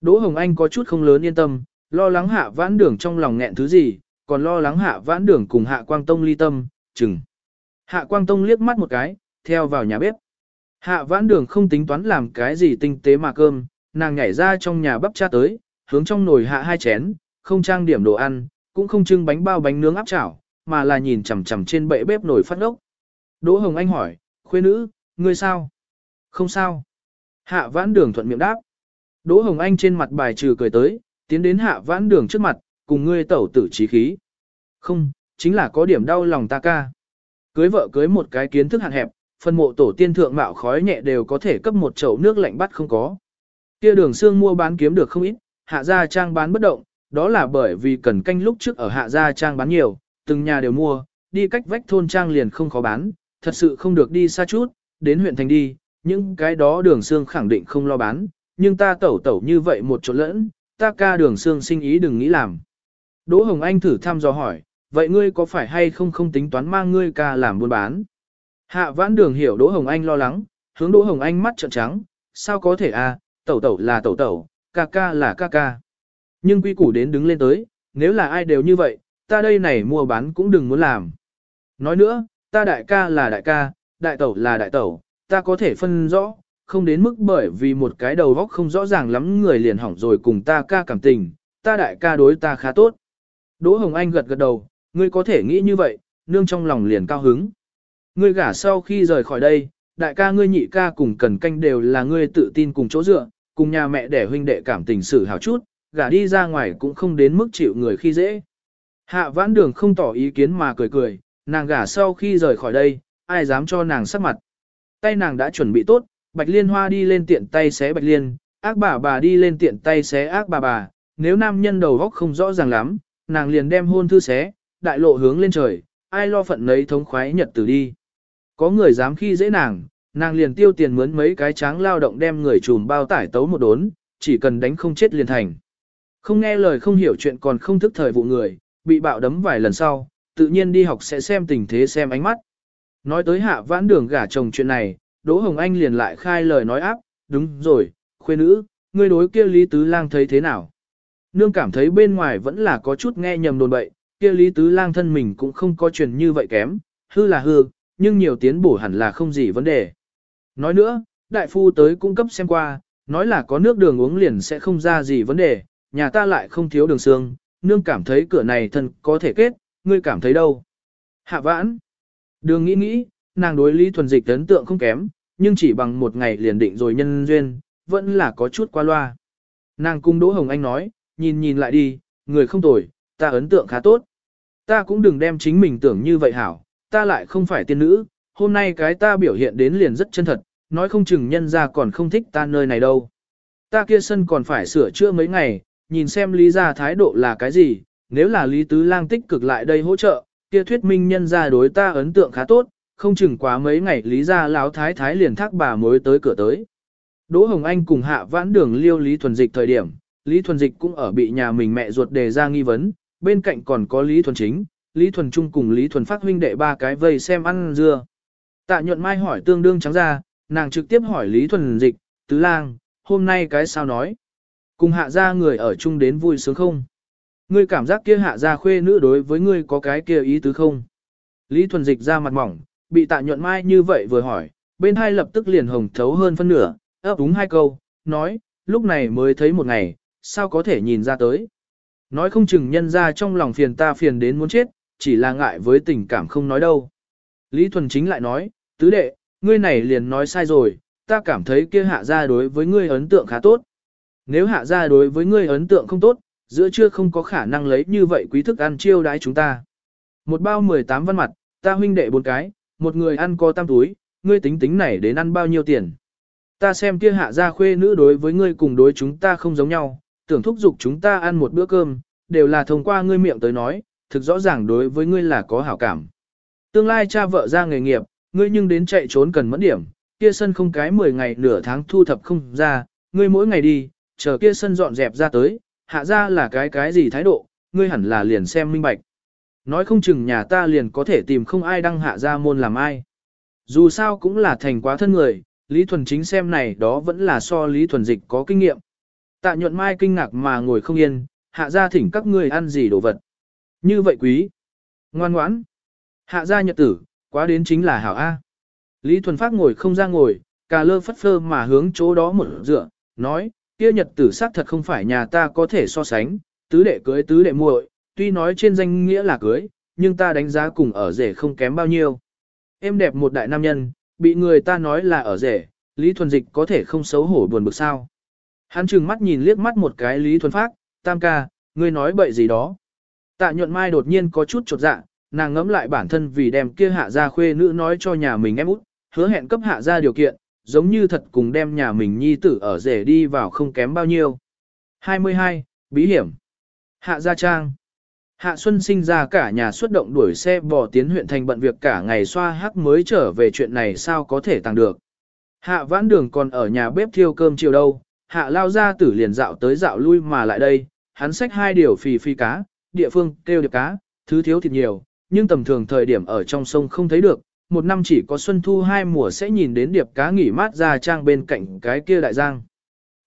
Đỗ Hồng Anh có chút không lớn yên tâm, lo lắng hạ vãn đường trong lòng nghẹn thứ gì, còn lo lắng hạ vãn đường cùng hạ quang tông ly tâm, chừng. Hạ quang tông liếc mắt một cái, theo vào nhà bếp. Hạ vãn đường không tính toán làm cái gì tinh tế mà cơm, nàng nhảy ra trong nhà bắp cha tới, hướng trong nồi hạ hai chén, không trang điểm đồ ăn, cũng không trưng bánh bao bánh nướng áp chảo, mà là nhìn chằm chằm trên bệ bếp nồi phát ốc. Đỗ Hồng Anh hỏi, khuê nữ, ngươi sao? Không sao. Hạ vãn đường thuận miệng đáp. Đỗ Hồng Anh trên mặt bài trừ cười tới, tiến đến hạ vãn đường trước mặt, cùng ngươi tẩu tử trí khí. Không, chính là có điểm đau lòng ta ca. Cưới vợ cưới một cái kiến thức hạn hẹp, phân mộ tổ tiên thượng mạo khói nhẹ đều có thể cấp một chậu nước lạnh bắt không có. Kia đường xương mua bán kiếm được không ít, hạ gia trang bán bất động, đó là bởi vì cần canh lúc trước ở hạ gia trang bán nhiều, từng nhà đều mua, đi cách vách thôn trang liền không khó bán, thật sự không được đi xa chút, đến huyện thành đi, những cái đó đường xương khẳng định không lo bán, nhưng ta tẩu tẩu như vậy một chỗ lẫn, ta ca đường xương sinh ý đừng nghĩ làm. Đỗ Hồng Anh thử thăm dò hỏi, vậy ngươi có phải hay không không tính toán mang ngươi ca làm buôn bán? Hạ vãn đường hiểu Đỗ Hồng Anh lo lắng, hướng Đỗ Hồng Anh mắt trợn trắng, sao có thể à, tẩu tẩu là tẩu tẩu, ca ca là ca ca. Nhưng quy củ đến đứng lên tới, nếu là ai đều như vậy, ta đây này mua bán cũng đừng muốn làm. Nói nữa, ta đại ca là đại ca, đại tẩu là đại tẩu, ta có thể phân rõ, không đến mức bởi vì một cái đầu góc không rõ ràng lắm người liền hỏng rồi cùng ta ca cảm tình, ta đại ca đối ta khá tốt. Đỗ Hồng Anh gật gật đầu, ngươi có thể nghĩ như vậy, nương trong lòng liền cao hứng. Ngươi gả sau khi rời khỏi đây, đại ca ngươi nhị ca cùng cần canh đều là ngươi tự tin cùng chỗ dựa, cùng nhà mẹ đẻ huynh đệ cảm tình xử hào chút, gả đi ra ngoài cũng không đến mức chịu người khi dễ. Hạ vãn đường không tỏ ý kiến mà cười cười, nàng gả sau khi rời khỏi đây, ai dám cho nàng sắc mặt. Tay nàng đã chuẩn bị tốt, bạch liên hoa đi lên tiện tay xé bạch liên, ác bà bà đi lên tiện tay xé ác bà bà, nếu nam nhân đầu góc không rõ ràng lắm, nàng liền đem hôn thư xé, đại lộ hướng lên trời, ai lo phận nấy thống khoái nhật tử đi. Có người dám khi dễ nàng, nàng liền tiêu tiền mướn mấy cái tráng lao động đem người trùm bao tải tấu một đốn, chỉ cần đánh không chết liền thành. Không nghe lời không hiểu chuyện còn không thức thời vụ người, bị bạo đấm vài lần sau, tự nhiên đi học sẽ xem tình thế xem ánh mắt. Nói tới hạ vãn đường gả chồng chuyện này, Đỗ Hồng Anh liền lại khai lời nói áp, đúng rồi, khuê nữ, ngươi đối kia Lý Tứ Lang thấy thế nào? Nương cảm thấy bên ngoài vẫn là có chút nghe nhầm đồn bậy, kia Lý Tứ Lang thân mình cũng không có chuyện như vậy kém, hư là hư, nhưng nhiều tiến bổ hẳn là không gì vấn đề. Nói nữa, đại phu tới cung cấp xem qua, nói là có nước đường uống liền sẽ không ra gì vấn đề, nhà ta lại không thiếu đường xương, nương cảm thấy cửa này thân có thể kết, ngươi cảm thấy đâu? Hạ vãn. Đường nghĩ nghĩ, nàng đối Lý Thuần Dịch ấn tượng không kém, nhưng chỉ bằng một ngày liền định rồi nhân duyên, vẫn là có chút qua loa. Nàng cung Đỗ Hồng Anh nói, nhìn nhìn lại đi, người không tồi, ta ấn tượng khá tốt. Ta cũng đừng đem chính mình tưởng như vậy hảo, ta lại không phải tiên nữ, hôm nay cái ta biểu hiện đến liền rất chân thật, nói không chừng nhân ra còn không thích ta nơi này đâu. Ta kia sân còn phải sửa chữa mấy ngày, nhìn xem lý ra thái độ là cái gì, nếu là lý tứ lang tích cực lại đây hỗ trợ, kia thuyết minh nhân ra đối ta ấn tượng khá tốt, không chừng quá mấy ngày lý ra láo thái thái liền thác bà mới tới cửa tới. Đỗ Hồng Anh cùng hạ vãn đường liêu Lý Thuần Dịch thời điểm, Lý Thuần Dịch cũng ở bị nhà mình mẹ ruột đề ra nghi vấn, bên cạnh còn có Lý Thuần Chính, Lý Thuần Trung cùng Lý Thuần Phát huynh đệ ba cái vây xem ăn dưa. Tạ nhuận mai hỏi tương đương trắng ra, nàng trực tiếp hỏi Lý Thuần Dịch, Tứ Lang, hôm nay cái sao nói? Cùng hạ gia người ở chung đến vui sướng không? Ngươi cảm giác kia hạ gia khuê nữ đối với ngươi có cái kia ý tứ không? Lý Thuần Dịch ra mặt mỏng, bị tạ nhuận mai như vậy vừa hỏi, bên hai lập tức liền hồng thấu hơn phân nửa, ấp đúng hai câu, nói, lúc này mới thấy một ngày, sao có thể nhìn ra tới. Nói không chừng nhân ra trong lòng phiền ta phiền đến muốn chết, chỉ là ngại với tình cảm không nói đâu. Lý Thuần Chính lại nói, tứ đệ, ngươi này liền nói sai rồi, ta cảm thấy kia hạ gia đối với ngươi ấn tượng khá tốt. Nếu hạ gia đối với ngươi ấn tượng không tốt, giữa chưa không có khả năng lấy như vậy quý thức ăn chiêu đãi chúng ta. Một bao 18 văn mặt, ta huynh đệ bốn cái, một người ăn có tam túi, ngươi tính tính này đến ăn bao nhiêu tiền. Ta xem kia hạ gia khuê nữ đối với ngươi cùng đối chúng ta không giống nhau, tưởng thúc giục chúng ta ăn một bữa cơm, đều là thông qua ngươi miệng tới nói, thực rõ ràng đối với ngươi là có hảo cảm. Tương lai cha vợ ra nghề nghiệp, ngươi nhưng đến chạy trốn cần mẫn điểm, kia sân không cái 10 ngày nửa tháng thu thập không ra, ngươi mỗi ngày đi, chờ kia sân dọn dẹp ra tới, hạ ra là cái cái gì thái độ, ngươi hẳn là liền xem minh bạch. Nói không chừng nhà ta liền có thể tìm không ai đăng hạ ra môn làm ai. Dù sao cũng là thành quá thân người, Lý Thuần chính xem này đó vẫn là so Lý Thuần dịch có kinh nghiệm. Tạ nhuận mai kinh ngạc mà ngồi không yên, hạ ra thỉnh các ngươi ăn gì đồ vật. Như vậy quý. Ngoan ngoãn. Hạ gia nhật tử, quá đến chính là hảo A. Lý Thuần Phát ngồi không ra ngồi, cà lơ phất phơ mà hướng chỗ đó một dựa, nói, kia nhật tử xác thật không phải nhà ta có thể so sánh, tứ đệ cưới tứ đệ muội, tuy nói trên danh nghĩa là cưới, nhưng ta đánh giá cùng ở rể không kém bao nhiêu. Em đẹp một đại nam nhân, bị người ta nói là ở rể, Lý Thuần Dịch có thể không xấu hổ buồn bực sao. Hắn trừng mắt nhìn liếc mắt một cái Lý Thuần Phác, tam ca, ngươi nói bậy gì đó. Tạ nhuận mai đột nhiên có chút chột dạ, nàng ngẫm lại bản thân vì đem kia hạ gia khuê nữ nói cho nhà mình em út, hứa hẹn cấp hạ gia điều kiện, giống như thật cùng đem nhà mình nhi tử ở rể đi vào không kém bao nhiêu. 22. Bí hiểm Hạ gia trang Hạ Xuân sinh ra cả nhà xuất động đuổi xe bò tiến huyện thành bận việc cả ngày xoa hắc mới trở về chuyện này sao có thể tăng được. Hạ vãn đường còn ở nhà bếp thiêu cơm chiều đâu, hạ lao ra tử liền dạo tới dạo lui mà lại đây, hắn xách hai điều phì phi cá, địa phương kêu điệp cá, thứ thiếu thịt nhiều, nhưng tầm thường thời điểm ở trong sông không thấy được, một năm chỉ có xuân thu hai mùa sẽ nhìn đến điệp cá nghỉ mát ra trang bên cạnh cái kia đại giang.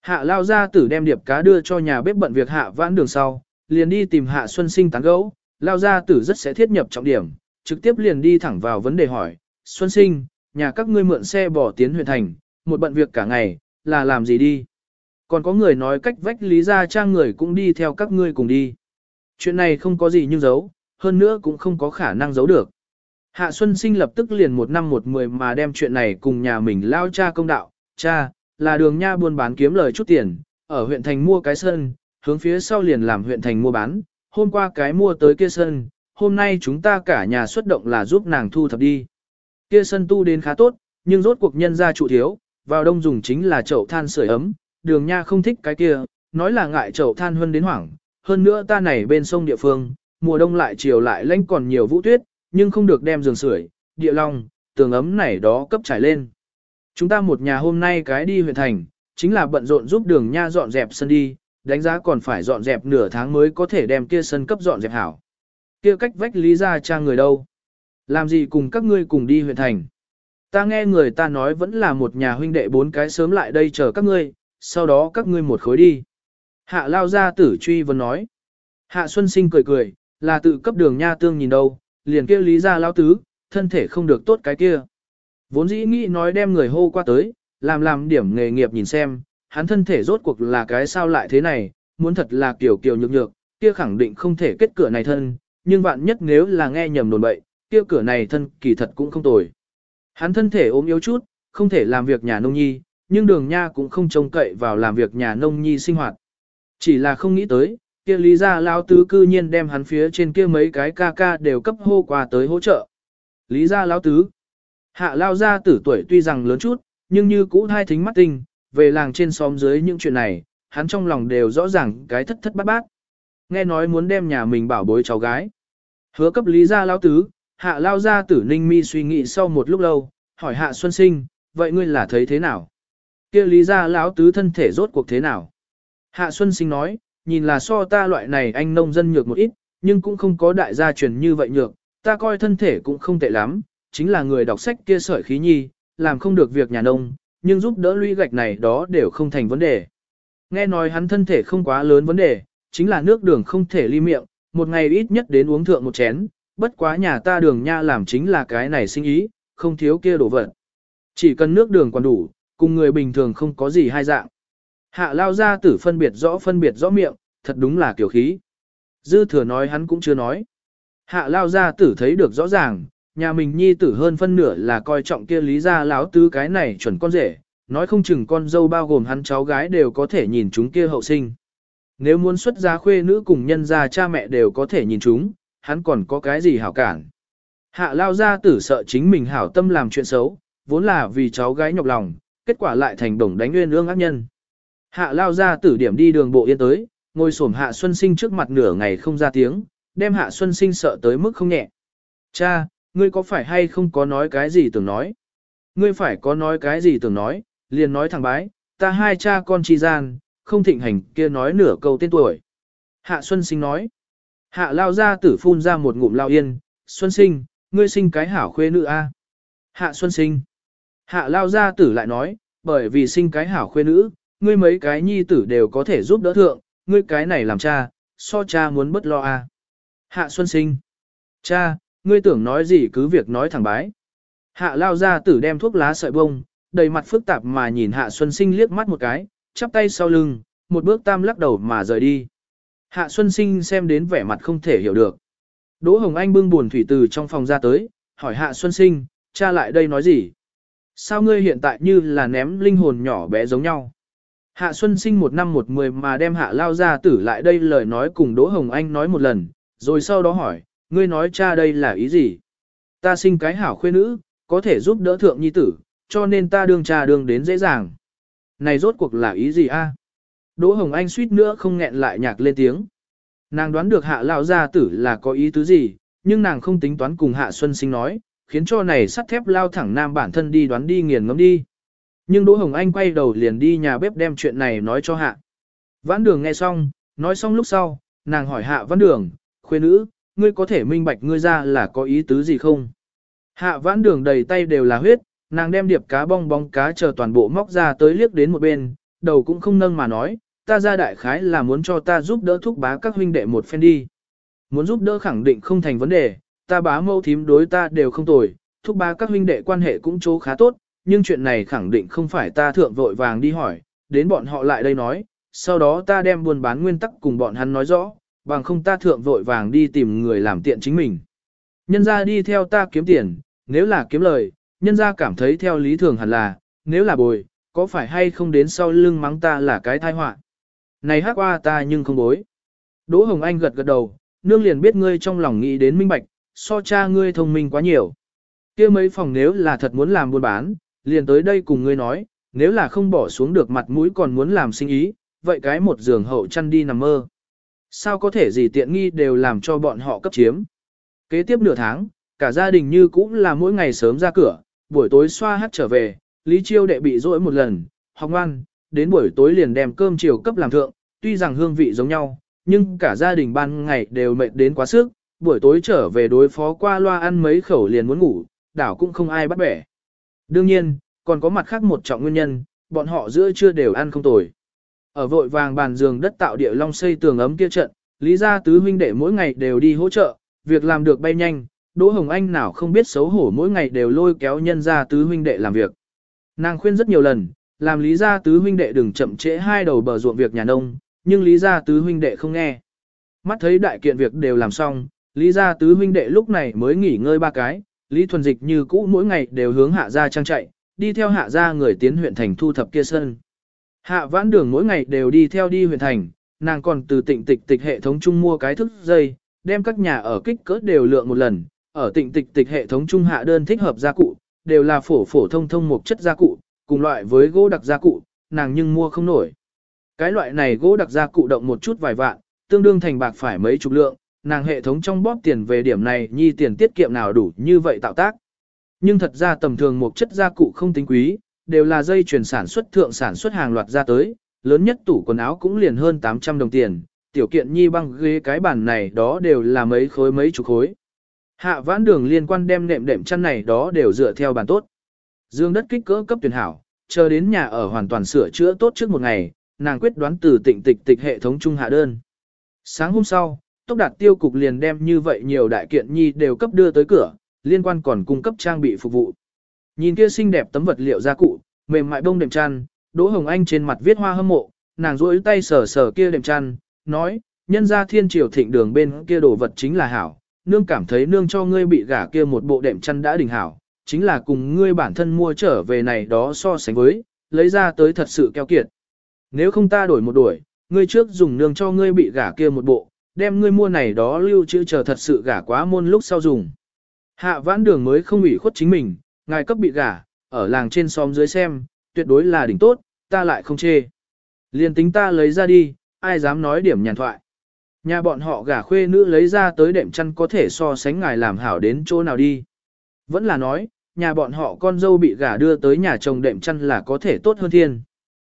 Hạ lao ra tử đem điệp cá đưa cho nhà bếp bận việc hạ vãn đường sau, liền đi tìm hạ xuân sinh tán gấu, lao ra tử rất sẽ thiết nhập trọng điểm, trực tiếp liền đi thẳng vào vấn đề hỏi, xuân sinh, nhà các ngươi mượn xe bỏ tiến huyện thành, một bận việc cả ngày, là làm gì đi? Còn có người nói cách vách lý ra trang người cũng đi theo các ngươi cùng đi. Chuyện này không có gì nhưng giấu, hơn nữa cũng không có khả năng giấu được. Hạ Xuân Sinh lập tức liền một năm một mười mà đem chuyện này cùng nhà mình lao cha công đạo, cha, là đường nha buôn bán kiếm lời chút tiền, ở huyện thành mua cái sân, hướng phía sau liền làm huyện thành mua bán, hôm qua cái mua tới kia sân, hôm nay chúng ta cả nhà xuất động là giúp nàng thu thập đi. Kia sân tu đến khá tốt, nhưng rốt cuộc nhân ra trụ thiếu, vào đông dùng chính là chậu than sưởi ấm, đường nha không thích cái kia, nói là ngại chậu than hơn đến hoảng, hơn nữa ta này bên sông địa phương, mùa đông lại chiều lại lãnh còn nhiều vũ tuyết, nhưng không được đem giường sưởi, địa long, tường ấm này đó cấp trải lên. Chúng ta một nhà hôm nay cái đi huyện thành, chính là bận rộn giúp đường nha dọn dẹp sân đi, đánh giá còn phải dọn dẹp nửa tháng mới có thể đem kia sân cấp dọn dẹp hảo. Kia cách vách lý ra cha người đâu? Làm gì cùng các ngươi cùng đi huyện thành? Ta nghe người ta nói vẫn là một nhà huynh đệ bốn cái sớm lại đây chờ các ngươi, sau đó các ngươi một khối đi. Hạ lao ra tử truy vấn nói. Hạ Xuân Sinh cười cười, là tự cấp đường nha tương nhìn đâu, liền kia lý ra lao tứ, thân thể không được tốt cái kia. Vốn dĩ nghĩ nói đem người hô qua tới, làm làm điểm nghề nghiệp nhìn xem, hắn thân thể rốt cuộc là cái sao lại thế này, muốn thật là kiểu kiểu nhược nhược, kia khẳng định không thể kết cửa này thân, nhưng vạn nhất nếu là nghe nhầm đồn bậy, kia cửa này thân kỳ thật cũng không tồi. Hắn thân thể ốm yếu chút, không thể làm việc nhà nông nhi, nhưng đường nha cũng không trông cậy vào làm việc nhà nông nhi sinh hoạt. Chỉ là không nghĩ tới, kia lý ra lao tứ cư nhiên đem hắn phía trên kia mấy cái ca ca đều cấp hô qua tới hỗ trợ. Lý ra lao tứ. Hạ lao ra tử tuổi tuy rằng lớn chút, nhưng như cũ hai thính mắt tinh, về làng trên xóm dưới những chuyện này, hắn trong lòng đều rõ ràng cái thất thất bát bát. Nghe nói muốn đem nhà mình bảo bối cháu gái. Hứa cấp lý ra lao tứ, hạ lao ra tử ninh mi suy nghĩ sau một lúc lâu, hỏi hạ xuân sinh, vậy ngươi là thấy thế nào? kia lý ra lão tứ thân thể rốt cuộc thế nào? Hạ xuân sinh nói, nhìn là so ta loại này anh nông dân nhược một ít, nhưng cũng không có đại gia truyền như vậy nhược, ta coi thân thể cũng không tệ lắm, chính là người đọc sách kia sợi khí nhi, làm không được việc nhà nông, nhưng giúp đỡ lũy gạch này đó đều không thành vấn đề. Nghe nói hắn thân thể không quá lớn vấn đề, chính là nước đường không thể ly miệng, một ngày ít nhất đến uống thượng một chén, bất quá nhà ta đường nha làm chính là cái này sinh ý, không thiếu kia đổ vật. Chỉ cần nước đường còn đủ, cùng người bình thường không có gì hai dạng. Hạ lao ra tử phân biệt rõ phân biệt rõ miệng, thật đúng là kiểu khí. Dư thừa nói hắn cũng chưa nói. Hạ lao ra tử thấy được rõ ràng, nhà mình nhi tử hơn phân nửa là coi trọng kia lý ra láo tứ cái này chuẩn con rể, nói không chừng con dâu bao gồm hắn cháu gái đều có thể nhìn chúng kia hậu sinh. Nếu muốn xuất gia khuê nữ cùng nhân gia cha mẹ đều có thể nhìn chúng, hắn còn có cái gì hảo cản. Hạ lao ra tử sợ chính mình hảo tâm làm chuyện xấu, vốn là vì cháu gái nhọc lòng, kết quả lại thành đồng đánh nguyên ương ác nhân. Hạ lao ra tử điểm đi đường bộ yên tới, ngồi xổm hạ xuân sinh trước mặt nửa ngày không ra tiếng, đem hạ xuân sinh sợ tới mức không nhẹ. Cha, ngươi có phải hay không có nói cái gì tưởng nói? Ngươi phải có nói cái gì tưởng nói, liền nói thẳng bái, ta hai cha con chi gian, không thịnh hành kia nói nửa câu tên tuổi. Hạ Xuân Sinh nói, hạ lao ra tử phun ra một ngụm lao yên, Xuân Sinh, ngươi sinh cái hảo khuê nữ a. Hạ Xuân Sinh, hạ lao ra tử lại nói, bởi vì sinh cái hảo khuê nữ, ngươi mấy cái nhi tử đều có thể giúp đỡ thượng, ngươi cái này làm cha, so cha muốn bất lo à? Hạ Xuân Sinh, cha, ngươi tưởng nói gì cứ việc nói thẳng bái. Hạ lao ra tử đem thuốc lá sợi bông, đầy mặt phức tạp mà nhìn Hạ Xuân Sinh liếc mắt một cái, chắp tay sau lưng, một bước tam lắc đầu mà rời đi. Hạ Xuân Sinh xem đến vẻ mặt không thể hiểu được. Đỗ Hồng Anh bưng buồn thủy từ trong phòng ra tới, hỏi Hạ Xuân Sinh, cha lại đây nói gì? Sao ngươi hiện tại như là ném linh hồn nhỏ bé giống nhau? Hạ Xuân Sinh một năm một mười mà đem Hạ Lao ra tử lại đây lời nói cùng Đỗ Hồng Anh nói một lần, rồi sau đó hỏi, ngươi nói cha đây là ý gì? Ta sinh cái hảo khuê nữ, có thể giúp đỡ thượng nhi tử, cho nên ta đương cha đương đến dễ dàng. Này rốt cuộc là ý gì a? Đỗ Hồng Anh suýt nữa không nghẹn lại nhạc lên tiếng. Nàng đoán được hạ lão gia tử là có ý tứ gì, nhưng nàng không tính toán cùng hạ xuân sinh nói, khiến cho này sắt thép lao thẳng nam bản thân đi đoán đi nghiền ngẫm đi. Nhưng Đỗ Hồng Anh quay đầu liền đi nhà bếp đem chuyện này nói cho hạ. Vãn đường nghe xong, nói xong lúc sau, nàng hỏi hạ vãn đường, khuê nữ, ngươi có thể minh bạch ngươi ra là có ý tứ gì không? Hạ vãn đường đầy tay đều là huyết, nàng đem điệp cá bong bóng cá chờ toàn bộ móc ra tới liếc đến một bên, đầu cũng không nâng mà nói, ta ra đại khái là muốn cho ta giúp đỡ thúc bá các huynh đệ một phen đi. Muốn giúp đỡ khẳng định không thành vấn đề, ta bá mâu thím đối ta đều không tồi, thúc bá các huynh đệ quan hệ cũng chỗ khá tốt, nhưng chuyện này khẳng định không phải ta thượng vội vàng đi hỏi, đến bọn họ lại đây nói, sau đó ta đem buôn bán nguyên tắc cùng bọn hắn nói rõ, bằng không ta thượng vội vàng đi tìm người làm tiện chính mình. Nhân ra đi theo ta kiếm tiền, nếu là kiếm lời, nhân ra cảm thấy theo lý thường hẳn là, nếu là bồi, có phải hay không đến sau lưng mắng ta là cái tai họa. Này hát qua ta nhưng không bối. Đỗ Hồng Anh gật gật đầu, nương liền biết ngươi trong lòng nghĩ đến minh bạch, so cha ngươi thông minh quá nhiều. kia mấy phòng nếu là thật muốn làm buôn bán, liền tới đây cùng ngươi nói, nếu là không bỏ xuống được mặt mũi còn muốn làm sinh ý, vậy cái một giường hậu chăn đi nằm mơ. Sao có thể gì tiện nghi đều làm cho bọn họ cấp chiếm. Kế tiếp nửa tháng, cả gia đình như cũng là mỗi ngày sớm ra cửa, buổi tối xoa hát trở về, Lý Chiêu đệ bị rỗi một lần, học ngoan, đến buổi tối liền đem cơm chiều cấp làm thượng, tuy rằng hương vị giống nhau, nhưng cả gia đình ban ngày đều mệt đến quá sức, buổi tối trở về đối phó qua loa ăn mấy khẩu liền muốn ngủ, đảo cũng không ai bắt bẻ. Đương nhiên, còn có mặt khác một trọng nguyên nhân, bọn họ giữa trưa đều ăn không tồi. Ở vội vàng bàn giường đất tạo địa long xây tường ấm kia trận, Lý gia tứ huynh đệ mỗi ngày đều đi hỗ trợ, việc làm được bay nhanh, Đỗ Hồng Anh nào không biết xấu hổ mỗi ngày đều lôi kéo nhân gia tứ huynh đệ làm việc. Nàng khuyên rất nhiều lần, làm Lý gia tứ huynh đệ đừng chậm trễ hai đầu bờ ruộng việc nhà nông, nhưng Lý gia tứ huynh đệ không nghe. Mắt thấy đại kiện việc đều làm xong, Lý gia tứ huynh đệ lúc này mới nghỉ ngơi ba cái, Lý thuần dịch như cũ mỗi ngày đều hướng hạ gia trang chạy, đi theo hạ gia người tiến huyện thành thu thập kia sân. Hạ vãn đường mỗi ngày đều đi theo đi huyện thành, nàng còn từ tịnh tịch tịch hệ thống chung mua cái thức dây, đem các nhà ở kích cỡ đều lượng một lần, ở tịnh tịch tịch hệ thống trung hạ đơn thích hợp gia cụ, đều là phổ phổ thông thông một chất gia cụ, cùng loại với gỗ đặc gia cụ, nàng nhưng mua không nổi. Cái loại này gỗ đặc gia cụ động một chút vài vạn, tương đương thành bạc phải mấy chục lượng, nàng hệ thống trong bóp tiền về điểm này nhi tiền tiết kiệm nào đủ như vậy tạo tác. Nhưng thật ra tầm thường một chất gia cụ không tính quý, đều là dây chuyển sản xuất thượng sản xuất hàng loạt ra tới, lớn nhất tủ quần áo cũng liền hơn 800 đồng tiền, tiểu kiện nhi băng ghế cái bản này đó đều là mấy khối mấy chục khối. Hạ vãn đường liên quan đem nệm đệm chăn này đó đều dựa theo bản tốt. Dương đất kích cỡ cấp tuyển hảo, chờ đến nhà ở hoàn toàn sửa chữa tốt trước một ngày, nàng quyết đoán từ tịnh tịch tịch hệ thống trung hạ đơn. Sáng hôm sau, tốc đạt tiêu cục liền đem như vậy nhiều đại kiện nhi đều cấp đưa tới cửa, liên quan còn cung cấp trang bị phục vụ. Nhìn kia xinh đẹp tấm vật liệu gia cụ, mềm mại bông đệm chăn, Đỗ Hồng Anh trên mặt viết hoa hâm mộ, nàng duỗi tay sờ sờ kia đệm chăn, nói, nhân ra thiên triều thịnh đường bên kia đồ vật chính là hảo, nương cảm thấy nương cho ngươi bị gả kia một bộ đệm chăn đã đỉnh hảo, chính là cùng ngươi bản thân mua trở về này đó so sánh với, lấy ra tới thật sự keo kiệt. Nếu không ta đổi một đổi, ngươi trước dùng nương cho ngươi bị gả kia một bộ, đem ngươi mua này đó lưu trữ chờ thật sự gả quá môn lúc sau dùng. Hạ vãn đường mới không ủy khuất chính mình, ngài cấp bị gả, ở làng trên xóm dưới xem, tuyệt đối là đỉnh tốt, ta lại không chê. Liên tính ta lấy ra đi, ai dám nói điểm nhàn thoại. Nhà bọn họ gả khuê nữ lấy ra tới đệm chăn có thể so sánh ngài làm hảo đến chỗ nào đi. Vẫn là nói, nhà bọn họ con dâu bị gả đưa tới nhà chồng đệm chăn là có thể tốt hơn thiên.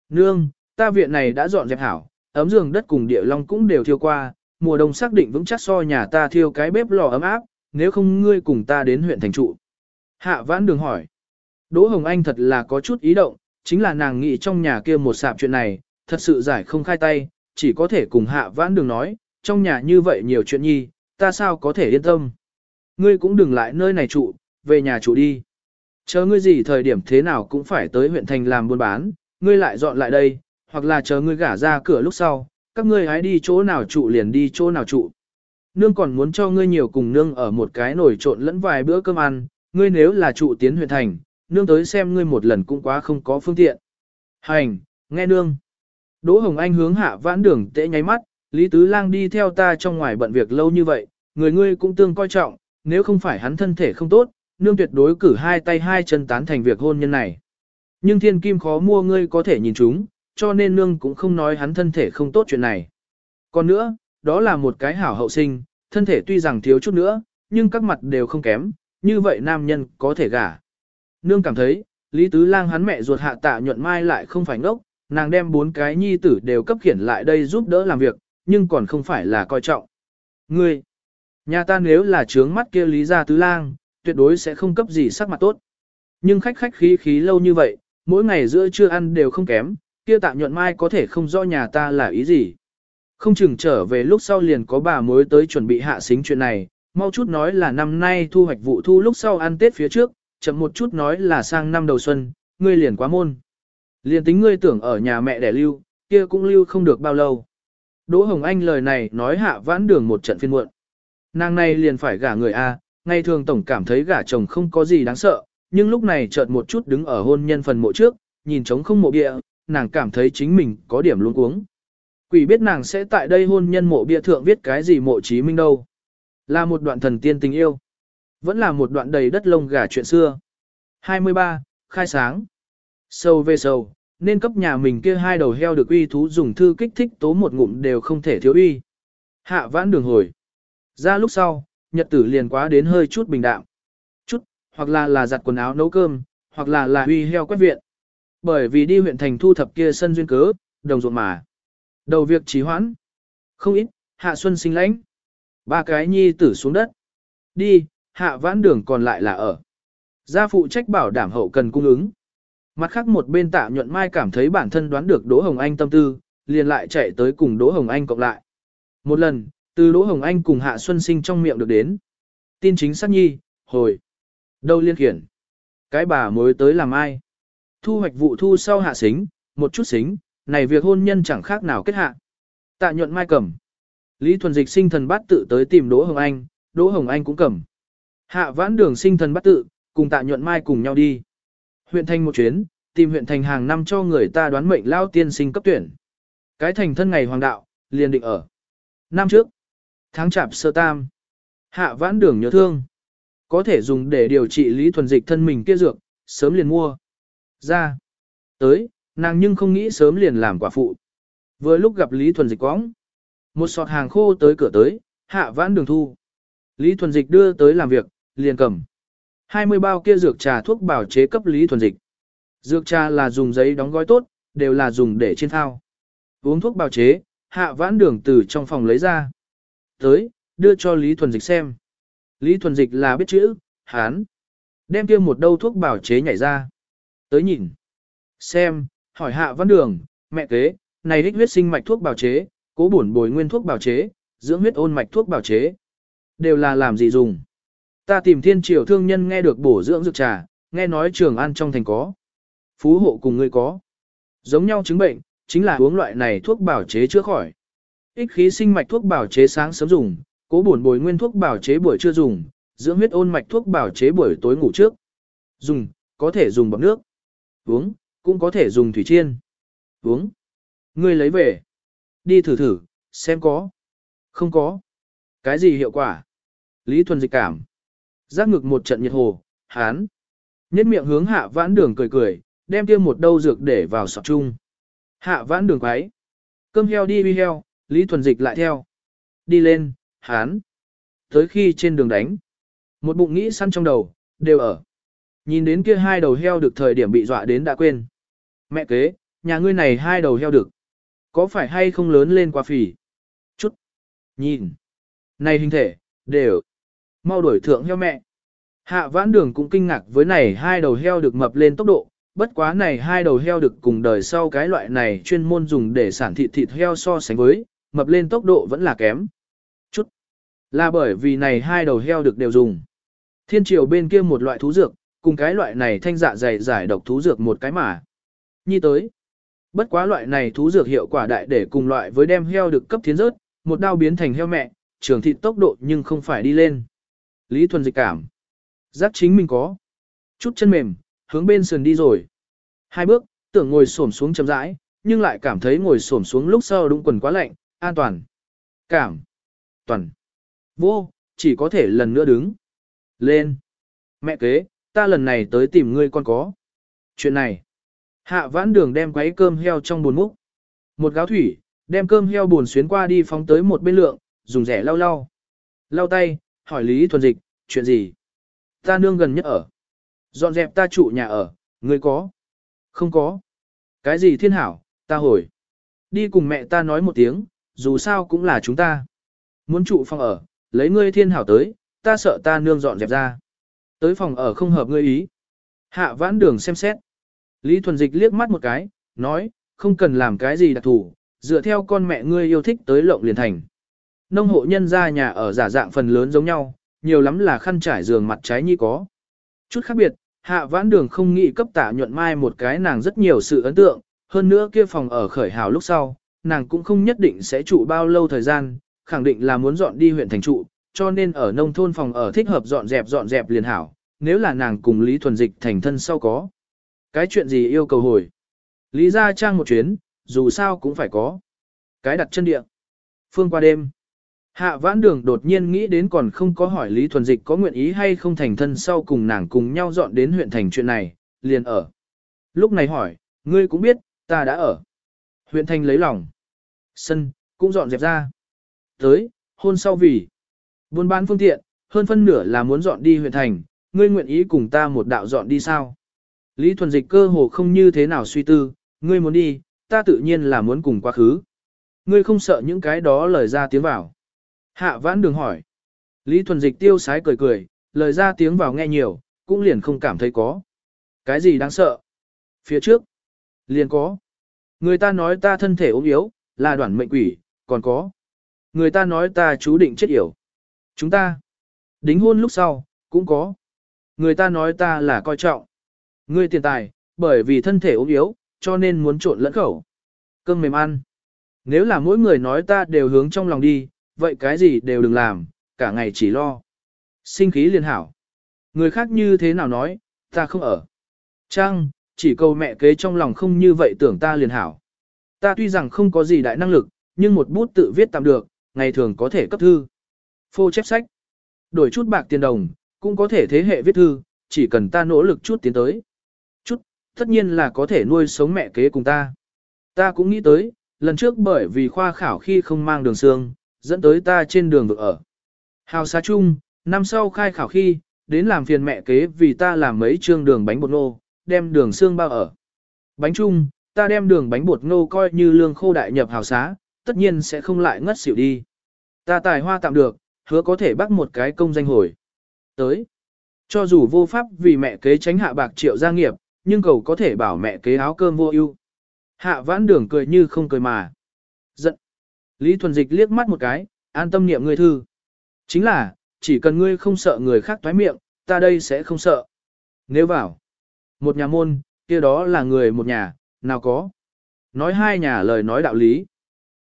Nương, ta viện này đã dọn dẹp hảo, ấm giường đất cùng địa long cũng đều thiêu qua, mùa đông xác định vững chắc so nhà ta thiêu cái bếp lò ấm áp, nếu không ngươi cùng ta đến huyện thành trụ. Hạ vãn đường hỏi. Đỗ Hồng Anh thật là có chút ý động, chính là nàng nghĩ trong nhà kia một sạp chuyện này, thật sự giải không khai tay, chỉ có thể cùng hạ vãn đường nói, trong nhà như vậy nhiều chuyện nhi, ta sao có thể yên tâm. Ngươi cũng đừng lại nơi này trụ, về nhà trụ đi. Chờ ngươi gì thời điểm thế nào cũng phải tới huyện thành làm buôn bán, ngươi lại dọn lại đây, hoặc là chờ ngươi gả ra cửa lúc sau, các ngươi hãy đi chỗ nào trụ liền đi chỗ nào trụ. Nương còn muốn cho ngươi nhiều cùng nương ở một cái nồi trộn lẫn vài bữa cơm ăn, ngươi nếu là trụ tiến huyện thành, nương tới xem ngươi một lần cũng quá không có phương tiện. Hành, nghe nương. Đỗ Hồng Anh hướng hạ vãn đường tệ nháy mắt, Lý Tứ Lang đi theo ta trong ngoài bận việc lâu như vậy, người ngươi cũng tương coi trọng, nếu không phải hắn thân thể không tốt, nương tuyệt đối cử hai tay hai chân tán thành việc hôn nhân này. Nhưng thiên kim khó mua ngươi có thể nhìn chúng, cho nên nương cũng không nói hắn thân thể không tốt chuyện này. Còn nữa, đó là một cái hảo hậu sinh, thân thể tuy rằng thiếu chút nữa, nhưng các mặt đều không kém, như vậy nam nhân có thể gả. Nương cảm thấy, Lý Tứ Lang hắn mẹ ruột hạ tạ nhuận mai lại không phải ngốc, nàng đem bốn cái nhi tử đều cấp khiển lại đây giúp đỡ làm việc, nhưng còn không phải là coi trọng. Ngươi, nhà ta nếu là trướng mắt kia Lý gia Tứ Lang, tuyệt đối sẽ không cấp gì sắc mặt tốt. Nhưng khách khách khí khí lâu như vậy, mỗi ngày giữa trưa ăn đều không kém, kia tạ nhuận mai có thể không rõ nhà ta là ý gì. Không chừng trở về lúc sau liền có bà mối tới chuẩn bị hạ xính chuyện này, mau chút nói là năm nay thu hoạch vụ thu lúc sau ăn Tết phía trước, chậm một chút nói là sang năm đầu xuân, ngươi liền quá môn. Liền tính ngươi tưởng ở nhà mẹ đẻ lưu, kia cũng lưu không được bao lâu. Đỗ Hồng Anh lời này nói hạ vãn đường một trận phiên muộn. Nàng này liền phải gả người A, ngày thường tổng cảm thấy gả chồng không có gì đáng sợ, nhưng lúc này chợt một chút đứng ở hôn nhân phần mộ trước, nhìn trống không mộ địa, nàng cảm thấy chính mình có điểm luống cuống. Quỷ biết nàng sẽ tại đây hôn nhân mộ bia thượng viết cái gì mộ chí minh đâu. Là một đoạn thần tiên tình yêu. Vẫn là một đoạn đầy đất lông gà chuyện xưa. 23. Khai sáng. Sâu về sâu, nên cấp nhà mình kia hai đầu heo được uy thú dùng thư kích thích tố một ngụm đều không thể thiếu uy. Hạ vãn đường hồi. Ra lúc sau, nhật tử liền quá đến hơi chút bình đạm. Chút, hoặc là là giặt quần áo nấu cơm, hoặc là là uy heo quét viện. Bởi vì đi huyện thành thu thập kia sân duyên cớ, đồng ruộng mà. Đầu việc trì hoãn. Không ít, hạ xuân sinh lãnh. Ba cái nhi tử xuống đất. Đi, hạ vãn đường còn lại là ở. Gia phụ trách bảo đảm hậu cần cung ứng. Mặt khác một bên tạ nhuận mai cảm thấy bản thân đoán được Đỗ Hồng Anh tâm tư, liền lại chạy tới cùng Đỗ Hồng Anh cộng lại. Một lần, từ Đỗ Hồng Anh cùng Hạ Xuân Sinh trong miệng được đến. Tin chính xác nhi, hồi. Đâu liên khiển. Cái bà mới tới làm ai. Thu hoạch vụ thu sau hạ xính, một chút xính, này việc hôn nhân chẳng khác nào kết hạ. Tạ nhuận mai cầm. Lý Thuần Dịch sinh thần bát tự tới tìm Đỗ Hồng Anh, Đỗ Hồng Anh cũng cầm. Hạ vãn đường sinh thần bát tự, cùng tạ nhuận mai cùng nhau đi. Huyện thành một chuyến, tìm huyện thành hàng năm cho người ta đoán mệnh lao tiên sinh cấp tuyển. Cái thành thân ngày hoàng đạo, liền định ở. Năm trước, tháng chạp sơ tam. Hạ vãn đường nhớ thương. Có thể dùng để điều trị lý thuần dịch thân mình kia dược, sớm liền mua. Ra. Tới, nàng nhưng không nghĩ sớm liền làm quả phụ. Vừa lúc gặp Lý Thuần Dịch quóng. Một sọt hàng khô tới cửa tới, hạ vãn đường thu. Lý Thuần Dịch đưa tới làm việc, liền cầm. 20 bao kia dược trà thuốc bảo chế cấp Lý Thuần Dịch. Dược trà là dùng giấy đóng gói tốt, đều là dùng để trên thao. Uống thuốc bào chế, hạ vãn đường từ trong phòng lấy ra. Tới, đưa cho Lý Thuần Dịch xem. Lý Thuần Dịch là biết chữ, hán. Đem kia một đâu thuốc bảo chế nhảy ra. Tới nhìn. Xem, hỏi hạ văn đường, mẹ kế, này đích huyết sinh mạch thuốc bào chế, cố bổn bồi nguyên thuốc bào chế, dưỡng huyết ôn mạch thuốc bào chế. Đều là làm gì dùng. Ta tìm thiên triều thương nhân nghe được bổ dưỡng dược trà, nghe nói trường ăn trong thành có. Phú hộ cùng người có. Giống nhau chứng bệnh, chính là uống loại này thuốc bào chế chữa khỏi. Ích khí sinh mạch thuốc bào chế sáng sớm dùng, cố bổn bồi nguyên thuốc bào chế buổi trưa dùng, dưỡng huyết ôn mạch thuốc bào chế buổi tối ngủ trước. Dùng, có thể dùng bằng nước. Uống, cũng có thể dùng thủy chiên. Uống. Ngươi lấy về. Đi thử thử, xem có. Không có. Cái gì hiệu quả? Lý Thuần dịch cảm. Giác ngực một trận nhiệt hồ, hán. Nhất miệng hướng hạ vãn đường cười cười, đem kia một đâu dược để vào sọt chung. Hạ vãn đường quái. Cơm heo đi bi heo, Lý Thuần dịch lại theo. Đi lên, hán. Tới khi trên đường đánh. Một bụng nghĩ săn trong đầu, đều ở. Nhìn đến kia hai đầu heo được thời điểm bị dọa đến đã quên. Mẹ kế, nhà ngươi này hai đầu heo được. Có phải hay không lớn lên quá phì? Chút. Nhìn. Này hình thể, đều. Mau đuổi thượng heo mẹ. Hạ vãn đường cũng kinh ngạc với này hai đầu heo được mập lên tốc độ. Bất quá này hai đầu heo được cùng đời sau cái loại này chuyên môn dùng để sản thịt thịt heo so sánh với, mập lên tốc độ vẫn là kém. Chút. Là bởi vì này hai đầu heo được đều dùng. Thiên triều bên kia một loại thú dược, cùng cái loại này thanh dạ dày giải độc thú dược một cái mà. Nhi tới. Bất quá loại này thú dược hiệu quả đại để cùng loại với đem heo được cấp thiến rớt, một đao biến thành heo mẹ, trường thịt tốc độ nhưng không phải đi lên. Lý Thuần dịch cảm. Giác chính mình có. Chút chân mềm, hướng bên sườn đi rồi. Hai bước, tưởng ngồi xổm xuống chậm rãi, nhưng lại cảm thấy ngồi xổm xuống lúc sau đúng quần quá lạnh, an toàn. Cảm. Toàn. Vô, chỉ có thể lần nữa đứng. Lên. Mẹ kế, ta lần này tới tìm ngươi con có. Chuyện này. Hạ vãn đường đem quấy cơm heo trong buồn múc. Một gáo thủy, đem cơm heo buồn xuyến qua đi phóng tới một bên lượng, dùng rẻ lau lau. Lau tay, hỏi Lý Thuần Dịch, chuyện gì? Ta nương gần nhất ở. Dọn dẹp ta trụ nhà ở, ngươi có? Không có. Cái gì thiên hảo, ta hồi. Đi cùng mẹ ta nói một tiếng, dù sao cũng là chúng ta. Muốn trụ phòng ở, lấy ngươi thiên hảo tới, ta sợ ta nương dọn dẹp ra. Tới phòng ở không hợp ngươi ý. Hạ vãn đường xem xét. Lý Thuần Dịch liếc mắt một cái, nói, không cần làm cái gì đặc thù, dựa theo con mẹ ngươi yêu thích tới lộng liền thành. Nông hộ nhân ra nhà ở giả dạng phần lớn giống nhau, nhiều lắm là khăn trải giường mặt trái như có. Chút khác biệt, hạ vãn đường không nghĩ cấp tả nhuận mai một cái nàng rất nhiều sự ấn tượng, hơn nữa kia phòng ở khởi hào lúc sau, nàng cũng không nhất định sẽ trụ bao lâu thời gian, khẳng định là muốn dọn đi huyện thành trụ, cho nên ở nông thôn phòng ở thích hợp dọn dẹp dọn dẹp liền hảo, nếu là nàng cùng Lý Thuần Dịch thành thân sau có. Cái chuyện gì yêu cầu hồi? Lý ra trang một chuyến, dù sao cũng phải có. Cái đặt chân địa. Phương qua đêm. Hạ vãn đường đột nhiên nghĩ đến còn không có hỏi Lý Thuần Dịch có nguyện ý hay không thành thân sau cùng nàng cùng nhau dọn đến huyện thành chuyện này, liền ở. Lúc này hỏi, ngươi cũng biết, ta đã ở. Huyện thành lấy lòng. Sân, cũng dọn dẹp ra. Tới, hôn sau vì. Buôn bán phương tiện, hơn phân nửa là muốn dọn đi huyện thành, ngươi nguyện ý cùng ta một đạo dọn đi sao? Lý Thuần Dịch cơ hồ không như thế nào suy tư, ngươi muốn đi, ta tự nhiên là muốn cùng quá khứ. Ngươi không sợ những cái đó lời ra tiếng vào. Hạ vãn đường hỏi. Lý Thuần Dịch tiêu sái cười cười, lời ra tiếng vào nghe nhiều, cũng liền không cảm thấy có. Cái gì đáng sợ? Phía trước, liền có. Người ta nói ta thân thể ốm yếu, là đoạn mệnh quỷ, còn có. Người ta nói ta chú định chết yểu. Chúng ta, đính hôn lúc sau, cũng có. Người ta nói ta là coi trọng. Ngươi tiền tài, bởi vì thân thể ốm yếu, cho nên muốn trộn lẫn khẩu. Cơm mềm ăn. Nếu là mỗi người nói ta đều hướng trong lòng đi, vậy cái gì đều đừng làm, cả ngày chỉ lo. Sinh khí liền hảo. Người khác như thế nào nói, ta không ở. Trang, chỉ câu mẹ kế trong lòng không như vậy tưởng ta liền hảo. Ta tuy rằng không có gì đại năng lực, nhưng một bút tự viết tạm được, ngày thường có thể cấp thư. Phô chép sách. Đổi chút bạc tiền đồng, cũng có thể thế hệ viết thư, chỉ cần ta nỗ lực chút tiến tới. Chút, tất nhiên là có thể nuôi sống mẹ kế cùng ta. Ta cũng nghĩ tới, lần trước bởi vì khoa khảo khi không mang đường xương, dẫn tới ta trên đường vực ở. Hào xá chung, năm sau khai khảo khi, đến làm phiền mẹ kế vì ta làm mấy chương đường bánh bột nô, đem đường xương bao ở. Bánh chung, ta đem đường bánh bột ngô coi như lương khô đại nhập hào xá, tất nhiên sẽ không lại ngất xỉu đi. Ta tài hoa tạm được, hứa có thể bắt một cái công danh hồi. Tới, cho dù vô pháp vì mẹ kế tránh hạ bạc triệu gia nghiệp, nhưng cầu có thể bảo mẹ kế áo cơm vô ưu. Hạ vãn đường cười như không cười mà. Giận. Lý Thuần Dịch liếc mắt một cái, an tâm niệm ngươi thư. Chính là, chỉ cần ngươi không sợ người khác thoái miệng, ta đây sẽ không sợ. Nếu vào, một nhà môn, kia đó là người một nhà, nào có. Nói hai nhà lời nói đạo lý.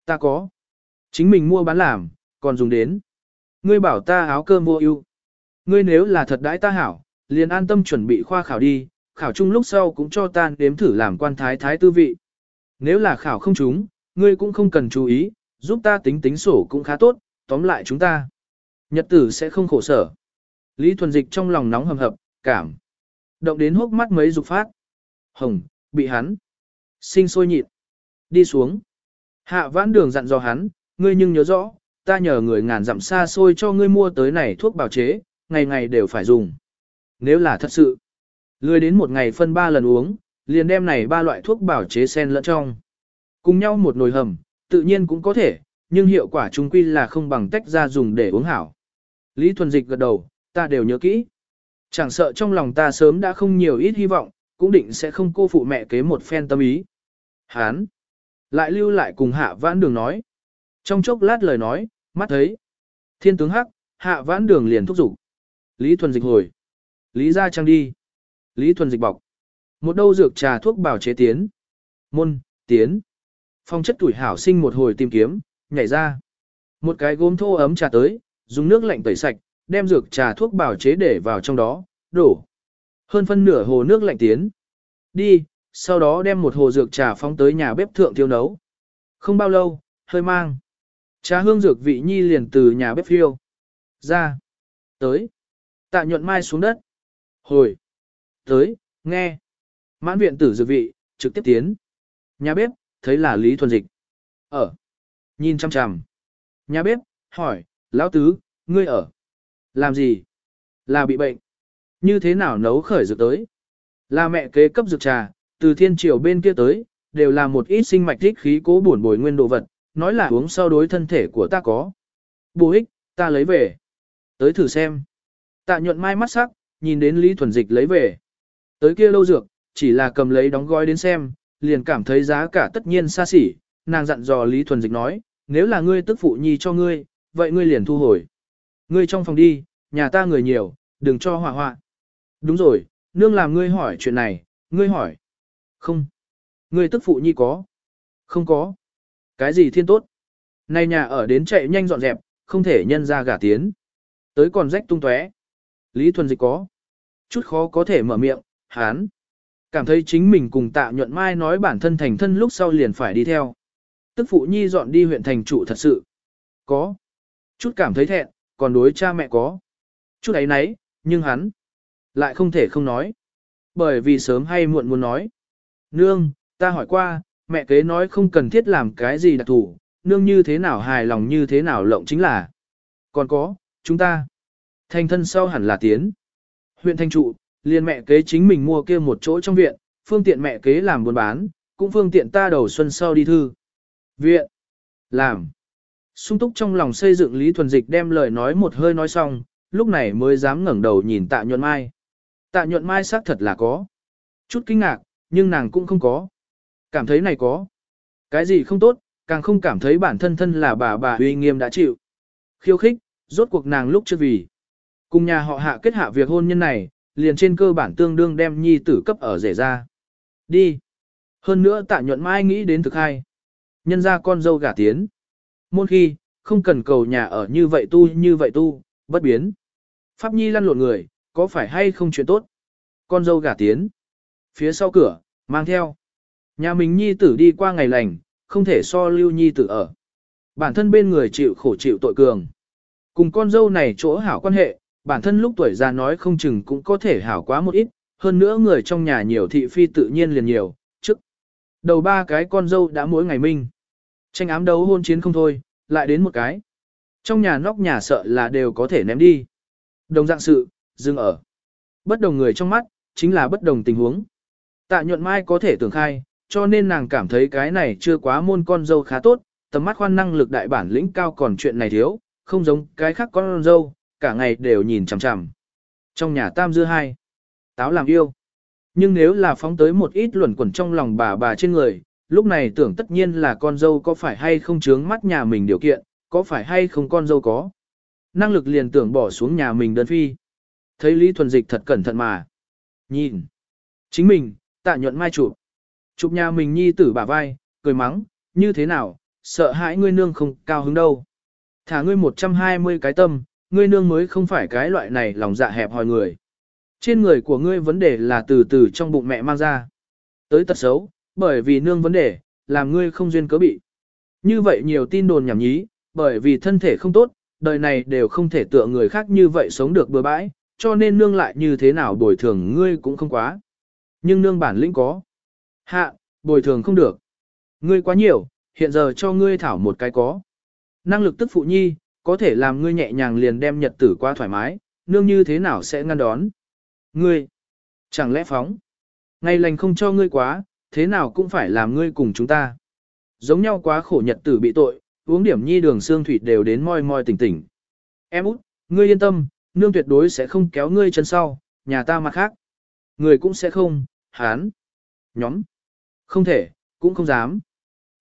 Ta có. Chính mình mua bán làm, còn dùng đến. Ngươi bảo ta áo cơm vô ưu. Ngươi nếu là thật đãi ta hảo, liền an tâm chuẩn bị khoa khảo đi, khảo chung lúc sau cũng cho ta nếm thử làm quan thái thái tư vị. Nếu là khảo không chúng, ngươi cũng không cần chú ý, giúp ta tính tính sổ cũng khá tốt, tóm lại chúng ta. Nhật tử sẽ không khổ sở. Lý Thuần Dịch trong lòng nóng hầm hập, cảm. Động đến hốc mắt mấy dục phát. Hồng, bị hắn. Sinh sôi nhịn. Đi xuống. Hạ vãn đường dặn dò hắn, ngươi nhưng nhớ rõ, ta nhờ người ngàn dặm xa xôi cho ngươi mua tới này thuốc bào chế, ngày ngày đều phải dùng. Nếu là thật sự, lười đến một ngày phân ba lần uống, liền đem này ba loại thuốc bảo chế sen lẫn trong. Cùng nhau một nồi hầm, tự nhiên cũng có thể, nhưng hiệu quả chung quy là không bằng tách ra dùng để uống hảo. Lý Thuần Dịch gật đầu, ta đều nhớ kỹ. Chẳng sợ trong lòng ta sớm đã không nhiều ít hy vọng, cũng định sẽ không cô phụ mẹ kế một phen tâm ý. Hán! Lại lưu lại cùng hạ vãn đường nói. Trong chốc lát lời nói, mắt thấy. Thiên tướng hắc, hạ vãn đường liền thúc giục. Lý Thuần Dịch hồi. Lý ra trang đi. Lý Thuần Dịch bọc. Một đâu dược trà thuốc bảo chế tiến. Môn, tiến. Phong chất tuổi hảo sinh một hồi tìm kiếm, nhảy ra. Một cái gốm thô ấm trà tới, dùng nước lạnh tẩy sạch, đem dược trà thuốc bảo chế để vào trong đó, đổ. Hơn phân nửa hồ nước lạnh tiến. Đi, sau đó đem một hồ dược trà phóng tới nhà bếp thượng tiêu nấu. Không bao lâu, hơi mang. Trà hương dược vị nhi liền từ nhà bếp phiêu. Ra. Tới. Tạ nhuận mai xuống đất. Hồi. Tới, nghe. Mãn viện tử dược vị, trực tiếp tiến. Nhà bếp, thấy là Lý Thuần Dịch. Ở. Nhìn chăm chằm. Nhà bếp, hỏi, lão tứ, ngươi ở. Làm gì? Là bị bệnh. Như thế nào nấu khởi dược tới? Là mẹ kế cấp dược trà, từ thiên triều bên kia tới, đều là một ít sinh mạch thích khí cố bổn bồi nguyên đồ vật, nói là uống sau đối thân thể của ta có. Bù ích, ta lấy về. Tới thử xem. Tạ nhuận mai mắt sắc, nhìn đến Lý Thuần Dịch lấy về. Tới kia lâu dược, chỉ là cầm lấy đóng gói đến xem, liền cảm thấy giá cả tất nhiên xa xỉ, nàng dặn dò Lý Thuần Dịch nói, nếu là ngươi tức phụ nhi cho ngươi, vậy ngươi liền thu hồi. Ngươi trong phòng đi, nhà ta người nhiều, đừng cho hỏa hoạn. Đúng rồi, nương làm ngươi hỏi chuyện này, ngươi hỏi. Không. Ngươi tức phụ nhi có. Không có. Cái gì thiên tốt? Này nhà ở đến chạy nhanh dọn dẹp, không thể nhân ra gả tiến. Tới còn rách tung tóe. Lý Thuần Dịch có. Chút khó có thể mở miệng, hán. Cảm thấy chính mình cùng tạ nhuận mai nói bản thân thành thân lúc sau liền phải đi theo. Tức phụ nhi dọn đi huyện thành trụ thật sự. Có. Chút cảm thấy thẹn, còn đối cha mẹ có. Chút ấy nấy, nhưng hắn lại không thể không nói. Bởi vì sớm hay muộn muốn nói. Nương, ta hỏi qua, mẹ kế nói không cần thiết làm cái gì đặc thủ, nương như thế nào hài lòng như thế nào lộng chính là. Còn có, chúng ta. Thành thân sau hẳn là tiến. Huyện thanh trụ, liền mẹ kế chính mình mua kia một chỗ trong viện, phương tiện mẹ kế làm buôn bán, cũng phương tiện ta đầu xuân sau đi thư. Viện. Làm. Sung túc trong lòng xây dựng Lý Thuần Dịch đem lời nói một hơi nói xong, lúc này mới dám ngẩng đầu nhìn tạ nhuận mai. Tạ nhuận mai xác thật là có. Chút kinh ngạc, nhưng nàng cũng không có. Cảm thấy này có. Cái gì không tốt, càng không cảm thấy bản thân thân là bà bà uy nghiêm đã chịu. Khiêu khích, rốt cuộc nàng lúc chưa vì. Cùng nhà họ hạ kết hạ việc hôn nhân này, liền trên cơ bản tương đương đem nhi tử cấp ở rể ra. Đi. Hơn nữa tạ nhuận mai nghĩ đến thực hai. Nhân ra con dâu gả tiến. Môn khi, không cần cầu nhà ở như vậy tu như vậy tu, bất biến. Pháp nhi lăn lộn người, có phải hay không chuyện tốt? Con dâu gả tiến. Phía sau cửa, mang theo. Nhà mình nhi tử đi qua ngày lành, không thể so lưu nhi tử ở. Bản thân bên người chịu khổ chịu tội cường. Cùng con dâu này chỗ hảo quan hệ, bản thân lúc tuổi già nói không chừng cũng có thể hảo quá một ít, hơn nữa người trong nhà nhiều thị phi tự nhiên liền nhiều, trước. Đầu ba cái con dâu đã mỗi ngày minh. Tranh ám đấu hôn chiến không thôi, lại đến một cái. Trong nhà nóc nhà sợ là đều có thể ném đi. Đồng dạng sự, dừng ở. Bất đồng người trong mắt, chính là bất đồng tình huống. Tạ nhuận mai có thể tưởng khai, cho nên nàng cảm thấy cái này chưa quá môn con dâu khá tốt, tầm mắt khoan năng lực đại bản lĩnh cao còn chuyện này thiếu, không giống cái khác con dâu, cả ngày đều nhìn chằm chằm. Trong nhà tam dưa hai, táo làm yêu. Nhưng nếu là phóng tới một ít luẩn quẩn trong lòng bà bà trên người, lúc này tưởng tất nhiên là con dâu có phải hay không chướng mắt nhà mình điều kiện, có phải hay không con dâu có. Năng lực liền tưởng bỏ xuống nhà mình đơn phi. Thấy Lý Thuần Dịch thật cẩn thận mà. Nhìn. Chính mình, tạ nhuận mai chụp. Chụp nhà mình nhi tử bả vai, cười mắng, như thế nào, sợ hãi ngươi nương không cao hứng đâu. Thả ngươi 120 cái tâm, ngươi nương mới không phải cái loại này lòng dạ hẹp hòi người. Trên người của ngươi vấn đề là từ từ trong bụng mẹ mang ra. Tới tật xấu, bởi vì nương vấn đề, làm ngươi không duyên cớ bị. Như vậy nhiều tin đồn nhảm nhí, bởi vì thân thể không tốt, đời này đều không thể tựa người khác như vậy sống được bừa bãi, cho nên nương lại như thế nào bồi thường ngươi cũng không quá. Nhưng nương bản lĩnh có. Hạ, bồi thường không được. Ngươi quá nhiều, hiện giờ cho ngươi thảo một cái có. Năng lực tức phụ nhi, có thể làm ngươi nhẹ nhàng liền đem nhật tử qua thoải mái, nương như thế nào sẽ ngăn đón. Ngươi, chẳng lẽ phóng. Ngày lành không cho ngươi quá, thế nào cũng phải làm ngươi cùng chúng ta. Giống nhau quá khổ nhật tử bị tội, uống điểm nhi đường xương thủy đều đến moi moi tỉnh tỉnh. Em út, ngươi yên tâm, nương tuyệt đối sẽ không kéo ngươi chân sau, nhà ta mặt khác. Người cũng sẽ không, hán, nhóm. Không thể, cũng không dám.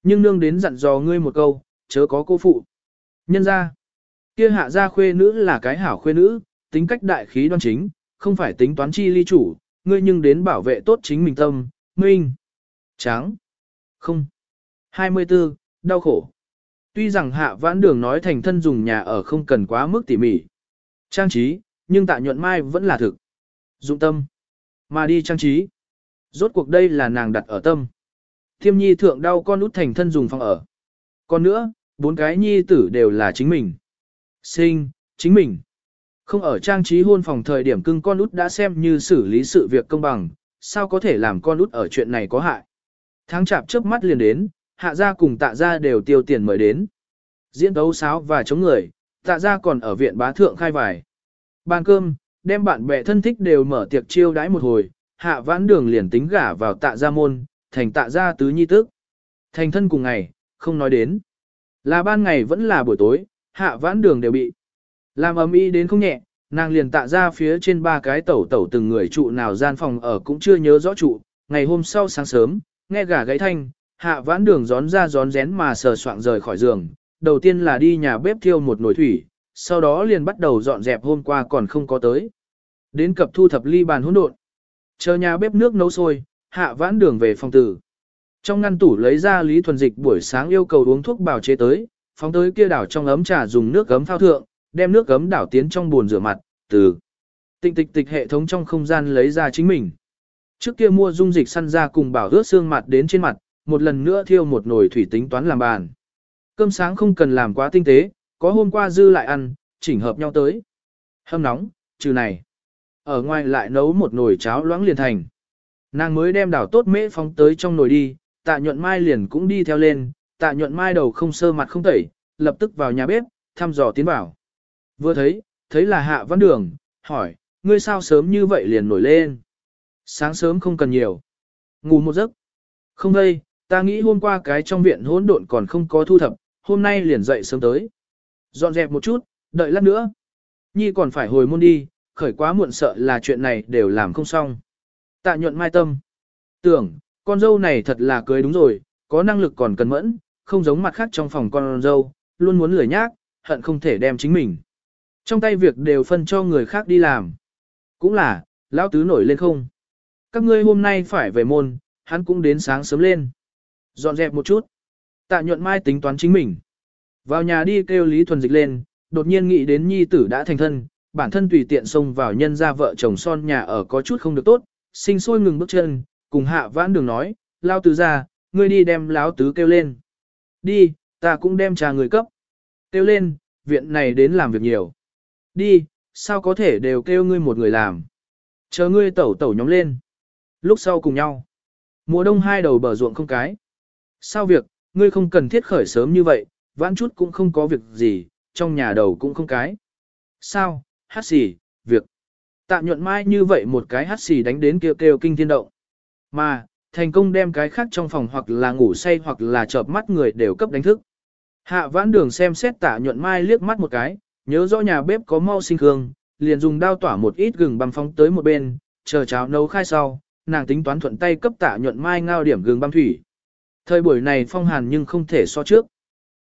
Nhưng nương đến dặn dò ngươi một câu, chớ có cô phụ. Nhân ra, kia hạ gia khuê nữ là cái hảo khuê nữ, tính cách đại khí đoan chính, không phải tính toán chi ly chủ, ngươi nhưng đến bảo vệ tốt chính mình tâm, minh. Tráng. Không. 24. Đau khổ. Tuy rằng hạ vãn đường nói thành thân dùng nhà ở không cần quá mức tỉ mỉ. Trang trí, nhưng tạ nhuận mai vẫn là thực. Dụng tâm. Mà đi trang trí. Rốt cuộc đây là nàng đặt ở tâm. Thiêm nhi thượng đau con út thành thân dùng phòng ở. Còn nữa, bốn cái nhi tử đều là chính mình. Sinh, chính mình. Không ở trang trí hôn phòng thời điểm cưng con út đã xem như xử lý sự việc công bằng, sao có thể làm con út ở chuyện này có hại. Tháng chạp trước mắt liền đến, hạ gia cùng tạ gia đều tiêu tiền mời đến. Diễn đấu sáo và chống người, tạ gia còn ở viện bá thượng khai vải. Bàn cơm, đem bạn bè thân thích đều mở tiệc chiêu đãi một hồi, hạ vãn đường liền tính gả vào tạ gia môn, thành tạ gia tứ nhi tức. Thành thân cùng ngày, không nói đến. Là ban ngày vẫn là buổi tối, hạ vãn đường đều bị. Làm ấm y đến không nhẹ, nàng liền tạ ra phía trên ba cái tẩu tẩu từng người trụ nào gian phòng ở cũng chưa nhớ rõ trụ. Ngày hôm sau sáng sớm, nghe gà gáy thanh, hạ vãn đường gión ra gión rén mà sờ soạng rời khỏi giường. Đầu tiên là đi nhà bếp thiêu một nồi thủy, sau đó liền bắt đầu dọn dẹp hôm qua còn không có tới. Đến cập thu thập ly bàn hỗn độn. Chờ nhà bếp nước nấu sôi, hạ vãn đường về phòng tử. Trong ngăn tủ lấy ra Lý Thuần Dịch buổi sáng yêu cầu uống thuốc bào chế tới, phóng tới kia đảo trong ấm trà dùng nước gấm phao thượng, đem nước gấm đảo tiến trong bồn rửa mặt, từ tịch tịch tịch hệ thống trong không gian lấy ra chính mình. Trước kia mua dung dịch săn ra cùng bảo ướt xương mặt đến trên mặt, một lần nữa thiêu một nồi thủy tính toán làm bàn. Cơm sáng không cần làm quá tinh tế, có hôm qua dư lại ăn, chỉnh hợp nhau tới. Hâm nóng, trừ này. Ở ngoài lại nấu một nồi cháo loãng liền thành. Nàng mới đem đảo tốt mễ phóng tới trong nồi đi, tạ nhuận mai liền cũng đi theo lên, tạ nhuận mai đầu không sơ mặt không tẩy, lập tức vào nhà bếp, thăm dò tiến vào. Vừa thấy, thấy là hạ văn đường, hỏi, ngươi sao sớm như vậy liền nổi lên. Sáng sớm không cần nhiều. Ngủ một giấc. Không đây, ta nghĩ hôm qua cái trong viện hỗn độn còn không có thu thập, hôm nay liền dậy sớm tới. Dọn dẹp một chút, đợi lát nữa. Nhi còn phải hồi môn đi, khởi quá muộn sợ là chuyện này đều làm không xong. Tạ nhuận mai tâm. Tưởng, con dâu này thật là cưới đúng rồi, có năng lực còn cần mẫn, không giống mặt khác trong phòng con dâu, luôn muốn lười nhác, hận không thể đem chính mình. Trong tay việc đều phân cho người khác đi làm. Cũng là, lão tứ nổi lên không. Các ngươi hôm nay phải về môn, hắn cũng đến sáng sớm lên. Dọn dẹp một chút. Tạ nhuận mai tính toán chính mình. Vào nhà đi kêu Lý Thuần Dịch lên, đột nhiên nghĩ đến nhi tử đã thành thân, bản thân tùy tiện xông vào nhân ra vợ chồng son nhà ở có chút không được tốt, sinh sôi ngừng bước chân, cùng hạ vãn đường nói, lao tứ ra, ngươi đi đem láo tứ kêu lên. Đi, ta cũng đem trà người cấp. Kêu lên, viện này đến làm việc nhiều. Đi, sao có thể đều kêu ngươi một người làm. Chờ ngươi tẩu tẩu nhóm lên. Lúc sau cùng nhau. Mùa đông hai đầu bờ ruộng không cái. Sao việc, ngươi không cần thiết khởi sớm như vậy, vãn chút cũng không có việc gì, trong nhà đầu cũng không cái. Sao, hát gì? Tạ nhuận mai như vậy một cái hát xì đánh đến kêu kêu kinh thiên động. Mà, thành công đem cái khác trong phòng hoặc là ngủ say hoặc là chợp mắt người đều cấp đánh thức. Hạ vãn đường xem xét tạ nhuận mai liếc mắt một cái, nhớ rõ nhà bếp có mau sinh hương, liền dùng đao tỏa một ít gừng băm phóng tới một bên, chờ cháo nấu khai sau, nàng tính toán thuận tay cấp tạ nhuận mai ngao điểm gừng băm thủy. Thời buổi này phong hàn nhưng không thể so trước.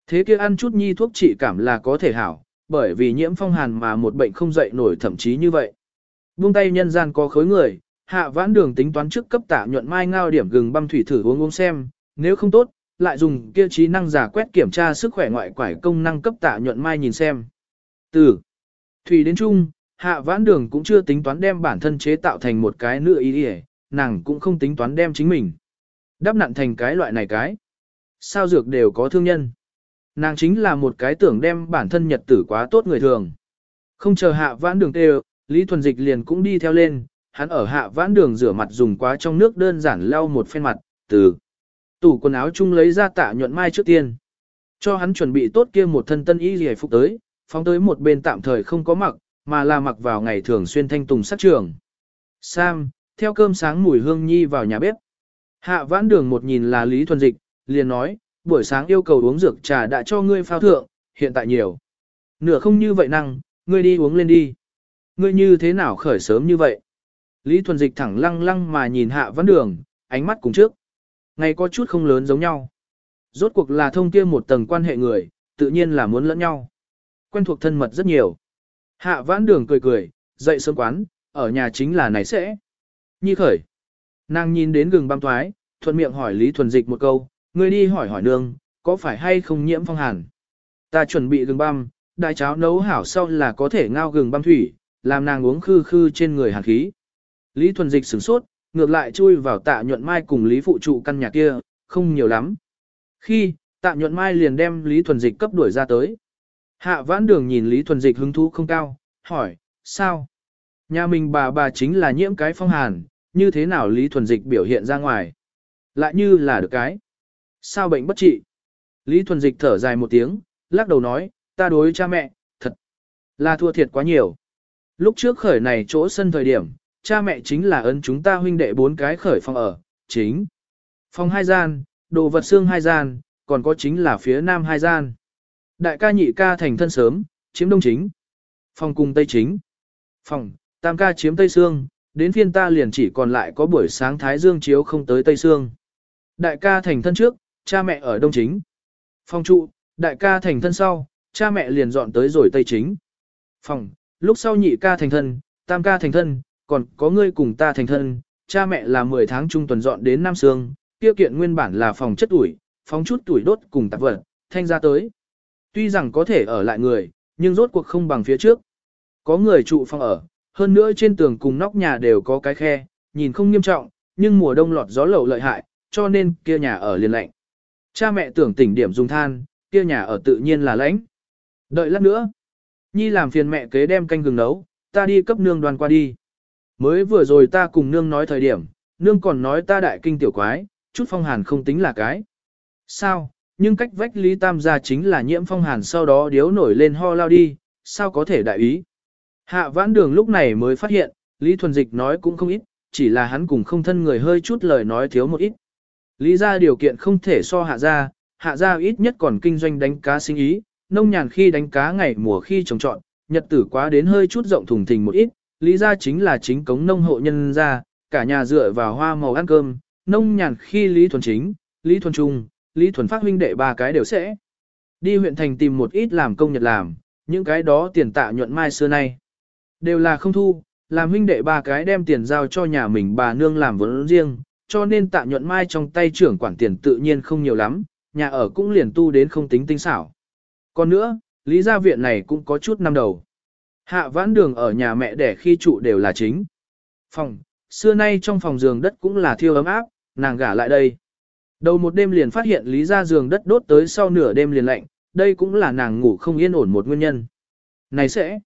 Thế kia ăn chút nhi thuốc trị cảm là có thể hảo, bởi vì nhiễm phong hàn mà một bệnh không dậy nổi thậm chí như vậy. Buông tay nhân gian có khối người, hạ vãn đường tính toán trước cấp tả nhuận mai ngao điểm gừng băm thủy thử uống uống xem, nếu không tốt, lại dùng kia trí năng giả quét kiểm tra sức khỏe ngoại quải công năng cấp tả nhuận mai nhìn xem. Từ thủy đến chung, hạ vãn đường cũng chưa tính toán đem bản thân chế tạo thành một cái nữ ý đi nàng cũng không tính toán đem chính mình. Đắp nặn thành cái loại này cái. Sao dược đều có thương nhân. Nàng chính là một cái tưởng đem bản thân nhật tử quá tốt người thường. Không chờ hạ vãn đường tê Lý Thuần Dịch liền cũng đi theo lên, hắn ở hạ vãn đường rửa mặt dùng quá trong nước đơn giản lau một phen mặt, từ tủ quần áo chung lấy ra tạ nhuận mai trước tiên. Cho hắn chuẩn bị tốt kia một thân tân y rìa phục tới, phóng tới một bên tạm thời không có mặc, mà là mặc vào ngày thường xuyên thanh tùng sát trường. Sam, theo cơm sáng mùi hương nhi vào nhà bếp. Hạ vãn đường một nhìn là Lý Thuần Dịch, liền nói, buổi sáng yêu cầu uống dược trà đã cho ngươi phao thượng, hiện tại nhiều. Nửa không như vậy năng, ngươi đi uống lên đi. Ngươi như thế nào khởi sớm như vậy? Lý Thuần Dịch thẳng lăng lăng mà nhìn hạ văn đường, ánh mắt cùng trước. Ngày có chút không lớn giống nhau. Rốt cuộc là thông kia một tầng quan hệ người, tự nhiên là muốn lẫn nhau. Quen thuộc thân mật rất nhiều. Hạ vãn đường cười cười, dậy sớm quán, ở nhà chính là này sẽ. Nhi khởi. Nàng nhìn đến gừng băm thoái, thuận miệng hỏi Lý Thuần Dịch một câu, ngươi đi hỏi hỏi nương, có phải hay không nhiễm phong hàn. Ta chuẩn bị gừng băm, đại cháo nấu hảo sau là có thể ngao gừng băm thủy, làm nàng uống khư khư trên người hàn khí. Lý Thuần Dịch sửng sốt, ngược lại chui vào tạ nhuận mai cùng Lý Phụ trụ căn nhà kia, không nhiều lắm. Khi, tạ nhuận mai liền đem Lý Thuần Dịch cấp đuổi ra tới. Hạ vãn đường nhìn Lý Thuần Dịch hứng thú không cao, hỏi, sao? Nhà mình bà bà chính là nhiễm cái phong hàn, như thế nào Lý Thuần Dịch biểu hiện ra ngoài? Lại như là được cái. Sao bệnh bất trị? Lý Thuần Dịch thở dài một tiếng, lắc đầu nói, ta đối cha mẹ, thật là thua thiệt quá nhiều. Lúc trước khởi này chỗ sân thời điểm, cha mẹ chính là ấn chúng ta huynh đệ bốn cái khởi phòng ở, chính. Phòng hai gian, đồ vật xương hai gian, còn có chính là phía nam hai gian. Đại ca nhị ca thành thân sớm, chiếm đông chính. Phòng cùng tây chính. Phòng, tam ca chiếm tây xương, đến phiên ta liền chỉ còn lại có buổi sáng thái dương chiếu không tới tây xương. Đại ca thành thân trước, cha mẹ ở đông chính. Phòng trụ, đại ca thành thân sau, cha mẹ liền dọn tới rồi tây chính. Phòng, lúc sau nhị ca thành thân, tam ca thành thân, còn có ngươi cùng ta thành thân, cha mẹ là 10 tháng trung tuần dọn đến Nam Sương, tiêu kiện nguyên bản là phòng chất tuổi, phóng chút tuổi đốt cùng tạp vật, thanh ra tới. Tuy rằng có thể ở lại người, nhưng rốt cuộc không bằng phía trước. Có người trụ phòng ở, hơn nữa trên tường cùng nóc nhà đều có cái khe, nhìn không nghiêm trọng, nhưng mùa đông lọt gió lậu lợi hại, cho nên kia nhà ở liền lạnh. Cha mẹ tưởng tỉnh điểm dùng than, kia nhà ở tự nhiên là lãnh. Đợi lát nữa. Nhi làm phiền mẹ kế đem canh gừng nấu, ta đi cấp nương đoàn qua đi. Mới vừa rồi ta cùng nương nói thời điểm, nương còn nói ta đại kinh tiểu quái, chút phong hàn không tính là cái. Sao, nhưng cách vách Lý Tam gia chính là nhiễm phong hàn sau đó điếu nổi lên ho lao đi, sao có thể đại ý. Hạ vãn đường lúc này mới phát hiện, Lý Thuần Dịch nói cũng không ít, chỉ là hắn cùng không thân người hơi chút lời nói thiếu một ít. Lý ra điều kiện không thể so hạ ra, hạ ra ít nhất còn kinh doanh đánh cá sinh ý, nông nhàn khi đánh cá ngày mùa khi trồng trọn, nhật tử quá đến hơi chút rộng thùng thình một ít, lý ra chính là chính cống nông hộ nhân ra, cả nhà dựa vào hoa màu ăn cơm, nông nhàn khi lý thuần chính, lý thuần trung, lý thuần phát huynh đệ ba cái đều sẽ. Đi huyện thành tìm một ít làm công nhật làm, những cái đó tiền tạ nhuận mai xưa nay. Đều là không thu, làm huynh đệ ba cái đem tiền giao cho nhà mình bà nương làm vốn riêng, cho nên tạ nhuận mai trong tay trưởng quản tiền tự nhiên không nhiều lắm, nhà ở cũng liền tu đến không tính tinh xảo. Còn nữa, lý gia viện này cũng có chút năm đầu. Hạ vãn đường ở nhà mẹ đẻ khi trụ đều là chính. Phòng, xưa nay trong phòng giường đất cũng là thiêu ấm áp, nàng gả lại đây. Đầu một đêm liền phát hiện lý gia giường đất đốt tới sau nửa đêm liền lạnh, đây cũng là nàng ngủ không yên ổn một nguyên nhân. Này sẽ,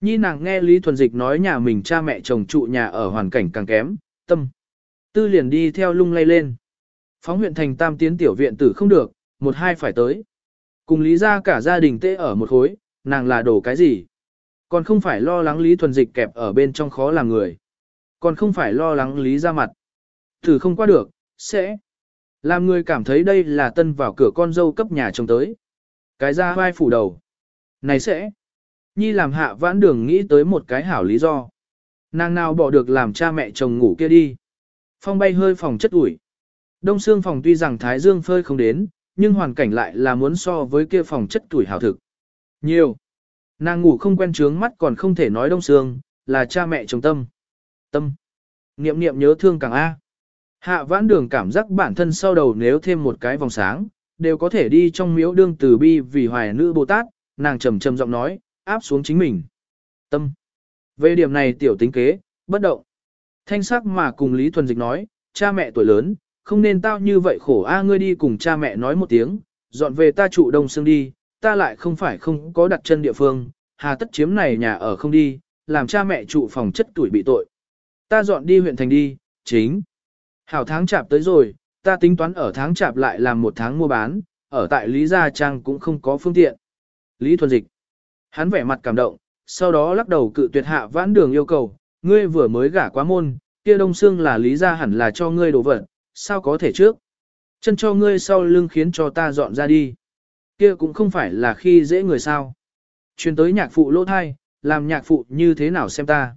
nhi nàng nghe Lý Thuần Dịch nói nhà mình cha mẹ chồng trụ nhà ở hoàn cảnh càng kém, tâm. Tư liền đi theo lung lay lên. Phóng huyện thành tam tiến tiểu viện tử không được, một hai phải tới. Cùng lý ra cả gia đình tê ở một khối, nàng là đổ cái gì? Còn không phải lo lắng lý thuần dịch kẹp ở bên trong khó làm người. Còn không phải lo lắng lý ra mặt. Thử không qua được, sẽ. Làm người cảm thấy đây là tân vào cửa con dâu cấp nhà chồng tới. Cái ra vai phủ đầu. Này sẽ. Nhi làm hạ vãn đường nghĩ tới một cái hảo lý do. Nàng nào bỏ được làm cha mẹ chồng ngủ kia đi. Phong bay hơi phòng chất ủi. Đông xương phòng tuy rằng thái dương phơi không đến, nhưng hoàn cảnh lại là muốn so với kia phòng chất tuổi hảo thực. Nhiều. Nàng ngủ không quen trướng mắt còn không thể nói đông sương, là cha mẹ chồng tâm. Tâm. Niệm niệm nhớ thương càng A. Hạ vãn đường cảm giác bản thân sau đầu nếu thêm một cái vòng sáng, đều có thể đi trong miếu đương từ bi vì hoài nữ Bồ Tát, nàng trầm trầm giọng nói, áp xuống chính mình. Tâm. Về điểm này tiểu tính kế, bất động. Thanh sắc mà cùng Lý Thuần Dịch nói, cha mẹ tuổi lớn, không nên tao như vậy khổ a ngươi đi cùng cha mẹ nói một tiếng, dọn về ta trụ đông xương đi, ta lại không phải không có đặt chân địa phương, hà tất chiếm này nhà ở không đi, làm cha mẹ trụ phòng chất tuổi bị tội. Ta dọn đi huyện thành đi, chính. Hảo tháng chạp tới rồi, ta tính toán ở tháng chạp lại làm một tháng mua bán, ở tại Lý Gia Trang cũng không có phương tiện. Lý Thuần Dịch. Hắn vẻ mặt cảm động, sau đó lắc đầu cự tuyệt hạ vãn đường yêu cầu, ngươi vừa mới gả quá môn, kia đông xương là Lý Gia hẳn là cho ngươi đồ vật, sao có thể trước? Chân cho ngươi sau lưng khiến cho ta dọn ra đi. Kia cũng không phải là khi dễ người sao. chuyển tới nhạc phụ lỗ thai, làm nhạc phụ như thế nào xem ta.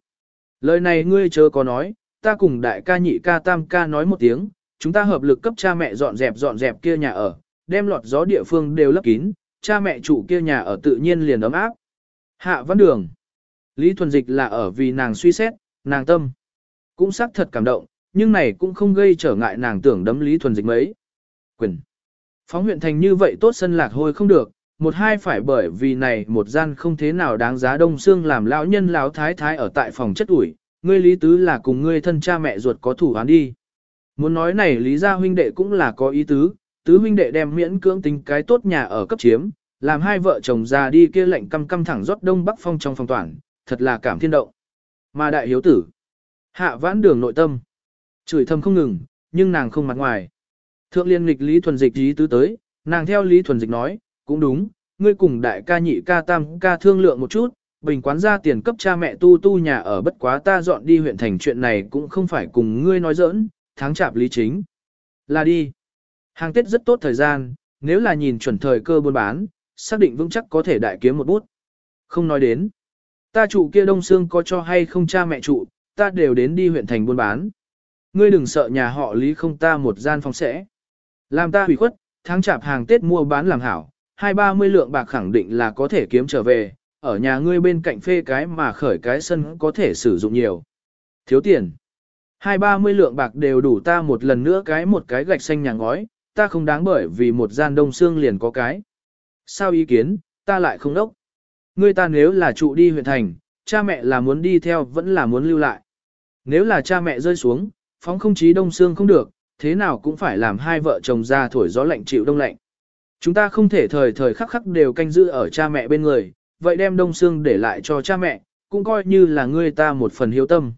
Lời này ngươi chớ có nói, ta cùng đại ca nhị ca tam ca nói một tiếng, chúng ta hợp lực cấp cha mẹ dọn dẹp dọn dẹp kia nhà ở, đem lọt gió địa phương đều lấp kín, cha mẹ chủ kia nhà ở tự nhiên liền ấm áp. Hạ văn đường. Lý Thuần Dịch là ở vì nàng suy xét, nàng tâm. Cũng xác thật cảm động, nhưng này cũng không gây trở ngại nàng tưởng đấm Lý Thuần Dịch mấy. Quyền. Phóng huyện thành như vậy tốt sân lạc hôi không được, một hai phải bởi vì này một gian không thế nào đáng giá đông xương làm lão nhân lão thái thái ở tại phòng chất ủi, ngươi lý tứ là cùng ngươi thân cha mẹ ruột có thủ án đi. Muốn nói này lý gia huynh đệ cũng là có ý tứ, tứ huynh đệ đem miễn cưỡng tính cái tốt nhà ở cấp chiếm, làm hai vợ chồng già đi kia lệnh căm căm thẳng rót đông bắc phong trong phòng toàn, thật là cảm thiên động. Mà đại hiếu tử, hạ vãn đường nội tâm, chửi thầm không ngừng, nhưng nàng không mặt ngoài. Thượng liên nghịch Lý Thuần Dịch ý tứ tới, nàng theo Lý Thuần Dịch nói, cũng đúng, ngươi cùng đại ca nhị ca tam ca thương lượng một chút, bình quán ra tiền cấp cha mẹ tu tu nhà ở bất quá ta dọn đi huyện thành chuyện này cũng không phải cùng ngươi nói giỡn, tháng chạp lý chính. Là đi. Hàng Tết rất tốt thời gian, nếu là nhìn chuẩn thời cơ buôn bán, xác định vững chắc có thể đại kiếm một bút. Không nói đến. Ta trụ kia đông xương có cho hay không cha mẹ trụ, ta đều đến đi huyện thành buôn bán. Ngươi đừng sợ nhà họ lý không ta một gian phòng sẽ. Làm ta hủy khuất, tháng chạp hàng Tết mua bán làm hảo, hai ba mươi lượng bạc khẳng định là có thể kiếm trở về, ở nhà ngươi bên cạnh phê cái mà khởi cái sân có thể sử dụng nhiều. Thiếu tiền. Hai ba mươi lượng bạc đều đủ ta một lần nữa cái một cái gạch xanh nhà ngói, ta không đáng bởi vì một gian đông xương liền có cái. Sao ý kiến, ta lại không đốc. Ngươi ta nếu là trụ đi huyện thành, cha mẹ là muốn đi theo vẫn là muốn lưu lại. Nếu là cha mẹ rơi xuống, phóng không chí đông xương không được, thế nào cũng phải làm hai vợ chồng ra thổi gió lạnh chịu đông lạnh. Chúng ta không thể thời thời khắc khắc đều canh giữ ở cha mẹ bên người, vậy đem đông xương để lại cho cha mẹ, cũng coi như là ngươi ta một phần hiếu tâm.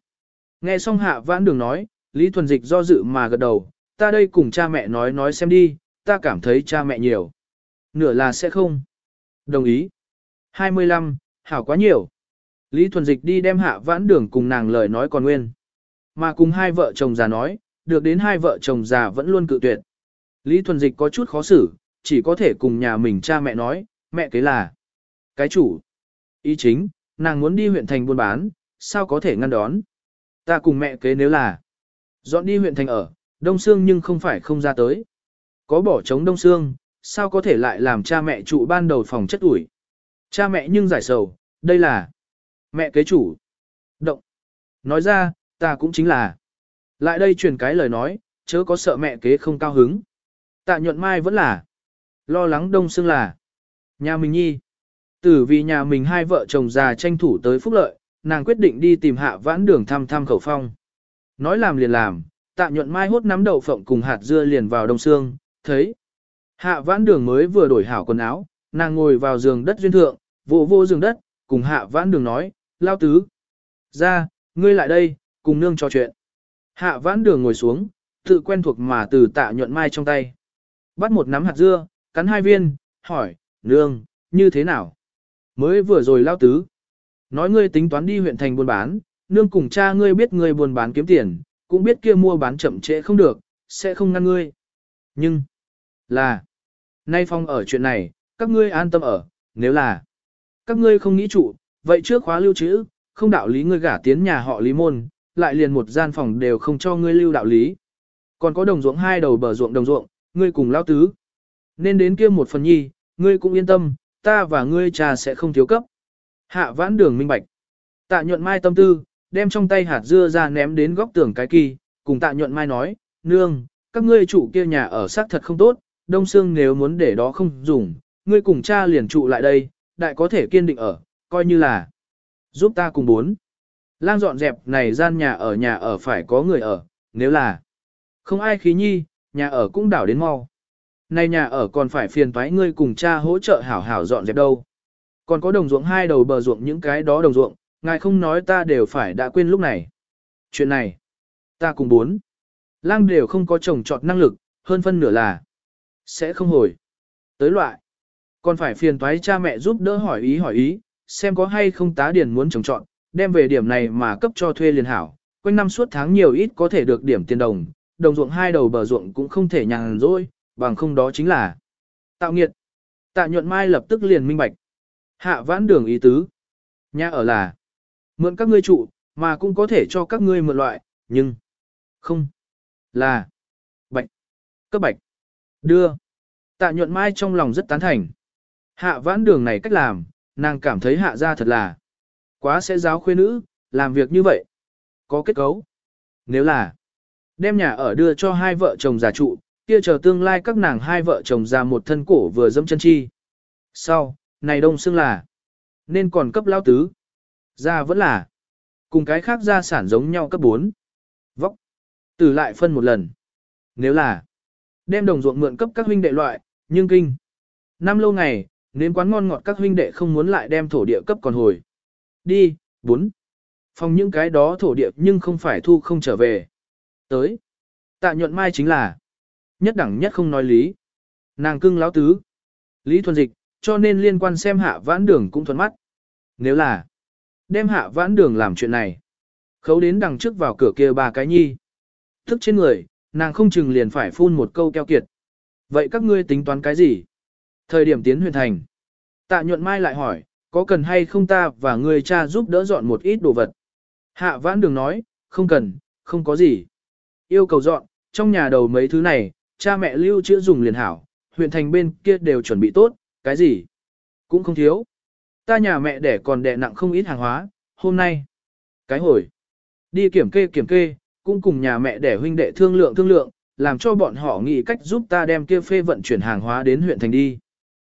Nghe xong hạ vãn đường nói, Lý Thuần Dịch do dự mà gật đầu, ta đây cùng cha mẹ nói nói xem đi, ta cảm thấy cha mẹ nhiều. Nửa là sẽ không. Đồng ý. 25, hảo quá nhiều. Lý Thuần Dịch đi đem hạ vãn đường cùng nàng lời nói còn nguyên. Mà cùng hai vợ chồng già nói, được đến hai vợ chồng già vẫn luôn cự tuyệt. Lý Thuần Dịch có chút khó xử, chỉ có thể cùng nhà mình cha mẹ nói, mẹ kế là cái chủ. Ý chính, nàng muốn đi huyện thành buôn bán, sao có thể ngăn đón. Ta cùng mẹ kế nếu là dọn đi huyện thành ở, Đông Sương nhưng không phải không ra tới. Có bỏ trống Đông Sương, sao có thể lại làm cha mẹ trụ ban đầu phòng chất ủi. Cha mẹ nhưng giải sầu, đây là mẹ kế chủ. Động. Nói ra, ta cũng chính là. Lại đây truyền cái lời nói, chớ có sợ mẹ kế không cao hứng. Tạ nhuận mai vẫn là. Lo lắng đông xương là. Nhà mình nhi. Tử vì nhà mình hai vợ chồng già tranh thủ tới phúc lợi, nàng quyết định đi tìm hạ vãn đường thăm thăm khẩu phong. Nói làm liền làm, tạ nhuận mai hốt nắm đậu phộng cùng hạt dưa liền vào đông xương, thấy. Hạ vãn đường mới vừa đổi hảo quần áo, nàng ngồi vào giường đất duyên thượng, vô vô giường đất, cùng hạ vãn đường nói, lao tứ. Ra, ngươi lại đây, cùng nương trò chuyện. Hạ vãn đường ngồi xuống, tự quen thuộc mà từ tạ nhuận mai trong tay. Bắt một nắm hạt dưa, cắn hai viên, hỏi, nương, như thế nào? Mới vừa rồi lao tứ. Nói ngươi tính toán đi huyện thành buôn bán, nương cùng cha ngươi biết ngươi buôn bán kiếm tiền, cũng biết kia mua bán chậm trễ không được, sẽ không ngăn ngươi. Nhưng, là, nay phong ở chuyện này, các ngươi an tâm ở, nếu là, các ngươi không nghĩ trụ, vậy trước khóa lưu trữ, không đạo lý ngươi gả tiến nhà họ lý môn, lại liền một gian phòng đều không cho ngươi lưu đạo lý. Còn có đồng ruộng hai đầu bờ ruộng đồng ruộng, ngươi cùng lao tứ. Nên đến kia một phần nhi, ngươi cũng yên tâm, ta và ngươi cha sẽ không thiếu cấp. Hạ vãn đường minh bạch. Tạ nhuận mai tâm tư, đem trong tay hạt dưa ra ném đến góc tường cái kỳ, cùng tạ nhuận mai nói, nương, các ngươi chủ kia nhà ở xác thật không tốt, đông xương nếu muốn để đó không dùng, ngươi cùng cha liền trụ lại đây, đại có thể kiên định ở, coi như là giúp ta cùng bốn. Lang dọn dẹp này gian nhà ở nhà ở phải có người ở, nếu là không ai khí nhi, nhà ở cũng đảo đến mau. Này nhà ở còn phải phiền toái ngươi cùng cha hỗ trợ hảo hảo dọn dẹp đâu. Còn có đồng ruộng hai đầu bờ ruộng những cái đó đồng ruộng, ngài không nói ta đều phải đã quên lúc này. Chuyện này, ta cùng bốn. Lang đều không có trồng trọt năng lực, hơn phân nửa là sẽ không hồi. Tới loại, còn phải phiền toái cha mẹ giúp đỡ hỏi ý hỏi ý, xem có hay không tá điền muốn trồng trọt, đem về điểm này mà cấp cho thuê liền hảo, quanh năm suốt tháng nhiều ít có thể được điểm tiền đồng, đồng ruộng hai đầu bờ ruộng cũng không thể nhàn rỗi, bằng không đó chính là tạo nghiệt. Tạ nhuận mai lập tức liền minh bạch. Hạ vãn đường ý tứ. Nhà ở là mượn các ngươi trụ, mà cũng có thể cho các ngươi mượn loại, nhưng không là bạch, cấp bạch, đưa. Tạ nhuận mai trong lòng rất tán thành. Hạ vãn đường này cách làm, nàng cảm thấy hạ ra thật là quá sẽ giáo khuê nữ, làm việc như vậy. Có kết cấu. Nếu là đem nhà ở đưa cho hai vợ chồng già trụ, kia chờ tương lai các nàng hai vợ chồng già một thân cổ vừa dẫm chân chi. Sau, này đông xương là, nên còn cấp lao tứ. Ra vẫn là, cùng cái khác gia sản giống nhau cấp 4. Vóc, từ lại phân một lần. Nếu là, đem đồng ruộng mượn cấp các huynh đệ loại, nhưng kinh. Năm lâu ngày, nếm quán ngon ngọt các huynh đệ không muốn lại đem thổ địa cấp còn hồi. Đi, bốn. Phòng những cái đó thổ địa nhưng không phải thu không trở về. Tới. Tạ nhuận mai chính là nhất đẳng nhất không nói lý. Nàng cưng láo tứ. Lý thuần dịch, cho nên liên quan xem hạ vãn đường cũng thuần mắt. Nếu là đem hạ vãn đường làm chuyện này. Khấu đến đằng trước vào cửa kia ba cái nhi. Thức trên người, nàng không chừng liền phải phun một câu keo kiệt. Vậy các ngươi tính toán cái gì? Thời điểm tiến huyền thành. Tạ nhuận mai lại hỏi, có cần hay không ta và người cha giúp đỡ dọn một ít đồ vật? Hạ vãn đường nói, không cần, không có gì. Yêu cầu dọn, trong nhà đầu mấy thứ này, cha mẹ lưu trữ dùng liền hảo, huyện thành bên kia đều chuẩn bị tốt, cái gì? Cũng không thiếu. Ta nhà mẹ đẻ còn đẻ nặng không ít hàng hóa, hôm nay. Cái hồi. Đi kiểm kê kiểm kê, cũng cùng nhà mẹ đẻ huynh đệ thương lượng thương lượng, làm cho bọn họ nghĩ cách giúp ta đem kia phê vận chuyển hàng hóa đến huyện thành đi.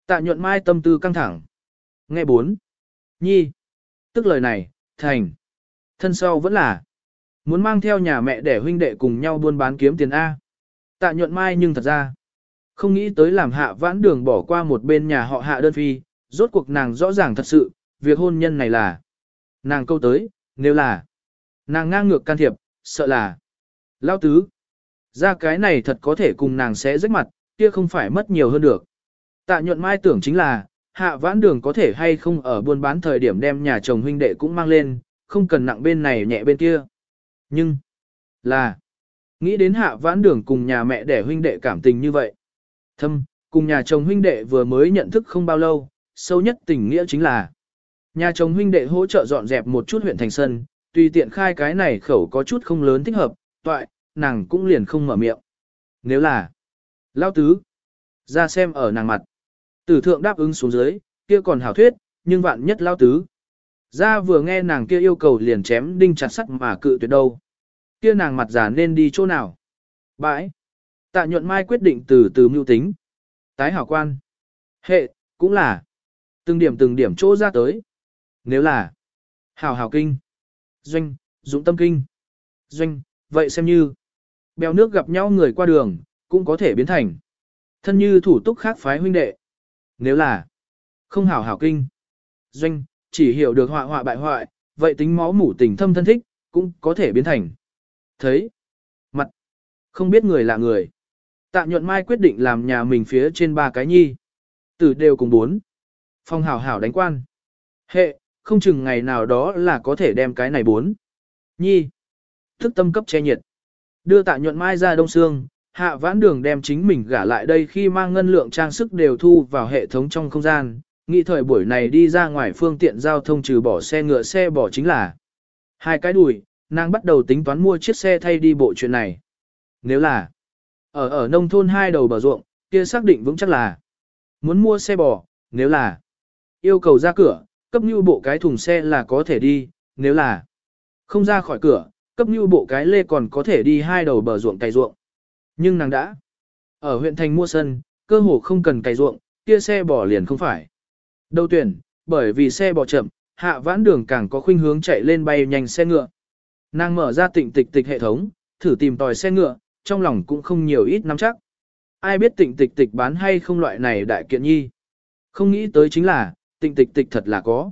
Tạ nhuận mai tâm tư căng thẳng. Nghe bốn. Nhi. Tức lời này, thành. Thân sau vẫn là. Muốn mang theo nhà mẹ để huynh đệ cùng nhau buôn bán kiếm tiền A. Tạ nhuận mai nhưng thật ra. Không nghĩ tới làm hạ vãn đường bỏ qua một bên nhà họ hạ đơn phi. Rốt cuộc nàng rõ ràng thật sự, việc hôn nhân này là. Nàng câu tới, nếu là. Nàng ngang ngược can thiệp, sợ là. Lao tứ. Ra cái này thật có thể cùng nàng sẽ rách mặt, kia không phải mất nhiều hơn được. Tạ nhuận mai tưởng chính là, hạ vãn đường có thể hay không ở buôn bán thời điểm đem nhà chồng huynh đệ cũng mang lên, không cần nặng bên này nhẹ bên kia. Nhưng, là, nghĩ đến hạ vãn đường cùng nhà mẹ đẻ huynh đệ cảm tình như vậy. Thâm, cùng nhà chồng huynh đệ vừa mới nhận thức không bao lâu, sâu nhất tình nghĩa chính là nhà chồng huynh đệ hỗ trợ dọn dẹp một chút huyện thành sân, tùy tiện khai cái này khẩu có chút không lớn thích hợp, toại, nàng cũng liền không mở miệng. Nếu là, lao tứ, ra xem ở nàng mặt. Tử thượng đáp ứng xuống dưới, kia còn hảo thuyết, nhưng vạn nhất lao tứ. Ra vừa nghe nàng kia yêu cầu liền chém đinh chặt sắt mà cự tuyệt đâu. Kia nàng mặt giả nên đi chỗ nào? Bãi. Tạ nhuận mai quyết định từ từ mưu tính. Tái hảo quan. Hệ, cũng là. Từng điểm từng điểm chỗ ra tới. Nếu là. Hảo hảo kinh. Doanh, dũng tâm kinh. Doanh, vậy xem như. Bèo nước gặp nhau người qua đường, cũng có thể biến thành. Thân như thủ túc khác phái huynh đệ. Nếu là. Không hảo hảo kinh. Doanh, chỉ hiểu được họa họa bại hoại, vậy tính máu mủ tình thâm thân thích, cũng có thể biến thành. Thấy, mặt, không biết người là người. Tạ nhuận mai quyết định làm nhà mình phía trên ba cái nhi. Tử đều cùng bốn. Phong hảo hảo đánh quan. Hệ, không chừng ngày nào đó là có thể đem cái này bốn. Nhi. Thức tâm cấp che nhiệt. Đưa tạ nhuận mai ra đông xương, hạ vãn đường đem chính mình gả lại đây khi mang ngân lượng trang sức đều thu vào hệ thống trong không gian, Nghĩ thời buổi này đi ra ngoài phương tiện giao thông trừ bỏ xe ngựa xe bỏ chính là hai cái đùi, nàng bắt đầu tính toán mua chiếc xe thay đi bộ chuyện này. Nếu là ở ở nông thôn hai đầu bờ ruộng, kia xác định vững chắc là muốn mua xe bò, nếu là yêu cầu ra cửa, cấp như bộ cái thùng xe là có thể đi, nếu là không ra khỏi cửa, cấp như bộ cái lê còn có thể đi hai đầu bờ ruộng cày ruộng. Nhưng nàng đã ở huyện thành mua sân, cơ hồ không cần cày ruộng, kia xe bỏ liền không phải. Đầu tuyển, bởi vì xe bỏ chậm, hạ vãn đường càng có khuynh hướng chạy lên bay nhanh xe ngựa. Nàng mở ra tịnh tịch tịch hệ thống, thử tìm tòi xe ngựa, trong lòng cũng không nhiều ít nắm chắc. Ai biết tịnh tịch tịch bán hay không loại này đại kiện nhi. Không nghĩ tới chính là, tịnh tịch tịch thật là có.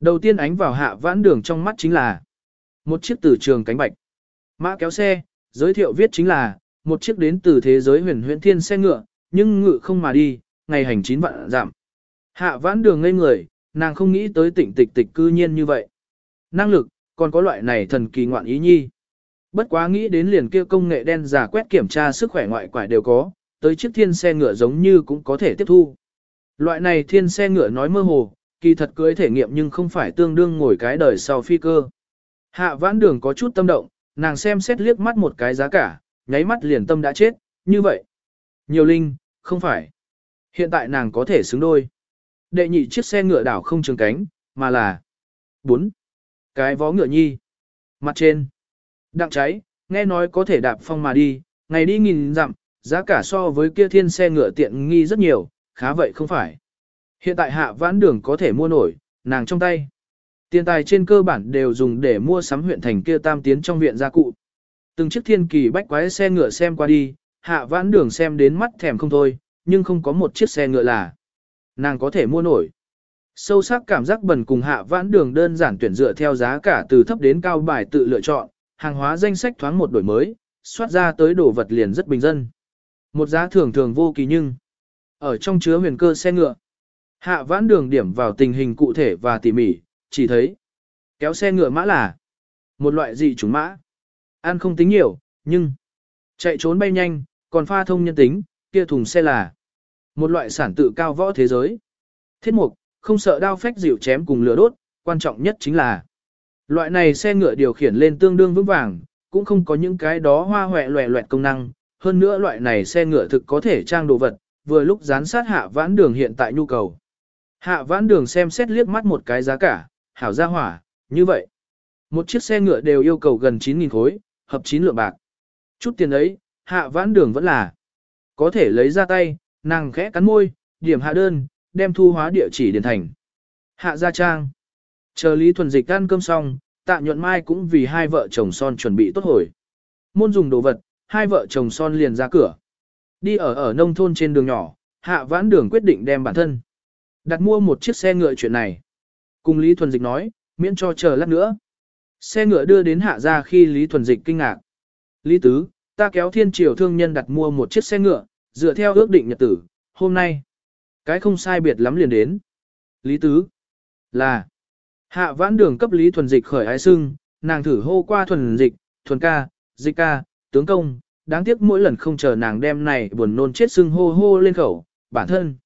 Đầu tiên ánh vào hạ vãn đường trong mắt chính là một chiếc từ trường cánh bạch. Mã kéo xe, giới thiệu viết chính là một chiếc đến từ thế giới huyền huyễn thiên xe ngựa, nhưng ngựa không mà đi, ngày hành chín vạn giảm. Hạ vãn đường ngây người, nàng không nghĩ tới tỉnh tịch tịch cư nhiên như vậy. Năng lực, còn có loại này thần kỳ ngoạn ý nhi. Bất quá nghĩ đến liền kia công nghệ đen giả quét kiểm tra sức khỏe ngoại quải đều có, tới chiếc thiên xe ngựa giống như cũng có thể tiếp thu. Loại này thiên xe ngựa nói mơ hồ, kỳ thật cưới thể nghiệm nhưng không phải tương đương ngồi cái đời sau phi cơ. Hạ vãn đường có chút tâm động, nàng xem xét liếc mắt một cái giá cả, nháy mắt liền tâm đã chết, như vậy. Nhiều linh, không phải. Hiện tại nàng có thể xứng đôi. Đệ nhị chiếc xe ngựa đảo không trường cánh, mà là bốn cái vó ngựa nhi. Mặt trên, đặng cháy, Nghe nói có thể đạp phong mà đi, ngày đi nghìn dặm, giá cả so với kia thiên xe ngựa tiện nghi rất nhiều, khá vậy không phải. Hiện tại hạ vãn đường có thể mua nổi, nàng trong tay. Tiền tài trên cơ bản đều dùng để mua sắm huyện thành kia tam tiến trong viện gia cụ. Từng chiếc thiên kỳ bách quái xe ngựa xem qua đi, hạ vãn đường xem đến mắt thèm không thôi, nhưng không có một chiếc xe ngựa là nàng có thể mua nổi. Sâu sắc cảm giác bẩn cùng hạ vãn đường đơn giản tuyển dựa theo giá cả từ thấp đến cao bài tự lựa chọn, hàng hóa danh sách thoáng một đổi mới, soát ra tới đồ vật liền rất bình dân. Một giá thường thường vô kỳ nhưng, ở trong chứa huyền cơ xe ngựa, hạ vãn đường điểm vào tình hình cụ thể và tỉ mỉ, chỉ thấy kéo xe ngựa mã là một loại dị chủng mã. Ăn không tính nhiều, nhưng chạy trốn bay nhanh, còn pha thông nhân tính, kia thùng xe là một loại sản tự cao võ thế giới. Thiết mục, không sợ đao phách dịu chém cùng lửa đốt, quan trọng nhất chính là loại này xe ngựa điều khiển lên tương đương vững vàng, cũng không có những cái đó hoa hoẹ loẹ loẹt công năng. Hơn nữa loại này xe ngựa thực có thể trang đồ vật, vừa lúc dán sát hạ vãn đường hiện tại nhu cầu. Hạ vãn đường xem xét liếc mắt một cái giá cả, hảo ra hỏa, như vậy. Một chiếc xe ngựa đều yêu cầu gần 9.000 khối, hợp 9 lượng bạc. Chút tiền ấy, hạ vãn đường vẫn là có thể lấy ra tay, nàng khẽ cắn môi, điểm hạ đơn, đem thu hóa địa chỉ điền thành. Hạ gia trang. Chờ Lý Thuần Dịch ăn cơm xong, tạ nhuận mai cũng vì hai vợ chồng son chuẩn bị tốt hồi. Môn dùng đồ vật, hai vợ chồng son liền ra cửa. Đi ở ở nông thôn trên đường nhỏ, hạ vãn đường quyết định đem bản thân. Đặt mua một chiếc xe ngựa chuyện này. Cùng Lý Thuần Dịch nói, miễn cho chờ lát nữa. Xe ngựa đưa đến hạ ra khi Lý Thuần Dịch kinh ngạc. Lý Tứ, ta kéo thiên triều thương nhân đặt mua một chiếc xe ngựa, dựa theo ước định nhật tử, hôm nay. Cái không sai biệt lắm liền đến. Lý Tứ, là hạ vãn đường cấp Lý Thuần Dịch khởi ái sưng, nàng thử hô qua Thuần Dịch, Thuần ca, Dịch ca, tướng công, đáng tiếc mỗi lần không chờ nàng đem này buồn nôn chết sưng hô hô lên khẩu, bản thân.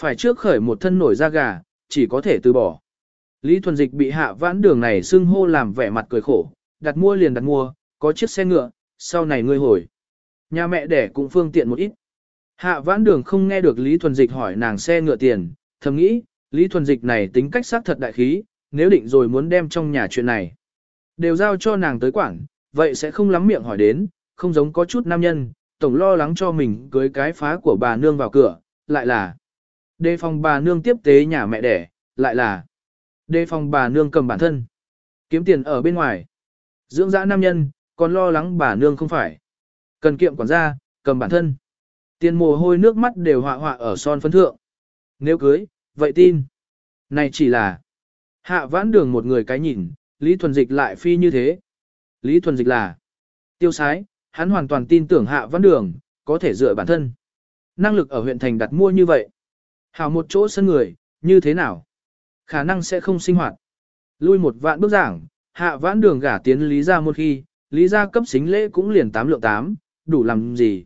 Phải trước khởi một thân nổi da gà, chỉ có thể từ bỏ. Lý Thuần Dịch bị hạ vãn đường này xưng hô làm vẻ mặt cười khổ, đặt mua liền đặt mua, có chiếc xe ngựa, sau này ngươi hồi. Nhà mẹ đẻ cũng phương tiện một ít. Hạ vãn đường không nghe được Lý Thuần Dịch hỏi nàng xe ngựa tiền, thầm nghĩ, Lý Thuần Dịch này tính cách xác thật đại khí, nếu định rồi muốn đem trong nhà chuyện này. Đều giao cho nàng tới quản, vậy sẽ không lắm miệng hỏi đến, không giống có chút nam nhân, tổng lo lắng cho mình cưới cái phá của bà nương vào cửa, lại là đề phòng bà nương tiếp tế nhà mẹ đẻ, lại là đề phòng bà nương cầm bản thân, kiếm tiền ở bên ngoài. Dưỡng dã nam nhân, còn lo lắng bà nương không phải. Cần kiệm quản gia, cầm bản thân. Tiền mồ hôi nước mắt đều họa họa ở son phấn thượng. Nếu cưới, vậy tin. Này chỉ là hạ vãn đường một người cái nhìn, Lý Thuần Dịch lại phi như thế. Lý Thuần Dịch là tiêu sái, hắn hoàn toàn tin tưởng hạ vãn đường, có thể dựa bản thân. Năng lực ở huyện thành đặt mua như vậy. Hào một chỗ sân người, như thế nào? Khả năng sẽ không sinh hoạt. Lui một vạn bước giảng, hạ vãn đường gả tiến Lý ra một khi, Lý ra cấp xính lễ cũng liền tám lượng tám, đủ làm gì?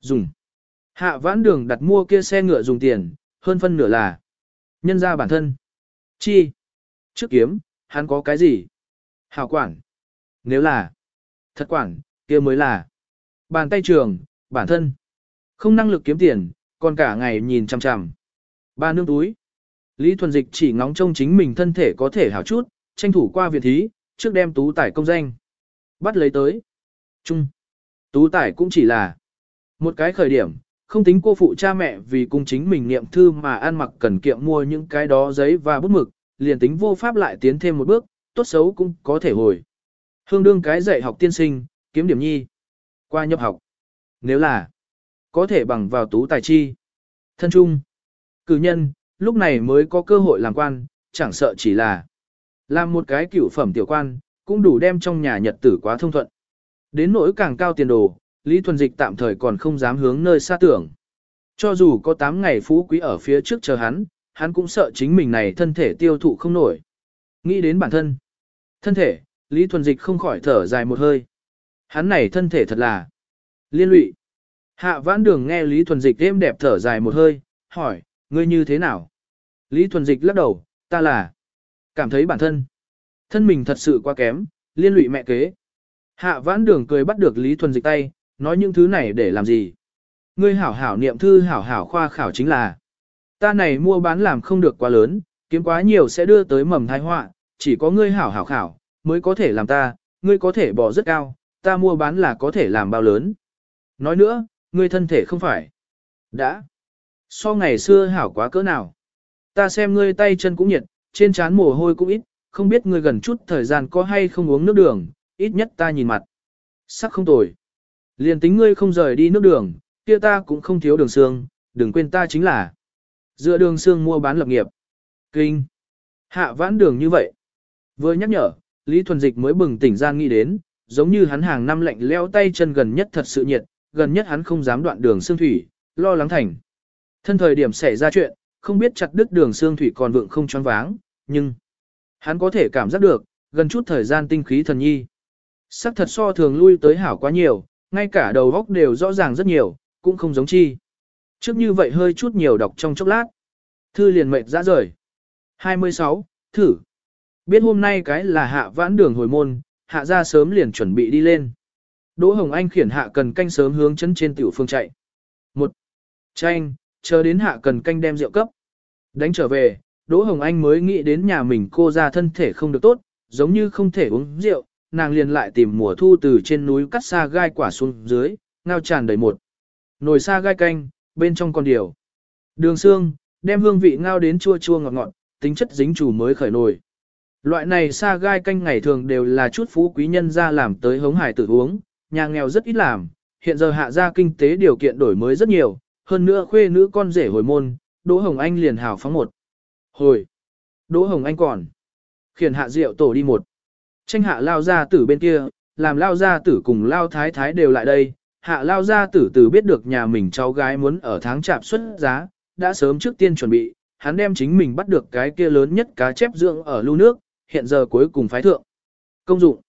Dùng. Hạ vãn đường đặt mua kia xe ngựa dùng tiền, hơn phân nửa là nhân ra bản thân. Chi? Trước kiếm, hắn có cái gì? Hảo quản. Nếu là thật quản, kia mới là bàn tay trường, bản thân. Không năng lực kiếm tiền, còn cả ngày nhìn chằm chằm. Ba nương túi. Lý Thuần Dịch chỉ ngóng trông chính mình thân thể có thể hảo chút, tranh thủ qua viện thí, trước đem tú tải công danh. Bắt lấy tới. Trung. Tú tải cũng chỉ là một cái khởi điểm, không tính cô phụ cha mẹ vì cung chính mình niệm thư mà ăn mặc cần kiệm mua những cái đó giấy và bút mực, liền tính vô pháp lại tiến thêm một bước, tốt xấu cũng có thể hồi. Hương đương cái dạy học tiên sinh, kiếm điểm nhi. Qua nhập học. Nếu là có thể bằng vào tú tài chi. Thân trung. Cử nhân, lúc này mới có cơ hội làm quan, chẳng sợ chỉ là làm một cái cửu phẩm tiểu quan, cũng đủ đem trong nhà nhật tử quá thông thuận. Đến nỗi càng cao tiền đồ, Lý Thuần Dịch tạm thời còn không dám hướng nơi xa tưởng. Cho dù có 8 ngày phú quý ở phía trước chờ hắn, hắn cũng sợ chính mình này thân thể tiêu thụ không nổi. Nghĩ đến bản thân. Thân thể, Lý Thuần Dịch không khỏi thở dài một hơi. Hắn này thân thể thật là liên lụy. Hạ vãn đường nghe Lý Thuần Dịch êm đẹp thở dài một hơi, hỏi, ngươi như thế nào? Lý Thuần Dịch lắc đầu, ta là cảm thấy bản thân. Thân mình thật sự quá kém, liên lụy mẹ kế. Hạ vãn đường cười bắt được Lý Thuần Dịch tay, nói những thứ này để làm gì? Ngươi hảo hảo niệm thư hảo hảo khoa khảo chính là. Ta này mua bán làm không được quá lớn, kiếm quá nhiều sẽ đưa tới mầm thai họa, chỉ có ngươi hảo hảo khảo, mới có thể làm ta, ngươi có thể bỏ rất cao, ta mua bán là có thể làm bao lớn. Nói nữa, ngươi thân thể không phải. Đã. So ngày xưa hảo quá cỡ nào. Ta xem ngươi tay chân cũng nhiệt, trên trán mồ hôi cũng ít, không biết ngươi gần chút thời gian có hay không uống nước đường, ít nhất ta nhìn mặt. Sắc không tồi. Liền tính ngươi không rời đi nước đường, kia ta cũng không thiếu đường xương, đừng quên ta chính là dựa đường xương mua bán lập nghiệp. Kinh. Hạ vãn đường như vậy. Vừa nhắc nhở, Lý Thuần Dịch mới bừng tỉnh gian nghĩ đến, giống như hắn hàng năm lạnh leo tay chân gần nhất thật sự nhiệt, gần nhất hắn không dám đoạn đường xương thủy, lo lắng thành. Thân thời điểm xảy ra chuyện, không biết chặt đứt đường xương thủy còn vượng không choáng váng, nhưng hắn có thể cảm giác được, gần chút thời gian tinh khí thần nhi. Sắc thật so thường lui tới hảo quá nhiều, ngay cả đầu góc đều rõ ràng rất nhiều, cũng không giống chi. Trước như vậy hơi chút nhiều đọc trong chốc lát. Thư liền mệt ra rời. 26. Thử. Biết hôm nay cái là hạ vãn đường hồi môn, hạ ra sớm liền chuẩn bị đi lên. Đỗ Hồng Anh khiển hạ cần canh sớm hướng chân trên tiểu phương chạy. Một. tranh chờ đến hạ cần canh đem rượu cấp. Đánh trở về, Đỗ Hồng Anh mới nghĩ đến nhà mình cô ra thân thể không được tốt, giống như không thể uống rượu, nàng liền lại tìm mùa thu từ trên núi cắt xa gai quả xuống dưới, ngao tràn đầy một. Nồi xa gai canh, bên trong còn điều. Đường xương, đem hương vị ngao đến chua chua ngọt ngọt, tính chất dính chủ mới khởi nồi. Loại này xa gai canh ngày thường đều là chút phú quý nhân ra làm tới hống hải tử uống, nhà nghèo rất ít làm, hiện giờ hạ gia kinh tế điều kiện đổi mới rất nhiều, hơn nữa khuê nữ con rể hồi môn, Đỗ Hồng Anh liền hào phóng một. Hồi. Đỗ Hồng Anh còn. Khiển hạ rượu tổ đi một. Tranh hạ lao gia tử bên kia, làm lao gia tử cùng lao thái thái đều lại đây. Hạ lao gia tử từ biết được nhà mình cháu gái muốn ở tháng chạp xuất giá, đã sớm trước tiên chuẩn bị, hắn đem chính mình bắt được cái kia lớn nhất cá chép dưỡng ở lưu nước, hiện giờ cuối cùng phái thượng. Công dụng.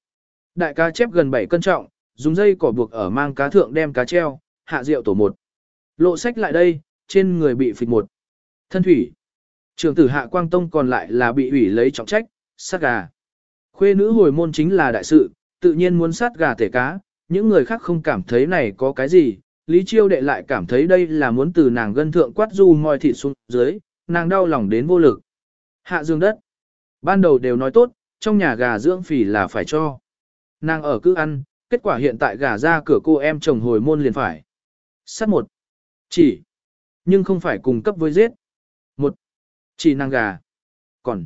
Đại cá chép gần 7 cân trọng, dùng dây cỏ buộc ở mang cá thượng đem cá treo, hạ rượu tổ một. Lộ sách lại đây, trên người bị phịch một. Thân thủy. Trường tử hạ quang tông còn lại là bị ủy lấy trọng trách, sát gà. Khuê nữ hồi môn chính là đại sự, tự nhiên muốn sát gà tể cá, những người khác không cảm thấy này có cái gì, Lý Chiêu đệ lại cảm thấy đây là muốn từ nàng gân thượng quát du mòi thịt xuống dưới, nàng đau lòng đến vô lực. Hạ dương đất. Ban đầu đều nói tốt, trong nhà gà dưỡng phỉ là phải cho. Nàng ở cứ ăn, kết quả hiện tại gà ra cửa cô em chồng hồi môn liền phải. Sát một. Chỉ. Nhưng không phải cùng cấp với giết. Một. Chỉ năng gà. Còn.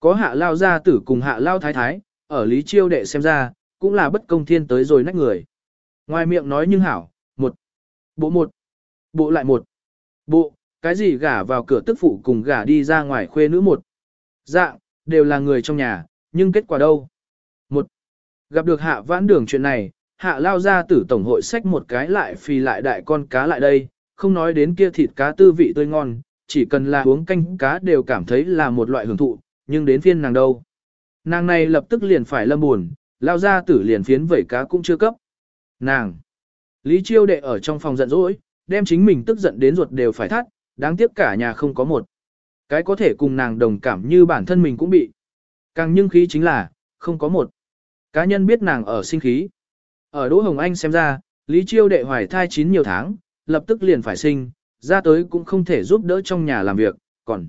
Có hạ lao gia tử cùng hạ lao thái thái, ở lý chiêu đệ xem ra, cũng là bất công thiên tới rồi nách người. Ngoài miệng nói nhưng hảo, một. Bộ một. Bộ lại một. Bộ, cái gì gả vào cửa tức phụ cùng gả đi ra ngoài khuê nữ một. Dạng, đều là người trong nhà, nhưng kết quả đâu? Một. Gặp được hạ vãn đường chuyện này, hạ lao ra tử tổng hội sách một cái lại phì lại đại con cá lại đây, không nói đến kia thịt cá tư vị tươi ngon, chỉ cần là uống canh cá đều cảm thấy là một loại hưởng thụ, nhưng đến phiên nàng đâu. Nàng này lập tức liền phải lâm buồn, lao ra tử liền phiến vẩy cá cũng chưa cấp. Nàng. Lý chiêu đệ ở trong phòng giận dỗi, đem chính mình tức giận đến ruột đều phải thắt, đáng tiếc cả nhà không có một. Cái có thể cùng nàng đồng cảm như bản thân mình cũng bị. Càng nhưng khí chính là, không có một. Cá nhân biết nàng ở sinh khí. Ở Đỗ Hồng Anh xem ra, Lý Chiêu đệ hoài thai chín nhiều tháng, lập tức liền phải sinh, ra tới cũng không thể giúp đỡ trong nhà làm việc, còn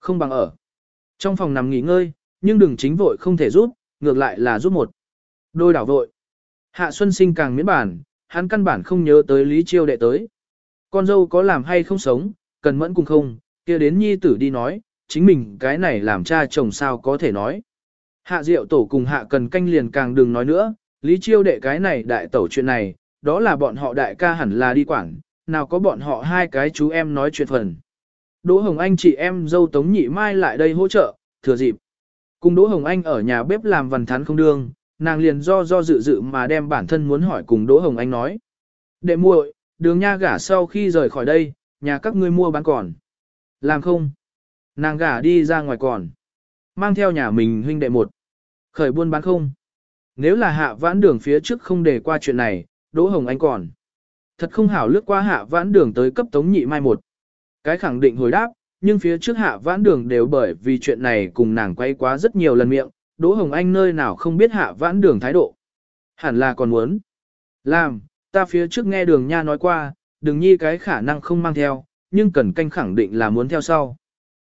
không bằng ở. Trong phòng nằm nghỉ ngơi, nhưng đừng chính vội không thể giúp, ngược lại là giúp một. Đôi đảo vội. Hạ Xuân Sinh càng miễn bản, hắn căn bản không nhớ tới Lý Chiêu đệ tới. Con dâu có làm hay không sống, cần mẫn cùng không, kia đến nhi tử đi nói, chính mình cái này làm cha chồng sao có thể nói. Hạ Diệu tổ cùng hạ cần canh liền càng đừng nói nữa, Lý Chiêu đệ cái này đại tẩu chuyện này, đó là bọn họ đại ca hẳn là đi quảng, nào có bọn họ hai cái chú em nói chuyện phần. Đỗ Hồng Anh chị em dâu Tống Nhị Mai lại đây hỗ trợ, thừa dịp. Cùng Đỗ Hồng Anh ở nhà bếp làm văn thắn không đương, nàng liền do do dự dự mà đem bản thân muốn hỏi cùng Đỗ Hồng Anh nói. Đệ muội, đường nha gả sau khi rời khỏi đây, nhà các ngươi mua bán còn. Làm không? Nàng gả đi ra ngoài còn. Mang theo nhà mình huynh đệ một. Khởi buôn bán không? Nếu là hạ vãn đường phía trước không để qua chuyện này, Đỗ Hồng Anh còn. Thật không hảo lướt qua hạ vãn đường tới cấp tống nhị mai một. Cái khẳng định hồi đáp, nhưng phía trước hạ vãn đường đều bởi vì chuyện này cùng nàng quay quá rất nhiều lần miệng, Đỗ Hồng Anh nơi nào không biết hạ vãn đường thái độ. Hẳn là còn muốn. Làm, ta phía trước nghe đường nha nói qua, đừng nhi cái khả năng không mang theo, nhưng cần canh khẳng định là muốn theo sau.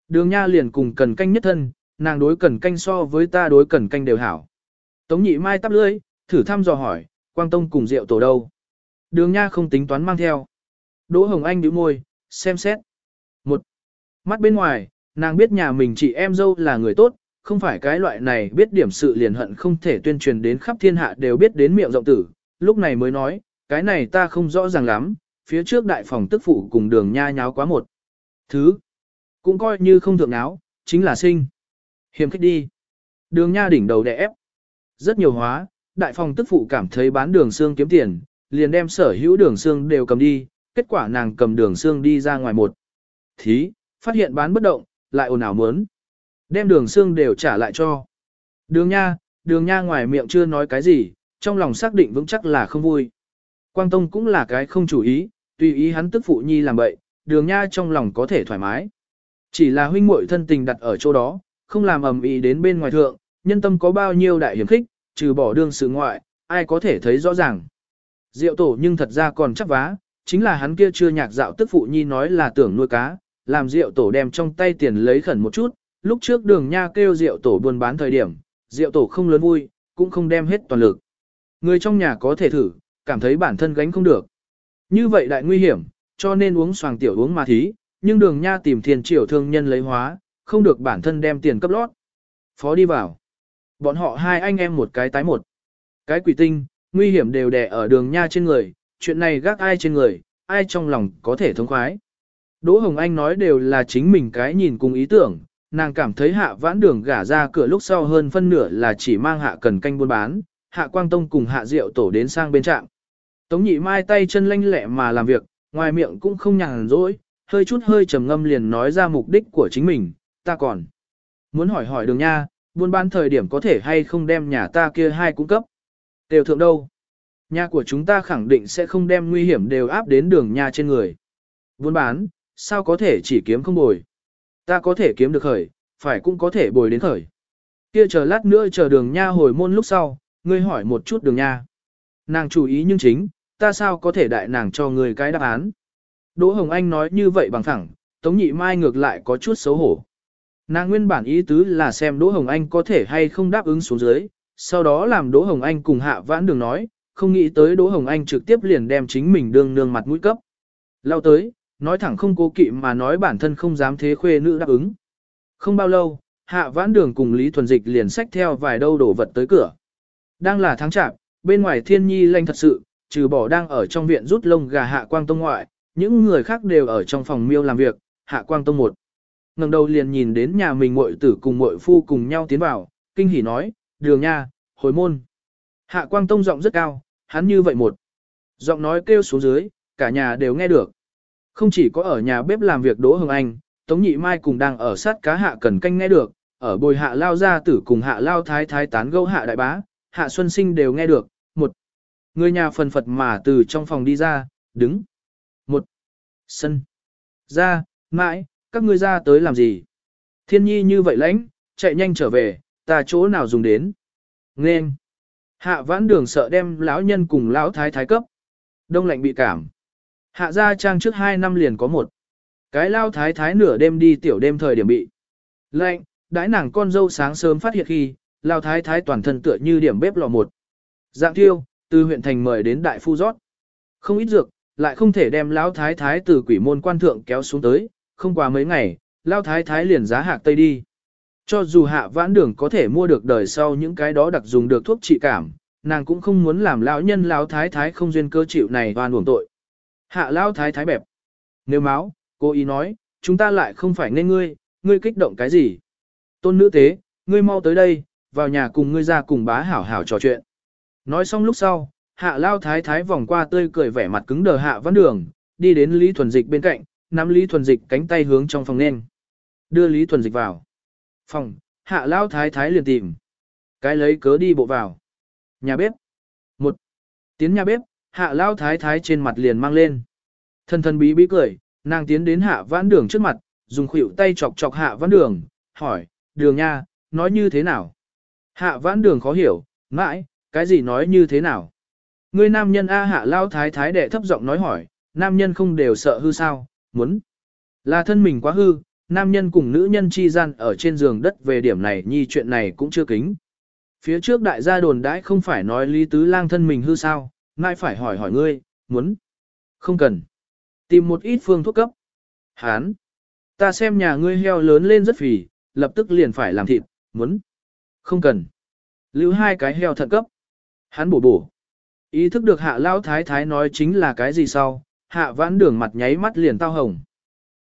Đường nha liền cùng cần canh nhất thân, nàng đối cần canh so với ta đối cần canh đều hảo. Tống nhị mai tắp lưỡi, thử thăm dò hỏi, Quang Tông cùng rượu tổ đâu. Đường nha không tính toán mang theo. Đỗ Hồng Anh nhíu môi, xem xét. Một. Mắt bên ngoài, nàng biết nhà mình chị em dâu là người tốt, không phải cái loại này biết điểm sự liền hận không thể tuyên truyền đến khắp thiên hạ đều biết đến miệng rộng tử. Lúc này mới nói, cái này ta không rõ ràng lắm, phía trước đại phòng tức phụ cùng đường nha nháo quá một. Thứ. Cũng coi như không thượng náo, chính là sinh. Hiểm khích đi. Đường nha đỉnh đầu đè ép. Rất nhiều hóa, đại phòng tức phụ cảm thấy bán đường xương kiếm tiền, liền đem sở hữu đường xương đều cầm đi, kết quả nàng cầm đường xương đi ra ngoài một. Thí, phát hiện bán bất động, lại ồn ào mớn. Đem đường xương đều trả lại cho. Đường nha, đường nha ngoài miệng chưa nói cái gì, trong lòng xác định vững chắc là không vui. Quang Tông cũng là cái không chủ ý, tùy ý hắn tức phụ nhi làm bậy, đường nha trong lòng có thể thoải mái. Chỉ là huynh muội thân tình đặt ở chỗ đó, không làm ầm ĩ đến bên ngoài thượng, nhân tâm có bao nhiêu đại hiểm khích, trừ bỏ đương sự ngoại, ai có thể thấy rõ ràng. Diệu tổ nhưng thật ra còn chắc vá, chính là hắn kia chưa nhạc dạo tức phụ nhi nói là tưởng nuôi cá, làm diệu tổ đem trong tay tiền lấy khẩn một chút, lúc trước đường nha kêu diệu tổ buôn bán thời điểm, diệu tổ không lớn vui, cũng không đem hết toàn lực. Người trong nhà có thể thử, cảm thấy bản thân gánh không được. Như vậy đại nguy hiểm, cho nên uống xoàng tiểu uống mà thí, nhưng đường nha tìm thiền triều thương nhân lấy hóa, không được bản thân đem tiền cấp lót. Phó đi vào. Bọn họ hai anh em một cái tái một. Cái quỷ tinh, nguy hiểm đều đè ở đường nha trên người, chuyện này gác ai trên người, ai trong lòng có thể thông khoái. Đỗ Hồng Anh nói đều là chính mình cái nhìn cùng ý tưởng, nàng cảm thấy hạ vãn đường gả ra cửa lúc sau hơn phân nửa là chỉ mang hạ cần canh buôn bán, hạ quang tông cùng hạ rượu tổ đến sang bên trạm. Tống nhị mai tay chân lanh lẹ mà làm việc, ngoài miệng cũng không nhàn rỗi, hơi chút hơi trầm ngâm liền nói ra mục đích của chính mình, ta còn muốn hỏi hỏi đường nha, buôn bán thời điểm có thể hay không đem nhà ta kia hai cung cấp. Đều thượng đâu? Nhà của chúng ta khẳng định sẽ không đem nguy hiểm đều áp đến đường nhà trên người. Buôn bán, sao có thể chỉ kiếm không bồi? Ta có thể kiếm được khởi, phải cũng có thể bồi đến khởi. Kia chờ lát nữa chờ đường nha hồi môn lúc sau, ngươi hỏi một chút đường nha. Nàng chủ ý nhưng chính, ta sao có thể đại nàng cho ngươi cái đáp án. Đỗ Hồng Anh nói như vậy bằng thẳng, Tống Nhị Mai ngược lại có chút xấu hổ. Nàng nguyên bản ý tứ là xem Đỗ Hồng Anh có thể hay không đáp ứng xuống dưới, sau đó làm Đỗ Hồng Anh cùng hạ vãn đường nói, không nghĩ tới Đỗ Hồng Anh trực tiếp liền đem chính mình đương nương mặt mũi cấp. Lao tới, nói thẳng không cố kỵ mà nói bản thân không dám thế khuê nữ đáp ứng. Không bao lâu, hạ vãn đường cùng Lý Thuần Dịch liền xách theo vài đâu đổ vật tới cửa. Đang là tháng chạp, bên ngoài thiên nhi lanh thật sự, trừ bỏ đang ở trong viện rút lông gà hạ quang tông ngoại, những người khác đều ở trong phòng miêu làm việc, hạ quang tông một ngẩng đầu liền nhìn đến nhà mình muội tử cùng muội phu cùng nhau tiến vào, kinh hỉ nói, đường nha, hồi môn. Hạ quang tông giọng rất cao, hắn như vậy một. Giọng nói kêu xuống dưới, cả nhà đều nghe được. Không chỉ có ở nhà bếp làm việc Đỗ Hồng Anh, Tống Nhị Mai cùng đang ở sát cá hạ cần canh nghe được, ở bồi hạ lao gia tử cùng hạ lao thái thái tán gẫu hạ đại bá, hạ xuân sinh đều nghe được, một. Người nhà phần phật mà từ trong phòng đi ra, đứng. Một. Sân. Ra, mãi, các ngươi ra tới làm gì? Thiên nhi như vậy lãnh, chạy nhanh trở về, ta chỗ nào dùng đến? nên Hạ vãn đường sợ đem lão nhân cùng lão thái thái cấp. Đông lạnh bị cảm. Hạ gia trang trước hai năm liền có một. Cái lao thái thái nửa đêm đi tiểu đêm thời điểm bị. Lạnh, đãi nàng con dâu sáng sớm phát hiện khi, lao thái thái toàn thân tựa như điểm bếp lò một. Dạng thiêu, từ huyện thành mời đến đại phu rót. Không ít dược, lại không thể đem lão thái thái từ quỷ môn quan thượng kéo xuống tới, không qua mấy ngày, lao thái thái liền giá hạc tây đi. Cho dù hạ vãn đường có thể mua được đời sau những cái đó đặc dùng được thuốc trị cảm, nàng cũng không muốn làm lão nhân lão thái thái không duyên cơ chịu này oan uổng tội. Hạ lão thái thái bẹp. Nếu máu, cô ý nói, chúng ta lại không phải nên ngươi, ngươi kích động cái gì. Tôn nữ tế, ngươi mau tới đây, vào nhà cùng ngươi ra cùng bá hảo hảo trò chuyện. Nói xong lúc sau, hạ lao thái thái vòng qua tươi cười vẻ mặt cứng đờ hạ văn đường, đi đến Lý Thuần Dịch bên cạnh, nắm Lý Thuần Dịch cánh tay hướng trong phòng nên. Đưa Lý Thuần Dịch vào. Phòng, hạ lao thái thái liền tìm. Cái lấy cớ đi bộ vào. Nhà bếp. Một. Tiến nhà bếp, hạ lao thái thái trên mặt liền mang lên. Thân thân bí bí cười, nàng tiến đến hạ vãn đường trước mặt, dùng khuỷu tay chọc chọc hạ vãn đường, hỏi, đường nha, nói như thế nào? Hạ vãn đường khó hiểu, mãi, cái gì nói như thế nào? người nam nhân A hạ lao thái thái đệ thấp giọng nói hỏi, nam nhân không đều sợ hư sao, muốn. Là thân mình quá hư, nam nhân cùng nữ nhân chi gian ở trên giường đất về điểm này nhi chuyện này cũng chưa kính. Phía trước đại gia đồn đãi không phải nói Lý Tứ Lang thân mình hư sao, ngại phải hỏi hỏi ngươi, muốn. Không cần. Tìm một ít phương thuốc cấp. Hán. Ta xem nhà ngươi heo lớn lên rất phì, lập tức liền phải làm thịt, muốn. Không cần. Lưu hai cái heo thận cấp. Hắn bổ bổ. Ý thức được hạ lao thái thái nói chính là cái gì sau, hạ vãn đường mặt nháy mắt liền tao hồng.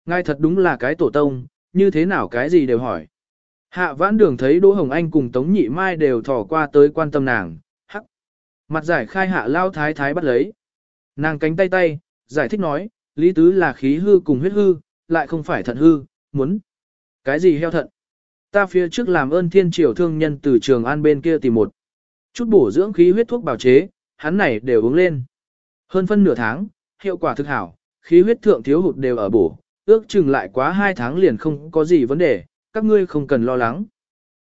Ngay thật đúng là cái tổ tông, như thế nào cái gì đều hỏi. Hạ vãn đường thấy Đỗ Hồng Anh cùng Tống Nhị Mai đều thò qua tới quan tâm nàng, hắc. Mặt giải khai hạ lao thái thái bắt lấy. Nàng cánh tay tay, giải thích nói, lý tứ là khí hư cùng huyết hư, lại không phải thận hư, muốn. Cái gì heo thận? Ta phía trước làm ơn thiên triều thương nhân từ trường an bên kia tìm một. Chút bổ dưỡng khí huyết thuốc bào chế, hắn này đều uống lên. Hơn phân nửa tháng, hiệu quả thực hảo, khí huyết thượng thiếu hụt đều ở bổ, ước chừng lại quá hai tháng liền không có gì vấn đề, các ngươi không cần lo lắng.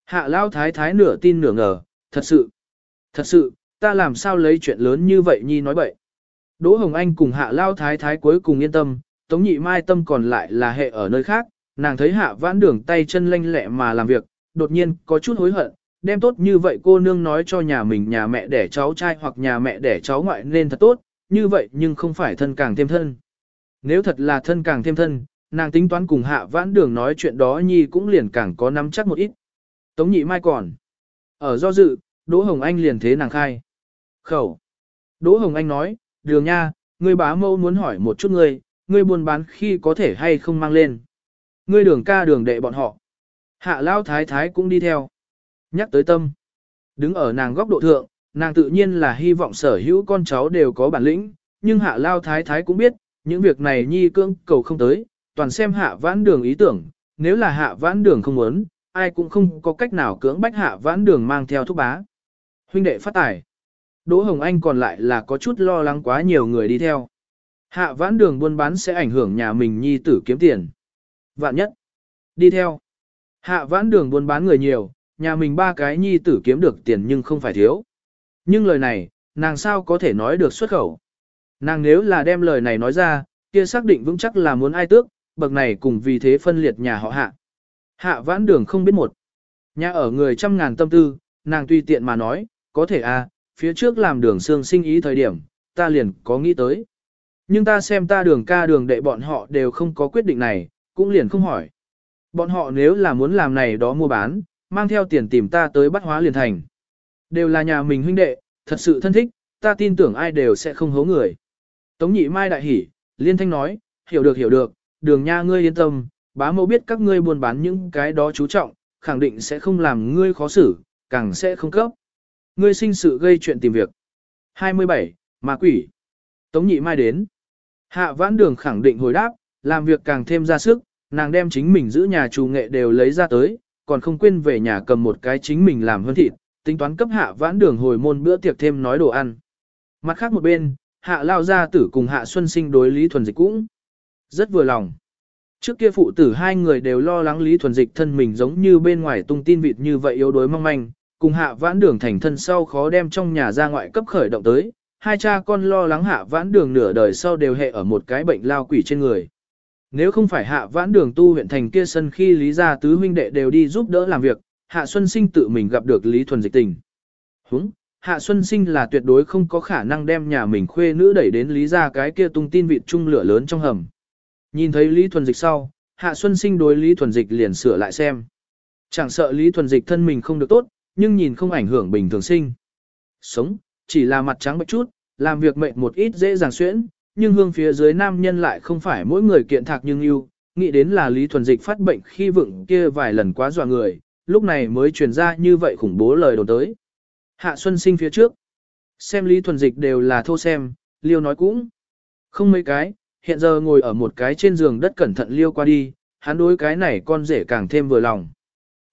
Hạ lao thái thái nửa tin nửa ngờ, thật sự, thật sự, ta làm sao lấy chuyện lớn như vậy nhi nói bậy. Đỗ Hồng Anh cùng hạ lao thái thái cuối cùng yên tâm, Tống Nhị Mai tâm còn lại là hệ ở nơi khác, nàng thấy hạ vãn đường tay chân lanh lẹ mà làm việc, đột nhiên có chút hối hận, đem tốt như vậy cô nương nói cho nhà mình nhà mẹ đẻ cháu trai hoặc nhà mẹ đẻ cháu ngoại nên thật tốt, như vậy nhưng không phải thân càng thêm thân. Nếu thật là thân càng thêm thân, nàng tính toán cùng hạ vãn đường nói chuyện đó nhi cũng liền càng có nắm chắc một ít. Tống nhị mai còn. Ở do dự, Đỗ Hồng Anh liền thế nàng khai. Khẩu. Đỗ Hồng Anh nói, đường nha, ngươi bá mâu muốn hỏi một chút ngươi, ngươi buôn bán khi có thể hay không mang lên. Ngươi đường ca đường đệ bọn họ. Hạ lao thái thái cũng đi theo. Nhắc tới tâm. Đứng ở nàng góc độ thượng, nàng tự nhiên là hy vọng sở hữu con cháu đều có bản lĩnh, nhưng hạ lao thái thái cũng biết, những việc này nhi Cương cầu không tới, toàn xem hạ vãn đường ý tưởng, nếu là hạ vãn đường không muốn, ai cũng không có cách nào cưỡng bách hạ vãn đường mang theo thúc bá. Huynh đệ phát tài. Đỗ Hồng Anh còn lại là có chút lo lắng quá nhiều người đi theo. Hạ vãn đường buôn bán sẽ ảnh hưởng nhà mình nhi tử kiếm tiền. Vạn nhất. Đi theo. Hạ vãn đường buôn bán người nhiều, nhà mình ba cái nhi tử kiếm được tiền nhưng không phải thiếu. Nhưng lời này, nàng sao có thể nói được xuất khẩu. Nàng nếu là đem lời này nói ra, kia xác định vững chắc là muốn ai tước, bậc này cùng vì thế phân liệt nhà họ hạ. Hạ vãn đường không biết một. Nhà ở người trăm ngàn tâm tư, nàng tùy tiện mà nói, có thể à, phía trước làm đường xương sinh ý thời điểm, ta liền có nghĩ tới. Nhưng ta xem ta đường ca đường đệ bọn họ đều không có quyết định này, cũng liền không hỏi. Bọn họ nếu là muốn làm này đó mua bán, mang theo tiền tìm ta tới bắt hóa liền thành. Đều là nhà mình huynh đệ, thật sự thân thích, ta tin tưởng ai đều sẽ không hố người. Tống nhị mai đại hỉ, liên thanh nói, hiểu được hiểu được, đường nha ngươi yên tâm, bá mẫu biết các ngươi buôn bán những cái đó chú trọng, khẳng định sẽ không làm ngươi khó xử, càng sẽ không cấp. Ngươi sinh sự gây chuyện tìm việc. 27. Ma quỷ. Tống nhị mai đến. Hạ vãn đường khẳng định hồi đáp, làm việc càng thêm ra sức, nàng đem chính mình giữ nhà chủ nghệ đều lấy ra tới, còn không quên về nhà cầm một cái chính mình làm hơn thịt, tính toán cấp hạ vãn đường hồi môn bữa tiệc thêm nói đồ ăn. Mặt khác một bên, hạ lao gia tử cùng hạ xuân sinh đối lý thuần dịch cũng rất vừa lòng. Trước kia phụ tử hai người đều lo lắng lý thuần dịch thân mình giống như bên ngoài tung tin vịt như vậy yếu đuối mong manh, cùng hạ vãn đường thành thân sau khó đem trong nhà ra ngoại cấp khởi động tới, hai cha con lo lắng hạ vãn đường nửa đời sau đều hệ ở một cái bệnh lao quỷ trên người. Nếu không phải hạ vãn đường tu huyện thành kia sân khi lý gia tứ huynh đệ đều đi giúp đỡ làm việc, hạ xuân sinh tự mình gặp được lý thuần dịch tình. Húng, hạ xuân sinh là tuyệt đối không có khả năng đem nhà mình khuê nữ đẩy đến lý gia cái kia tung tin vịt chung lửa lớn trong hầm. Nhìn thấy lý thuần dịch sau, hạ xuân sinh đối lý thuần dịch liền sửa lại xem. Chẳng sợ lý thuần dịch thân mình không được tốt, nhưng nhìn không ảnh hưởng bình thường sinh. Sống, chỉ là mặt trắng bệch chút, làm việc mệnh một ít dễ dàng xuyễn, nhưng hương phía dưới nam nhân lại không phải mỗi người kiện thạc nhưng yêu, nghĩ đến là Lý Thuần Dịch phát bệnh khi vựng kia vài lần quá dọa người, lúc này mới truyền ra như vậy khủng bố lời đồn tới. Hạ Xuân sinh phía trước, xem Lý Thuần Dịch đều là thô xem, liêu nói cũng không mấy cái, hiện giờ ngồi ở một cái trên giường đất cẩn thận liêu qua đi, hắn đối cái này con rể càng thêm vừa lòng.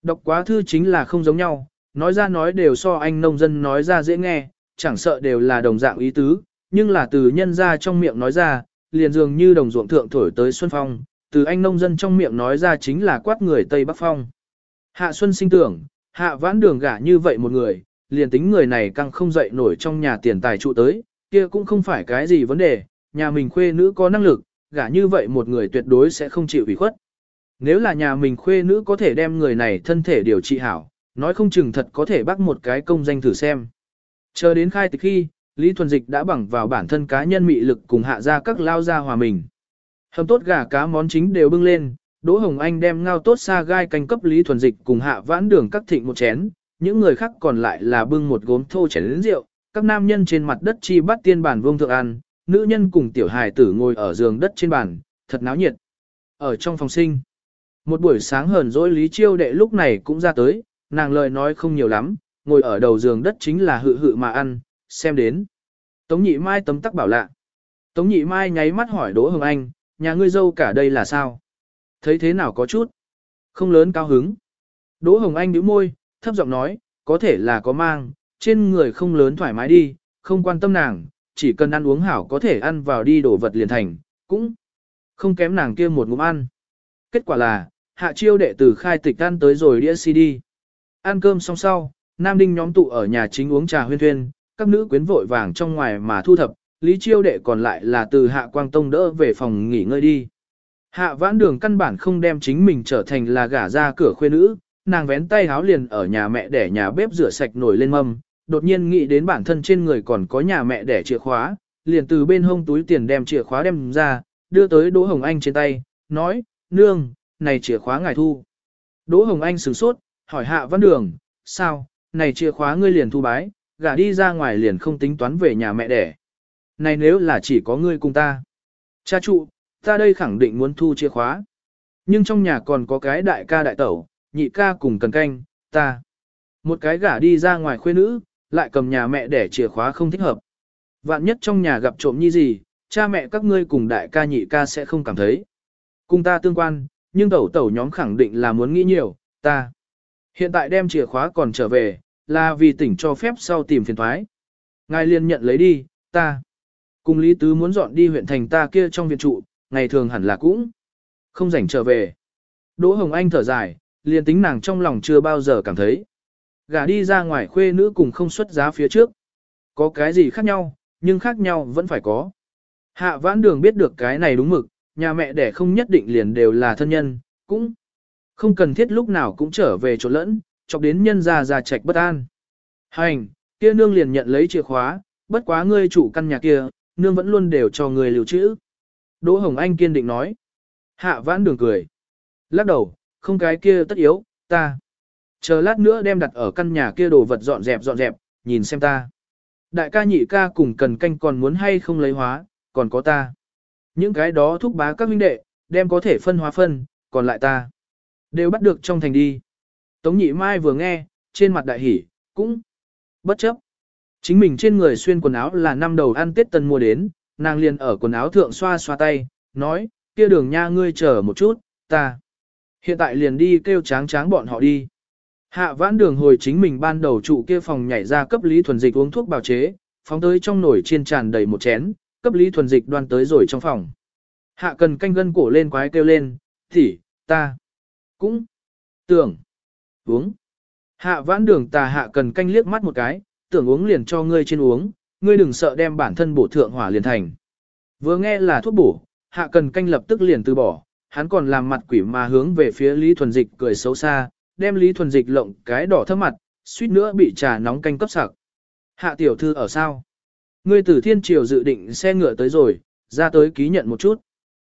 Đọc quá thư chính là không giống nhau, nói ra nói đều so anh nông dân nói ra dễ nghe, chẳng sợ đều là đồng dạng ý tứ, nhưng là từ nhân ra trong miệng nói ra, liền dường như đồng ruộng thượng thổi tới Xuân Phong, từ anh nông dân trong miệng nói ra chính là quát người Tây Bắc Phong. Hạ Xuân sinh tưởng, hạ vãn đường gả như vậy một người, liền tính người này căng không dậy nổi trong nhà tiền tài trụ tới, kia cũng không phải cái gì vấn đề, nhà mình khuê nữ có năng lực, gả như vậy một người tuyệt đối sẽ không chịu ủy khuất. Nếu là nhà mình khuê nữ có thể đem người này thân thể điều trị hảo, nói không chừng thật có thể bắt một cái công danh thử xem. Chờ đến khai tịch khi, Lý Thuần Dịch đã bằng vào bản thân cá nhân mị lực cùng hạ ra các lao ra hòa mình. Hầm tốt gà cá món chính đều bưng lên, Đỗ Hồng Anh đem ngao tốt xa gai canh cấp Lý Thuần Dịch cùng hạ vãn đường các thịnh một chén, những người khác còn lại là bưng một gốm thô chén lớn rượu, các nam nhân trên mặt đất chi bắt tiên bản vương thượng ăn, nữ nhân cùng tiểu hài tử ngồi ở giường đất trên bàn, thật náo nhiệt. Ở trong phòng sinh, một buổi sáng hờn dỗi Lý Chiêu đệ lúc này cũng ra tới, nàng lời nói không nhiều lắm, ngồi ở đầu giường đất chính là hự hự mà ăn, xem đến. Tống nhị mai tấm tắc bảo lạ. Tống nhị mai nháy mắt hỏi Đỗ Hồng Anh, nhà ngươi dâu cả đây là sao? Thấy thế nào có chút? Không lớn cao hứng. Đỗ Hồng Anh nhíu môi, thấp giọng nói, có thể là có mang, trên người không lớn thoải mái đi, không quan tâm nàng, chỉ cần ăn uống hảo có thể ăn vào đi đổ vật liền thành, cũng không kém nàng kia một ngụm ăn. Kết quả là, hạ chiêu đệ tử khai tịch ăn tới rồi đĩa CD. Ăn cơm xong sau, Nam Đinh nhóm tụ ở nhà chính uống trà huyên thuyên, các nữ quyến vội vàng trong ngoài mà thu thập, Lý Chiêu đệ còn lại là từ Hạ Quang Tông đỡ về phòng nghỉ ngơi đi. Hạ vãn đường căn bản không đem chính mình trở thành là gả ra cửa khuê nữ, nàng vén tay háo liền ở nhà mẹ để nhà bếp rửa sạch nổi lên mâm, đột nhiên nghĩ đến bản thân trên người còn có nhà mẹ để chìa khóa, liền từ bên hông túi tiền đem chìa khóa đem ra, đưa tới Đỗ Hồng Anh trên tay, nói, nương, này chìa khóa ngài thu. Đỗ Hồng Anh sửng sốt, hỏi hạ văn đường, sao, này chìa khóa ngươi liền thu bái, gả đi ra ngoài liền không tính toán về nhà mẹ đẻ. Này nếu là chỉ có ngươi cùng ta. Cha trụ, ta đây khẳng định muốn thu chìa khóa. Nhưng trong nhà còn có cái đại ca đại tẩu, nhị ca cùng cần canh, ta. Một cái gả đi ra ngoài khuê nữ, lại cầm nhà mẹ để chìa khóa không thích hợp. Vạn nhất trong nhà gặp trộm như gì, cha mẹ các ngươi cùng đại ca nhị ca sẽ không cảm thấy. Cùng ta tương quan, nhưng tẩu tẩu nhóm khẳng định là muốn nghĩ nhiều, ta. Hiện tại đem chìa khóa còn trở về, là vì tỉnh cho phép sau tìm phiền thoái. Ngài liền nhận lấy đi, ta. Cùng Lý Tứ muốn dọn đi huyện thành ta kia trong viện trụ, ngày thường hẳn là cũng không rảnh trở về. Đỗ Hồng Anh thở dài, liền tính nàng trong lòng chưa bao giờ cảm thấy. Gả đi ra ngoài khuê nữ cùng không xuất giá phía trước. Có cái gì khác nhau, nhưng khác nhau vẫn phải có. Hạ vãn đường biết được cái này đúng mực, nhà mẹ đẻ không nhất định liền đều là thân nhân, cũng không cần thiết lúc nào cũng trở về chỗ lẫn, chọc đến nhân ra ra trạch bất an. Hành, kia nương liền nhận lấy chìa khóa, bất quá ngươi chủ căn nhà kia, nương vẫn luôn đều cho người lưu trữ. Đỗ Hồng Anh kiên định nói. Hạ vãn đường cười. Lắc đầu, không cái kia tất yếu, ta. Chờ lát nữa đem đặt ở căn nhà kia đồ vật dọn dẹp dọn dẹp, nhìn xem ta. Đại ca nhị ca cùng cần canh còn muốn hay không lấy hóa, còn có ta. Những cái đó thúc bá các huynh đệ, đem có thể phân hóa phân, còn lại ta. Đều bắt được trong thành đi. Tống nhị mai vừa nghe, trên mặt đại hỉ, cũng bất chấp. Chính mình trên người xuyên quần áo là năm đầu ăn tết tân mua đến, nàng liền ở quần áo thượng xoa xoa tay, nói, kia đường nha ngươi chờ một chút, ta. Hiện tại liền đi kêu tráng tráng bọn họ đi. Hạ vãn đường hồi chính mình ban đầu trụ kia phòng nhảy ra cấp lý thuần dịch uống thuốc bào chế, phóng tới trong nồi chiên tràn đầy một chén, cấp lý thuần dịch đoan tới rồi trong phòng. Hạ cần canh gân cổ lên quái kêu lên, thì, ta, cũng, tưởng, uống. Hạ vãn đường tà hạ cần canh liếc mắt một cái, tưởng uống liền cho ngươi trên uống, ngươi đừng sợ đem bản thân bổ thượng hỏa liền thành. Vừa nghe là thuốc bổ, hạ cần canh lập tức liền từ bỏ, hắn còn làm mặt quỷ mà hướng về phía Lý Thuần Dịch cười xấu xa, đem Lý Thuần Dịch lộng cái đỏ thấp mặt, suýt nữa bị trà nóng canh cấp sặc. Hạ tiểu thư ở sao? Ngươi tử thiên triều dự định xe ngựa tới rồi, ra tới ký nhận một chút.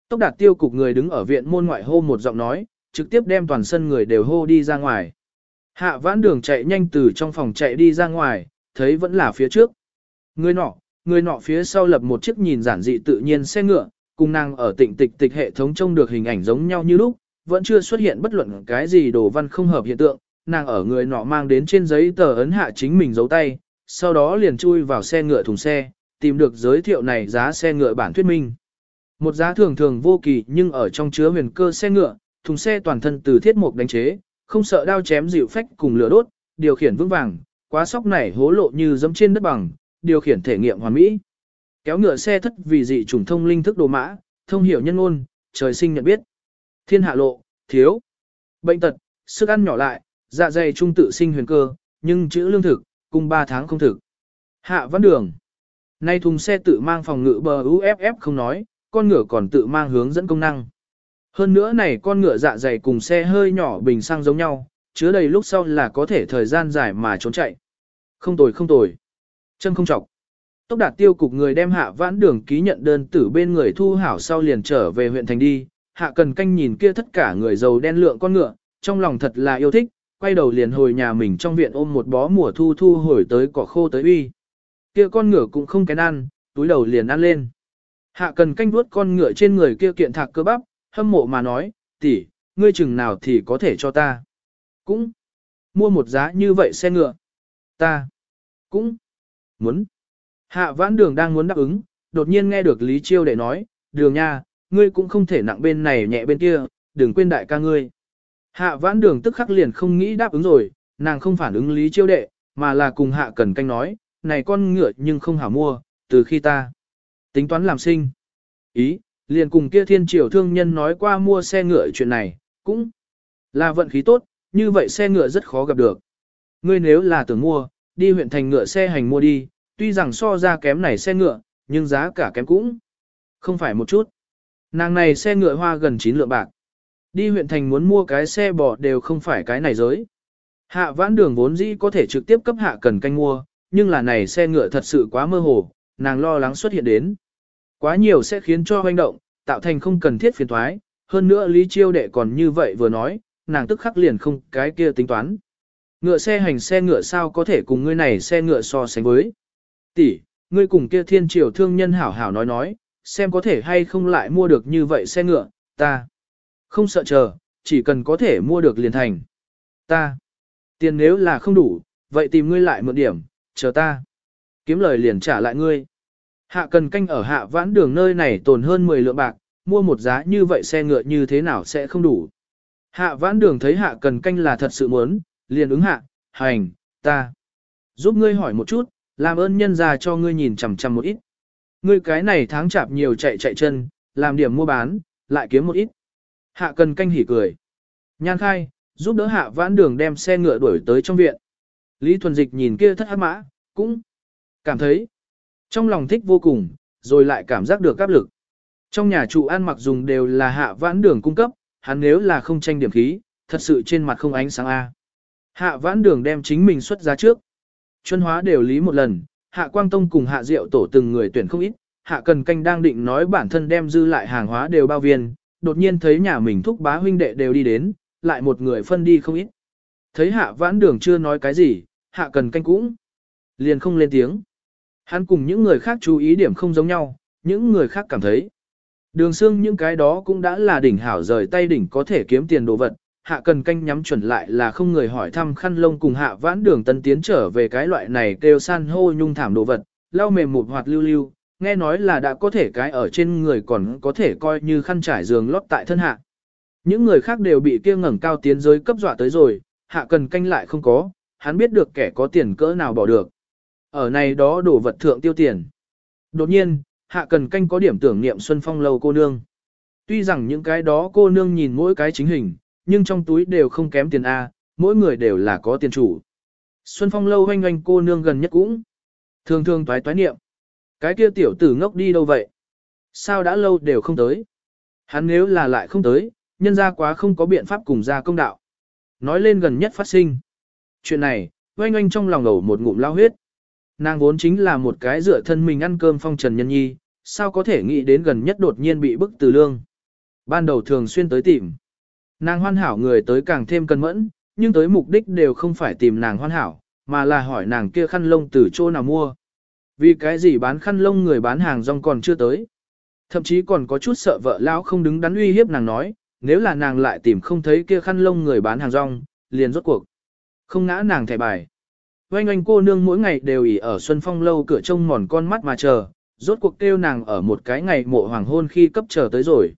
Tốc đạt tiêu cục người đứng ở viện môn ngoại hô một giọng nói, trực tiếp đem toàn sân người đều hô đi ra ngoài. Hạ vãn đường chạy nhanh từ trong phòng chạy đi ra ngoài, thấy vẫn là phía trước. Người nọ, người nọ phía sau lập một chiếc nhìn giản dị tự nhiên xe ngựa, cùng nàng ở tịnh tịch tịch hệ thống trông được hình ảnh giống nhau như lúc, vẫn chưa xuất hiện bất luận cái gì đồ văn không hợp hiện tượng, nàng ở người nọ mang đến trên giấy tờ ấn hạ chính mình giấu tay, sau đó liền chui vào xe ngựa thùng xe, tìm được giới thiệu này giá xe ngựa bản thuyết minh. Một giá thường thường vô kỳ nhưng ở trong chứa huyền cơ xe ngựa, thùng xe toàn thân từ thiết mục đánh chế, không sợ đao chém dịu phách cùng lửa đốt, điều khiển vững vàng, quá sóc này hố lộ như dẫm trên đất bằng, điều khiển thể nghiệm hoàn mỹ. Kéo ngựa xe thất vì dị trùng thông linh thức đồ mã, thông hiểu nhân ngôn, trời sinh nhận biết. Thiên hạ lộ, thiếu, bệnh tật, sức ăn nhỏ lại, dạ dày trung tự sinh huyền cơ, nhưng chữ lương thực, cùng 3 tháng không thực. Hạ văn đường. Nay thùng xe tự mang phòng ngự bờ UFF không nói, con ngựa còn tự mang hướng dẫn công năng. Hơn nữa này con ngựa dạ dày cùng xe hơi nhỏ bình xăng giống nhau, chứa đầy lúc sau là có thể thời gian dài mà trốn chạy. Không tồi không tồi. Chân không chọc. Tốc đạt tiêu cục người đem hạ vãn đường ký nhận đơn tử bên người thu hảo sau liền trở về huyện thành đi, hạ cần canh nhìn kia tất cả người giàu đen lượng con ngựa, trong lòng thật là yêu thích, quay đầu liền hồi nhà mình trong viện ôm một bó mùa thu thu hồi tới cỏ khô tới uy. Kia con ngựa cũng không kén ăn, túi đầu liền ăn lên. Hạ cần canh vuốt con ngựa trên người kia kiện thạc cơ bắp, hâm mộ mà nói, tỷ, ngươi chừng nào thì có thể cho ta. Cũng, mua một giá như vậy xe ngựa. Ta, cũng, muốn. Hạ vãn đường đang muốn đáp ứng, đột nhiên nghe được Lý Chiêu đệ nói, đường nha, ngươi cũng không thể nặng bên này nhẹ bên kia, đừng quên đại ca ngươi. Hạ vãn đường tức khắc liền không nghĩ đáp ứng rồi, nàng không phản ứng Lý Chiêu đệ, mà là cùng hạ cần canh nói, này con ngựa nhưng không hảo mua, từ khi ta tính toán làm sinh. Ý, liền cùng kia thiên triều thương nhân nói qua mua xe ngựa chuyện này, cũng là vận khí tốt, như vậy xe ngựa rất khó gặp được. Ngươi nếu là tưởng mua, đi huyện thành ngựa xe hành mua đi, tuy rằng so ra kém này xe ngựa, nhưng giá cả kém cũng không phải một chút. Nàng này xe ngựa hoa gần 9 lượng bạc. Đi huyện thành muốn mua cái xe bò đều không phải cái này giới. Hạ vãn đường vốn dĩ có thể trực tiếp cấp hạ cần canh mua, nhưng là này xe ngựa thật sự quá mơ hồ, nàng lo lắng xuất hiện đến. Quá nhiều sẽ khiến cho hoành động, tạo thành không cần thiết phiền thoái, hơn nữa Lý Chiêu đệ còn như vậy vừa nói, nàng tức khắc liền không cái kia tính toán. Ngựa xe hành xe ngựa sao có thể cùng ngươi này xe ngựa so sánh với. Tỷ, ngươi cùng kia thiên triều thương nhân hảo hảo nói nói, xem có thể hay không lại mua được như vậy xe ngựa, ta. Không sợ chờ, chỉ cần có thể mua được liền thành. Ta. Tiền nếu là không đủ, vậy tìm ngươi lại một điểm, chờ ta. Kiếm lời liền trả lại ngươi. Hạ cần canh ở hạ vãn đường nơi này tồn hơn 10 lượng bạc, mua một giá như vậy xe ngựa như thế nào sẽ không đủ. Hạ vãn đường thấy hạ cần canh là thật sự muốn, liền ứng hạ, hành, ta. Giúp ngươi hỏi một chút, làm ơn nhân ra cho ngươi nhìn chằm chằm một ít. Ngươi cái này tháng chạp nhiều chạy chạy chân, làm điểm mua bán, lại kiếm một ít. Hạ cần canh hỉ cười. Nhan khai, giúp đỡ hạ vãn đường đem xe ngựa đuổi tới trong viện. Lý Thuần Dịch nhìn kia thất hát mã, cũng cảm thấy trong lòng thích vô cùng, rồi lại cảm giác được áp lực. Trong nhà trụ ăn mặc dùng đều là hạ vãn đường cung cấp, hắn nếu là không tranh điểm khí, thật sự trên mặt không ánh sáng A. Hạ vãn đường đem chính mình xuất ra trước. Chuân hóa đều lý một lần, hạ quang tông cùng hạ diệu tổ từng người tuyển không ít, hạ cần canh đang định nói bản thân đem dư lại hàng hóa đều bao viên, đột nhiên thấy nhà mình thúc bá huynh đệ đều đi đến, lại một người phân đi không ít. Thấy hạ vãn đường chưa nói cái gì, hạ cần canh cũng liền không lên tiếng. Hắn cùng những người khác chú ý điểm không giống nhau, những người khác cảm thấy. Đường xương những cái đó cũng đã là đỉnh hảo rời tay đỉnh có thể kiếm tiền đồ vật, hạ cần canh nhắm chuẩn lại là không người hỏi thăm khăn lông cùng hạ vãn đường tân tiến trở về cái loại này kêu san hô nhung thảm đồ vật, lau mềm một hoạt lưu lưu, nghe nói là đã có thể cái ở trên người còn có thể coi như khăn trải giường lót tại thân hạ. Những người khác đều bị kia ngẩng cao tiến giới cấp dọa tới rồi, hạ cần canh lại không có, hắn biết được kẻ có tiền cỡ nào bỏ được. Ở này đó đổ vật thượng tiêu tiền. Đột nhiên, hạ cần canh có điểm tưởng niệm Xuân Phong lâu cô nương. Tuy rằng những cái đó cô nương nhìn mỗi cái chính hình, nhưng trong túi đều không kém tiền A, mỗi người đều là có tiền chủ. Xuân Phong lâu hoanh hoanh cô nương gần nhất cũng. Thường thường toái toái niệm. Cái kia tiểu tử ngốc đi đâu vậy? Sao đã lâu đều không tới? Hắn nếu là lại không tới, nhân ra quá không có biện pháp cùng ra công đạo. Nói lên gần nhất phát sinh. Chuyện này, oanh oanh trong lòng ẩu một ngụm lao huyết. Nàng vốn chính là một cái dựa thân mình ăn cơm phong trần nhân nhi, sao có thể nghĩ đến gần nhất đột nhiên bị bức từ lương. Ban đầu thường xuyên tới tìm. Nàng hoàn hảo người tới càng thêm cân mẫn, nhưng tới mục đích đều không phải tìm nàng hoàn hảo, mà là hỏi nàng kia khăn lông từ chỗ nào mua. Vì cái gì bán khăn lông người bán hàng rong còn chưa tới. Thậm chí còn có chút sợ vợ lão không đứng đắn uy hiếp nàng nói, nếu là nàng lại tìm không thấy kia khăn lông người bán hàng rong, liền rốt cuộc. Không ngã nàng thẻ bài. Oanh oanh cô nương mỗi ngày đều ỉ ở Xuân Phong lâu cửa trông mòn con mắt mà chờ, rốt cuộc kêu nàng ở một cái ngày mộ hoàng hôn khi cấp chờ tới rồi.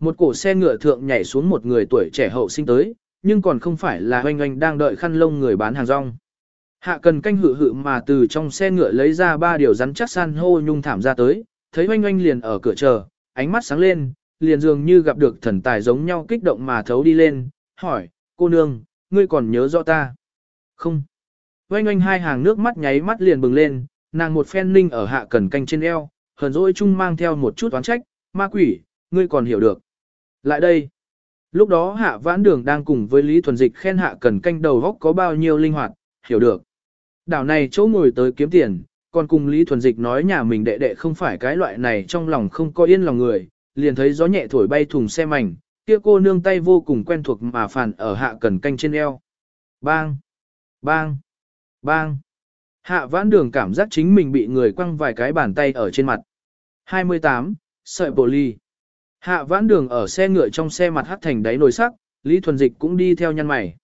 Một cổ xe ngựa thượng nhảy xuống một người tuổi trẻ hậu sinh tới, nhưng còn không phải là hoanh hoanh đang đợi khăn lông người bán hàng rong. Hạ cần canh hự hự mà từ trong xe ngựa lấy ra ba điều rắn chắc san hô nhung thảm ra tới, thấy hoanh hoanh liền ở cửa chờ, ánh mắt sáng lên, liền dường như gặp được thần tài giống nhau kích động mà thấu đi lên, hỏi, cô nương, ngươi còn nhớ rõ ta? Không. Hoanh hoanh hai hàng nước mắt nháy mắt liền bừng lên, nàng một phen ninh ở hạ cần canh trên eo, hờn dỗi chung mang theo một chút oán trách, ma quỷ, ngươi còn hiểu được. Lại đây. Lúc đó hạ vãn đường đang cùng với Lý Thuần Dịch khen hạ cần canh đầu góc có bao nhiêu linh hoạt, hiểu được. Đảo này chỗ ngồi tới kiếm tiền, còn cùng Lý Thuần Dịch nói nhà mình đệ đệ không phải cái loại này trong lòng không có yên lòng người, liền thấy gió nhẹ thổi bay thùng xe mảnh, kia cô nương tay vô cùng quen thuộc mà phản ở hạ cần canh trên eo. Bang! Bang! Bang! Hạ vãn đường cảm giác chính mình bị người quăng vài cái bàn tay ở trên mặt. 28. Sợi bộ ly. Hạ vãn đường ở xe ngựa trong xe mặt hắt thành đáy nồi sắc, Lý Thuần Dịch cũng đi theo nhăn mày.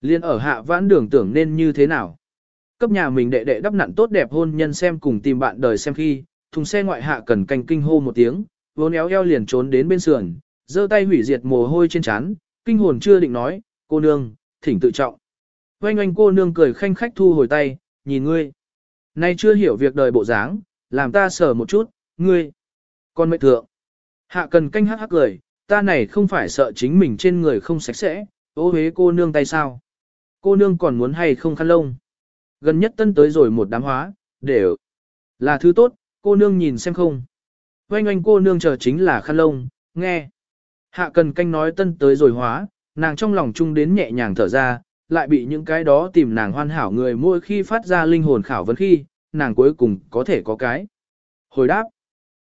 Liên ở hạ vãn đường tưởng nên như thế nào. Cấp nhà mình đệ đệ đắp nặn tốt đẹp hôn nhân xem cùng tìm bạn đời xem khi, thùng xe ngoại hạ cần canh kinh hô một tiếng, vốn éo eo liền trốn đến bên sườn, giơ tay hủy diệt mồ hôi trên trán, kinh hồn chưa định nói, cô nương, thỉnh tự trọng. Oanh oanh cô nương cười khanh khách thu hồi tay, nhìn ngươi. Nay chưa hiểu việc đời bộ dáng, làm ta sờ một chút, ngươi. Con mệnh thượng. Hạ cần canh hắc hắc cười, ta này không phải sợ chính mình trên người không sạch sẽ, ô hế cô nương tay sao. Cô nương còn muốn hay không khăn lông. Gần nhất tân tới rồi một đám hóa, đều là thứ tốt, cô nương nhìn xem không. Oanh oanh cô nương chờ chính là khăn lông, nghe. Hạ cần canh nói tân tới rồi hóa, nàng trong lòng chung đến nhẹ nhàng thở ra, lại bị những cái đó tìm nàng hoàn hảo người mỗi khi phát ra linh hồn khảo vấn khi, nàng cuối cùng có thể có cái. Hồi đáp,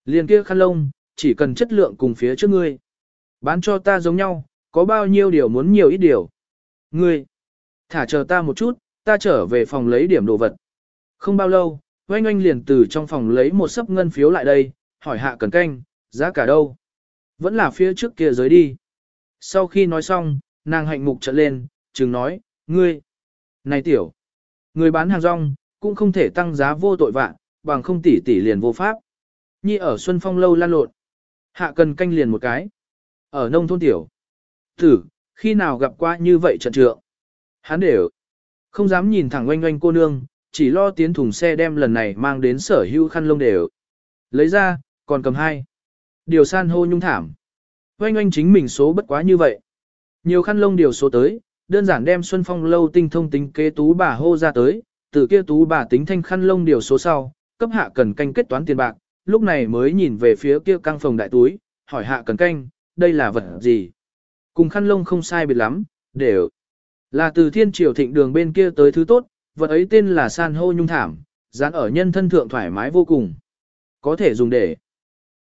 liền kia khăn lông, chỉ cần chất lượng cùng phía trước ngươi. Bán cho ta giống nhau, có bao nhiêu điều muốn nhiều ít điều. Ngươi, thả chờ ta một chút, ta trở về phòng lấy điểm đồ vật. Không bao lâu, oanh oanh liền từ trong phòng lấy một sấp ngân phiếu lại đây, hỏi hạ cần canh, giá cả đâu? Vẫn là phía trước kia giới đi. Sau khi nói xong, nàng hạnh mục trợn lên, chừng nói, ngươi, này tiểu, người bán hàng rong, cũng không thể tăng giá vô tội vạ bằng không tỷ tỷ liền vô pháp. Nhi ở Xuân Phong lâu lan lộn, hạ cần canh liền một cái. Ở nông thôn tiểu, tử, khi nào gặp qua như vậy trận trượng. Hắn đều, không dám nhìn thẳng oanh oanh cô nương, chỉ lo tiến thùng xe đem lần này mang đến sở hữu khăn lông đều. Lấy ra, còn cầm hai. Điều san hô nhung thảm. Oanh oanh chính mình số bất quá như vậy. Nhiều khăn lông điều số tới, đơn giản đem Xuân Phong lâu tinh thông tính kế tú bà hô ra tới, từ kia tú bà tính thanh khăn lông điều số sau, cấp hạ cần canh kết toán tiền bạc, lúc này mới nhìn về phía kia căng phòng đại túi, hỏi hạ cần canh, đây là vật gì? Cùng khăn lông không sai biệt lắm, đều là từ thiên triều thịnh đường bên kia tới thứ tốt, vật ấy tên là san hô nhung thảm, dán ở nhân thân thượng thoải mái vô cùng. Có thể dùng để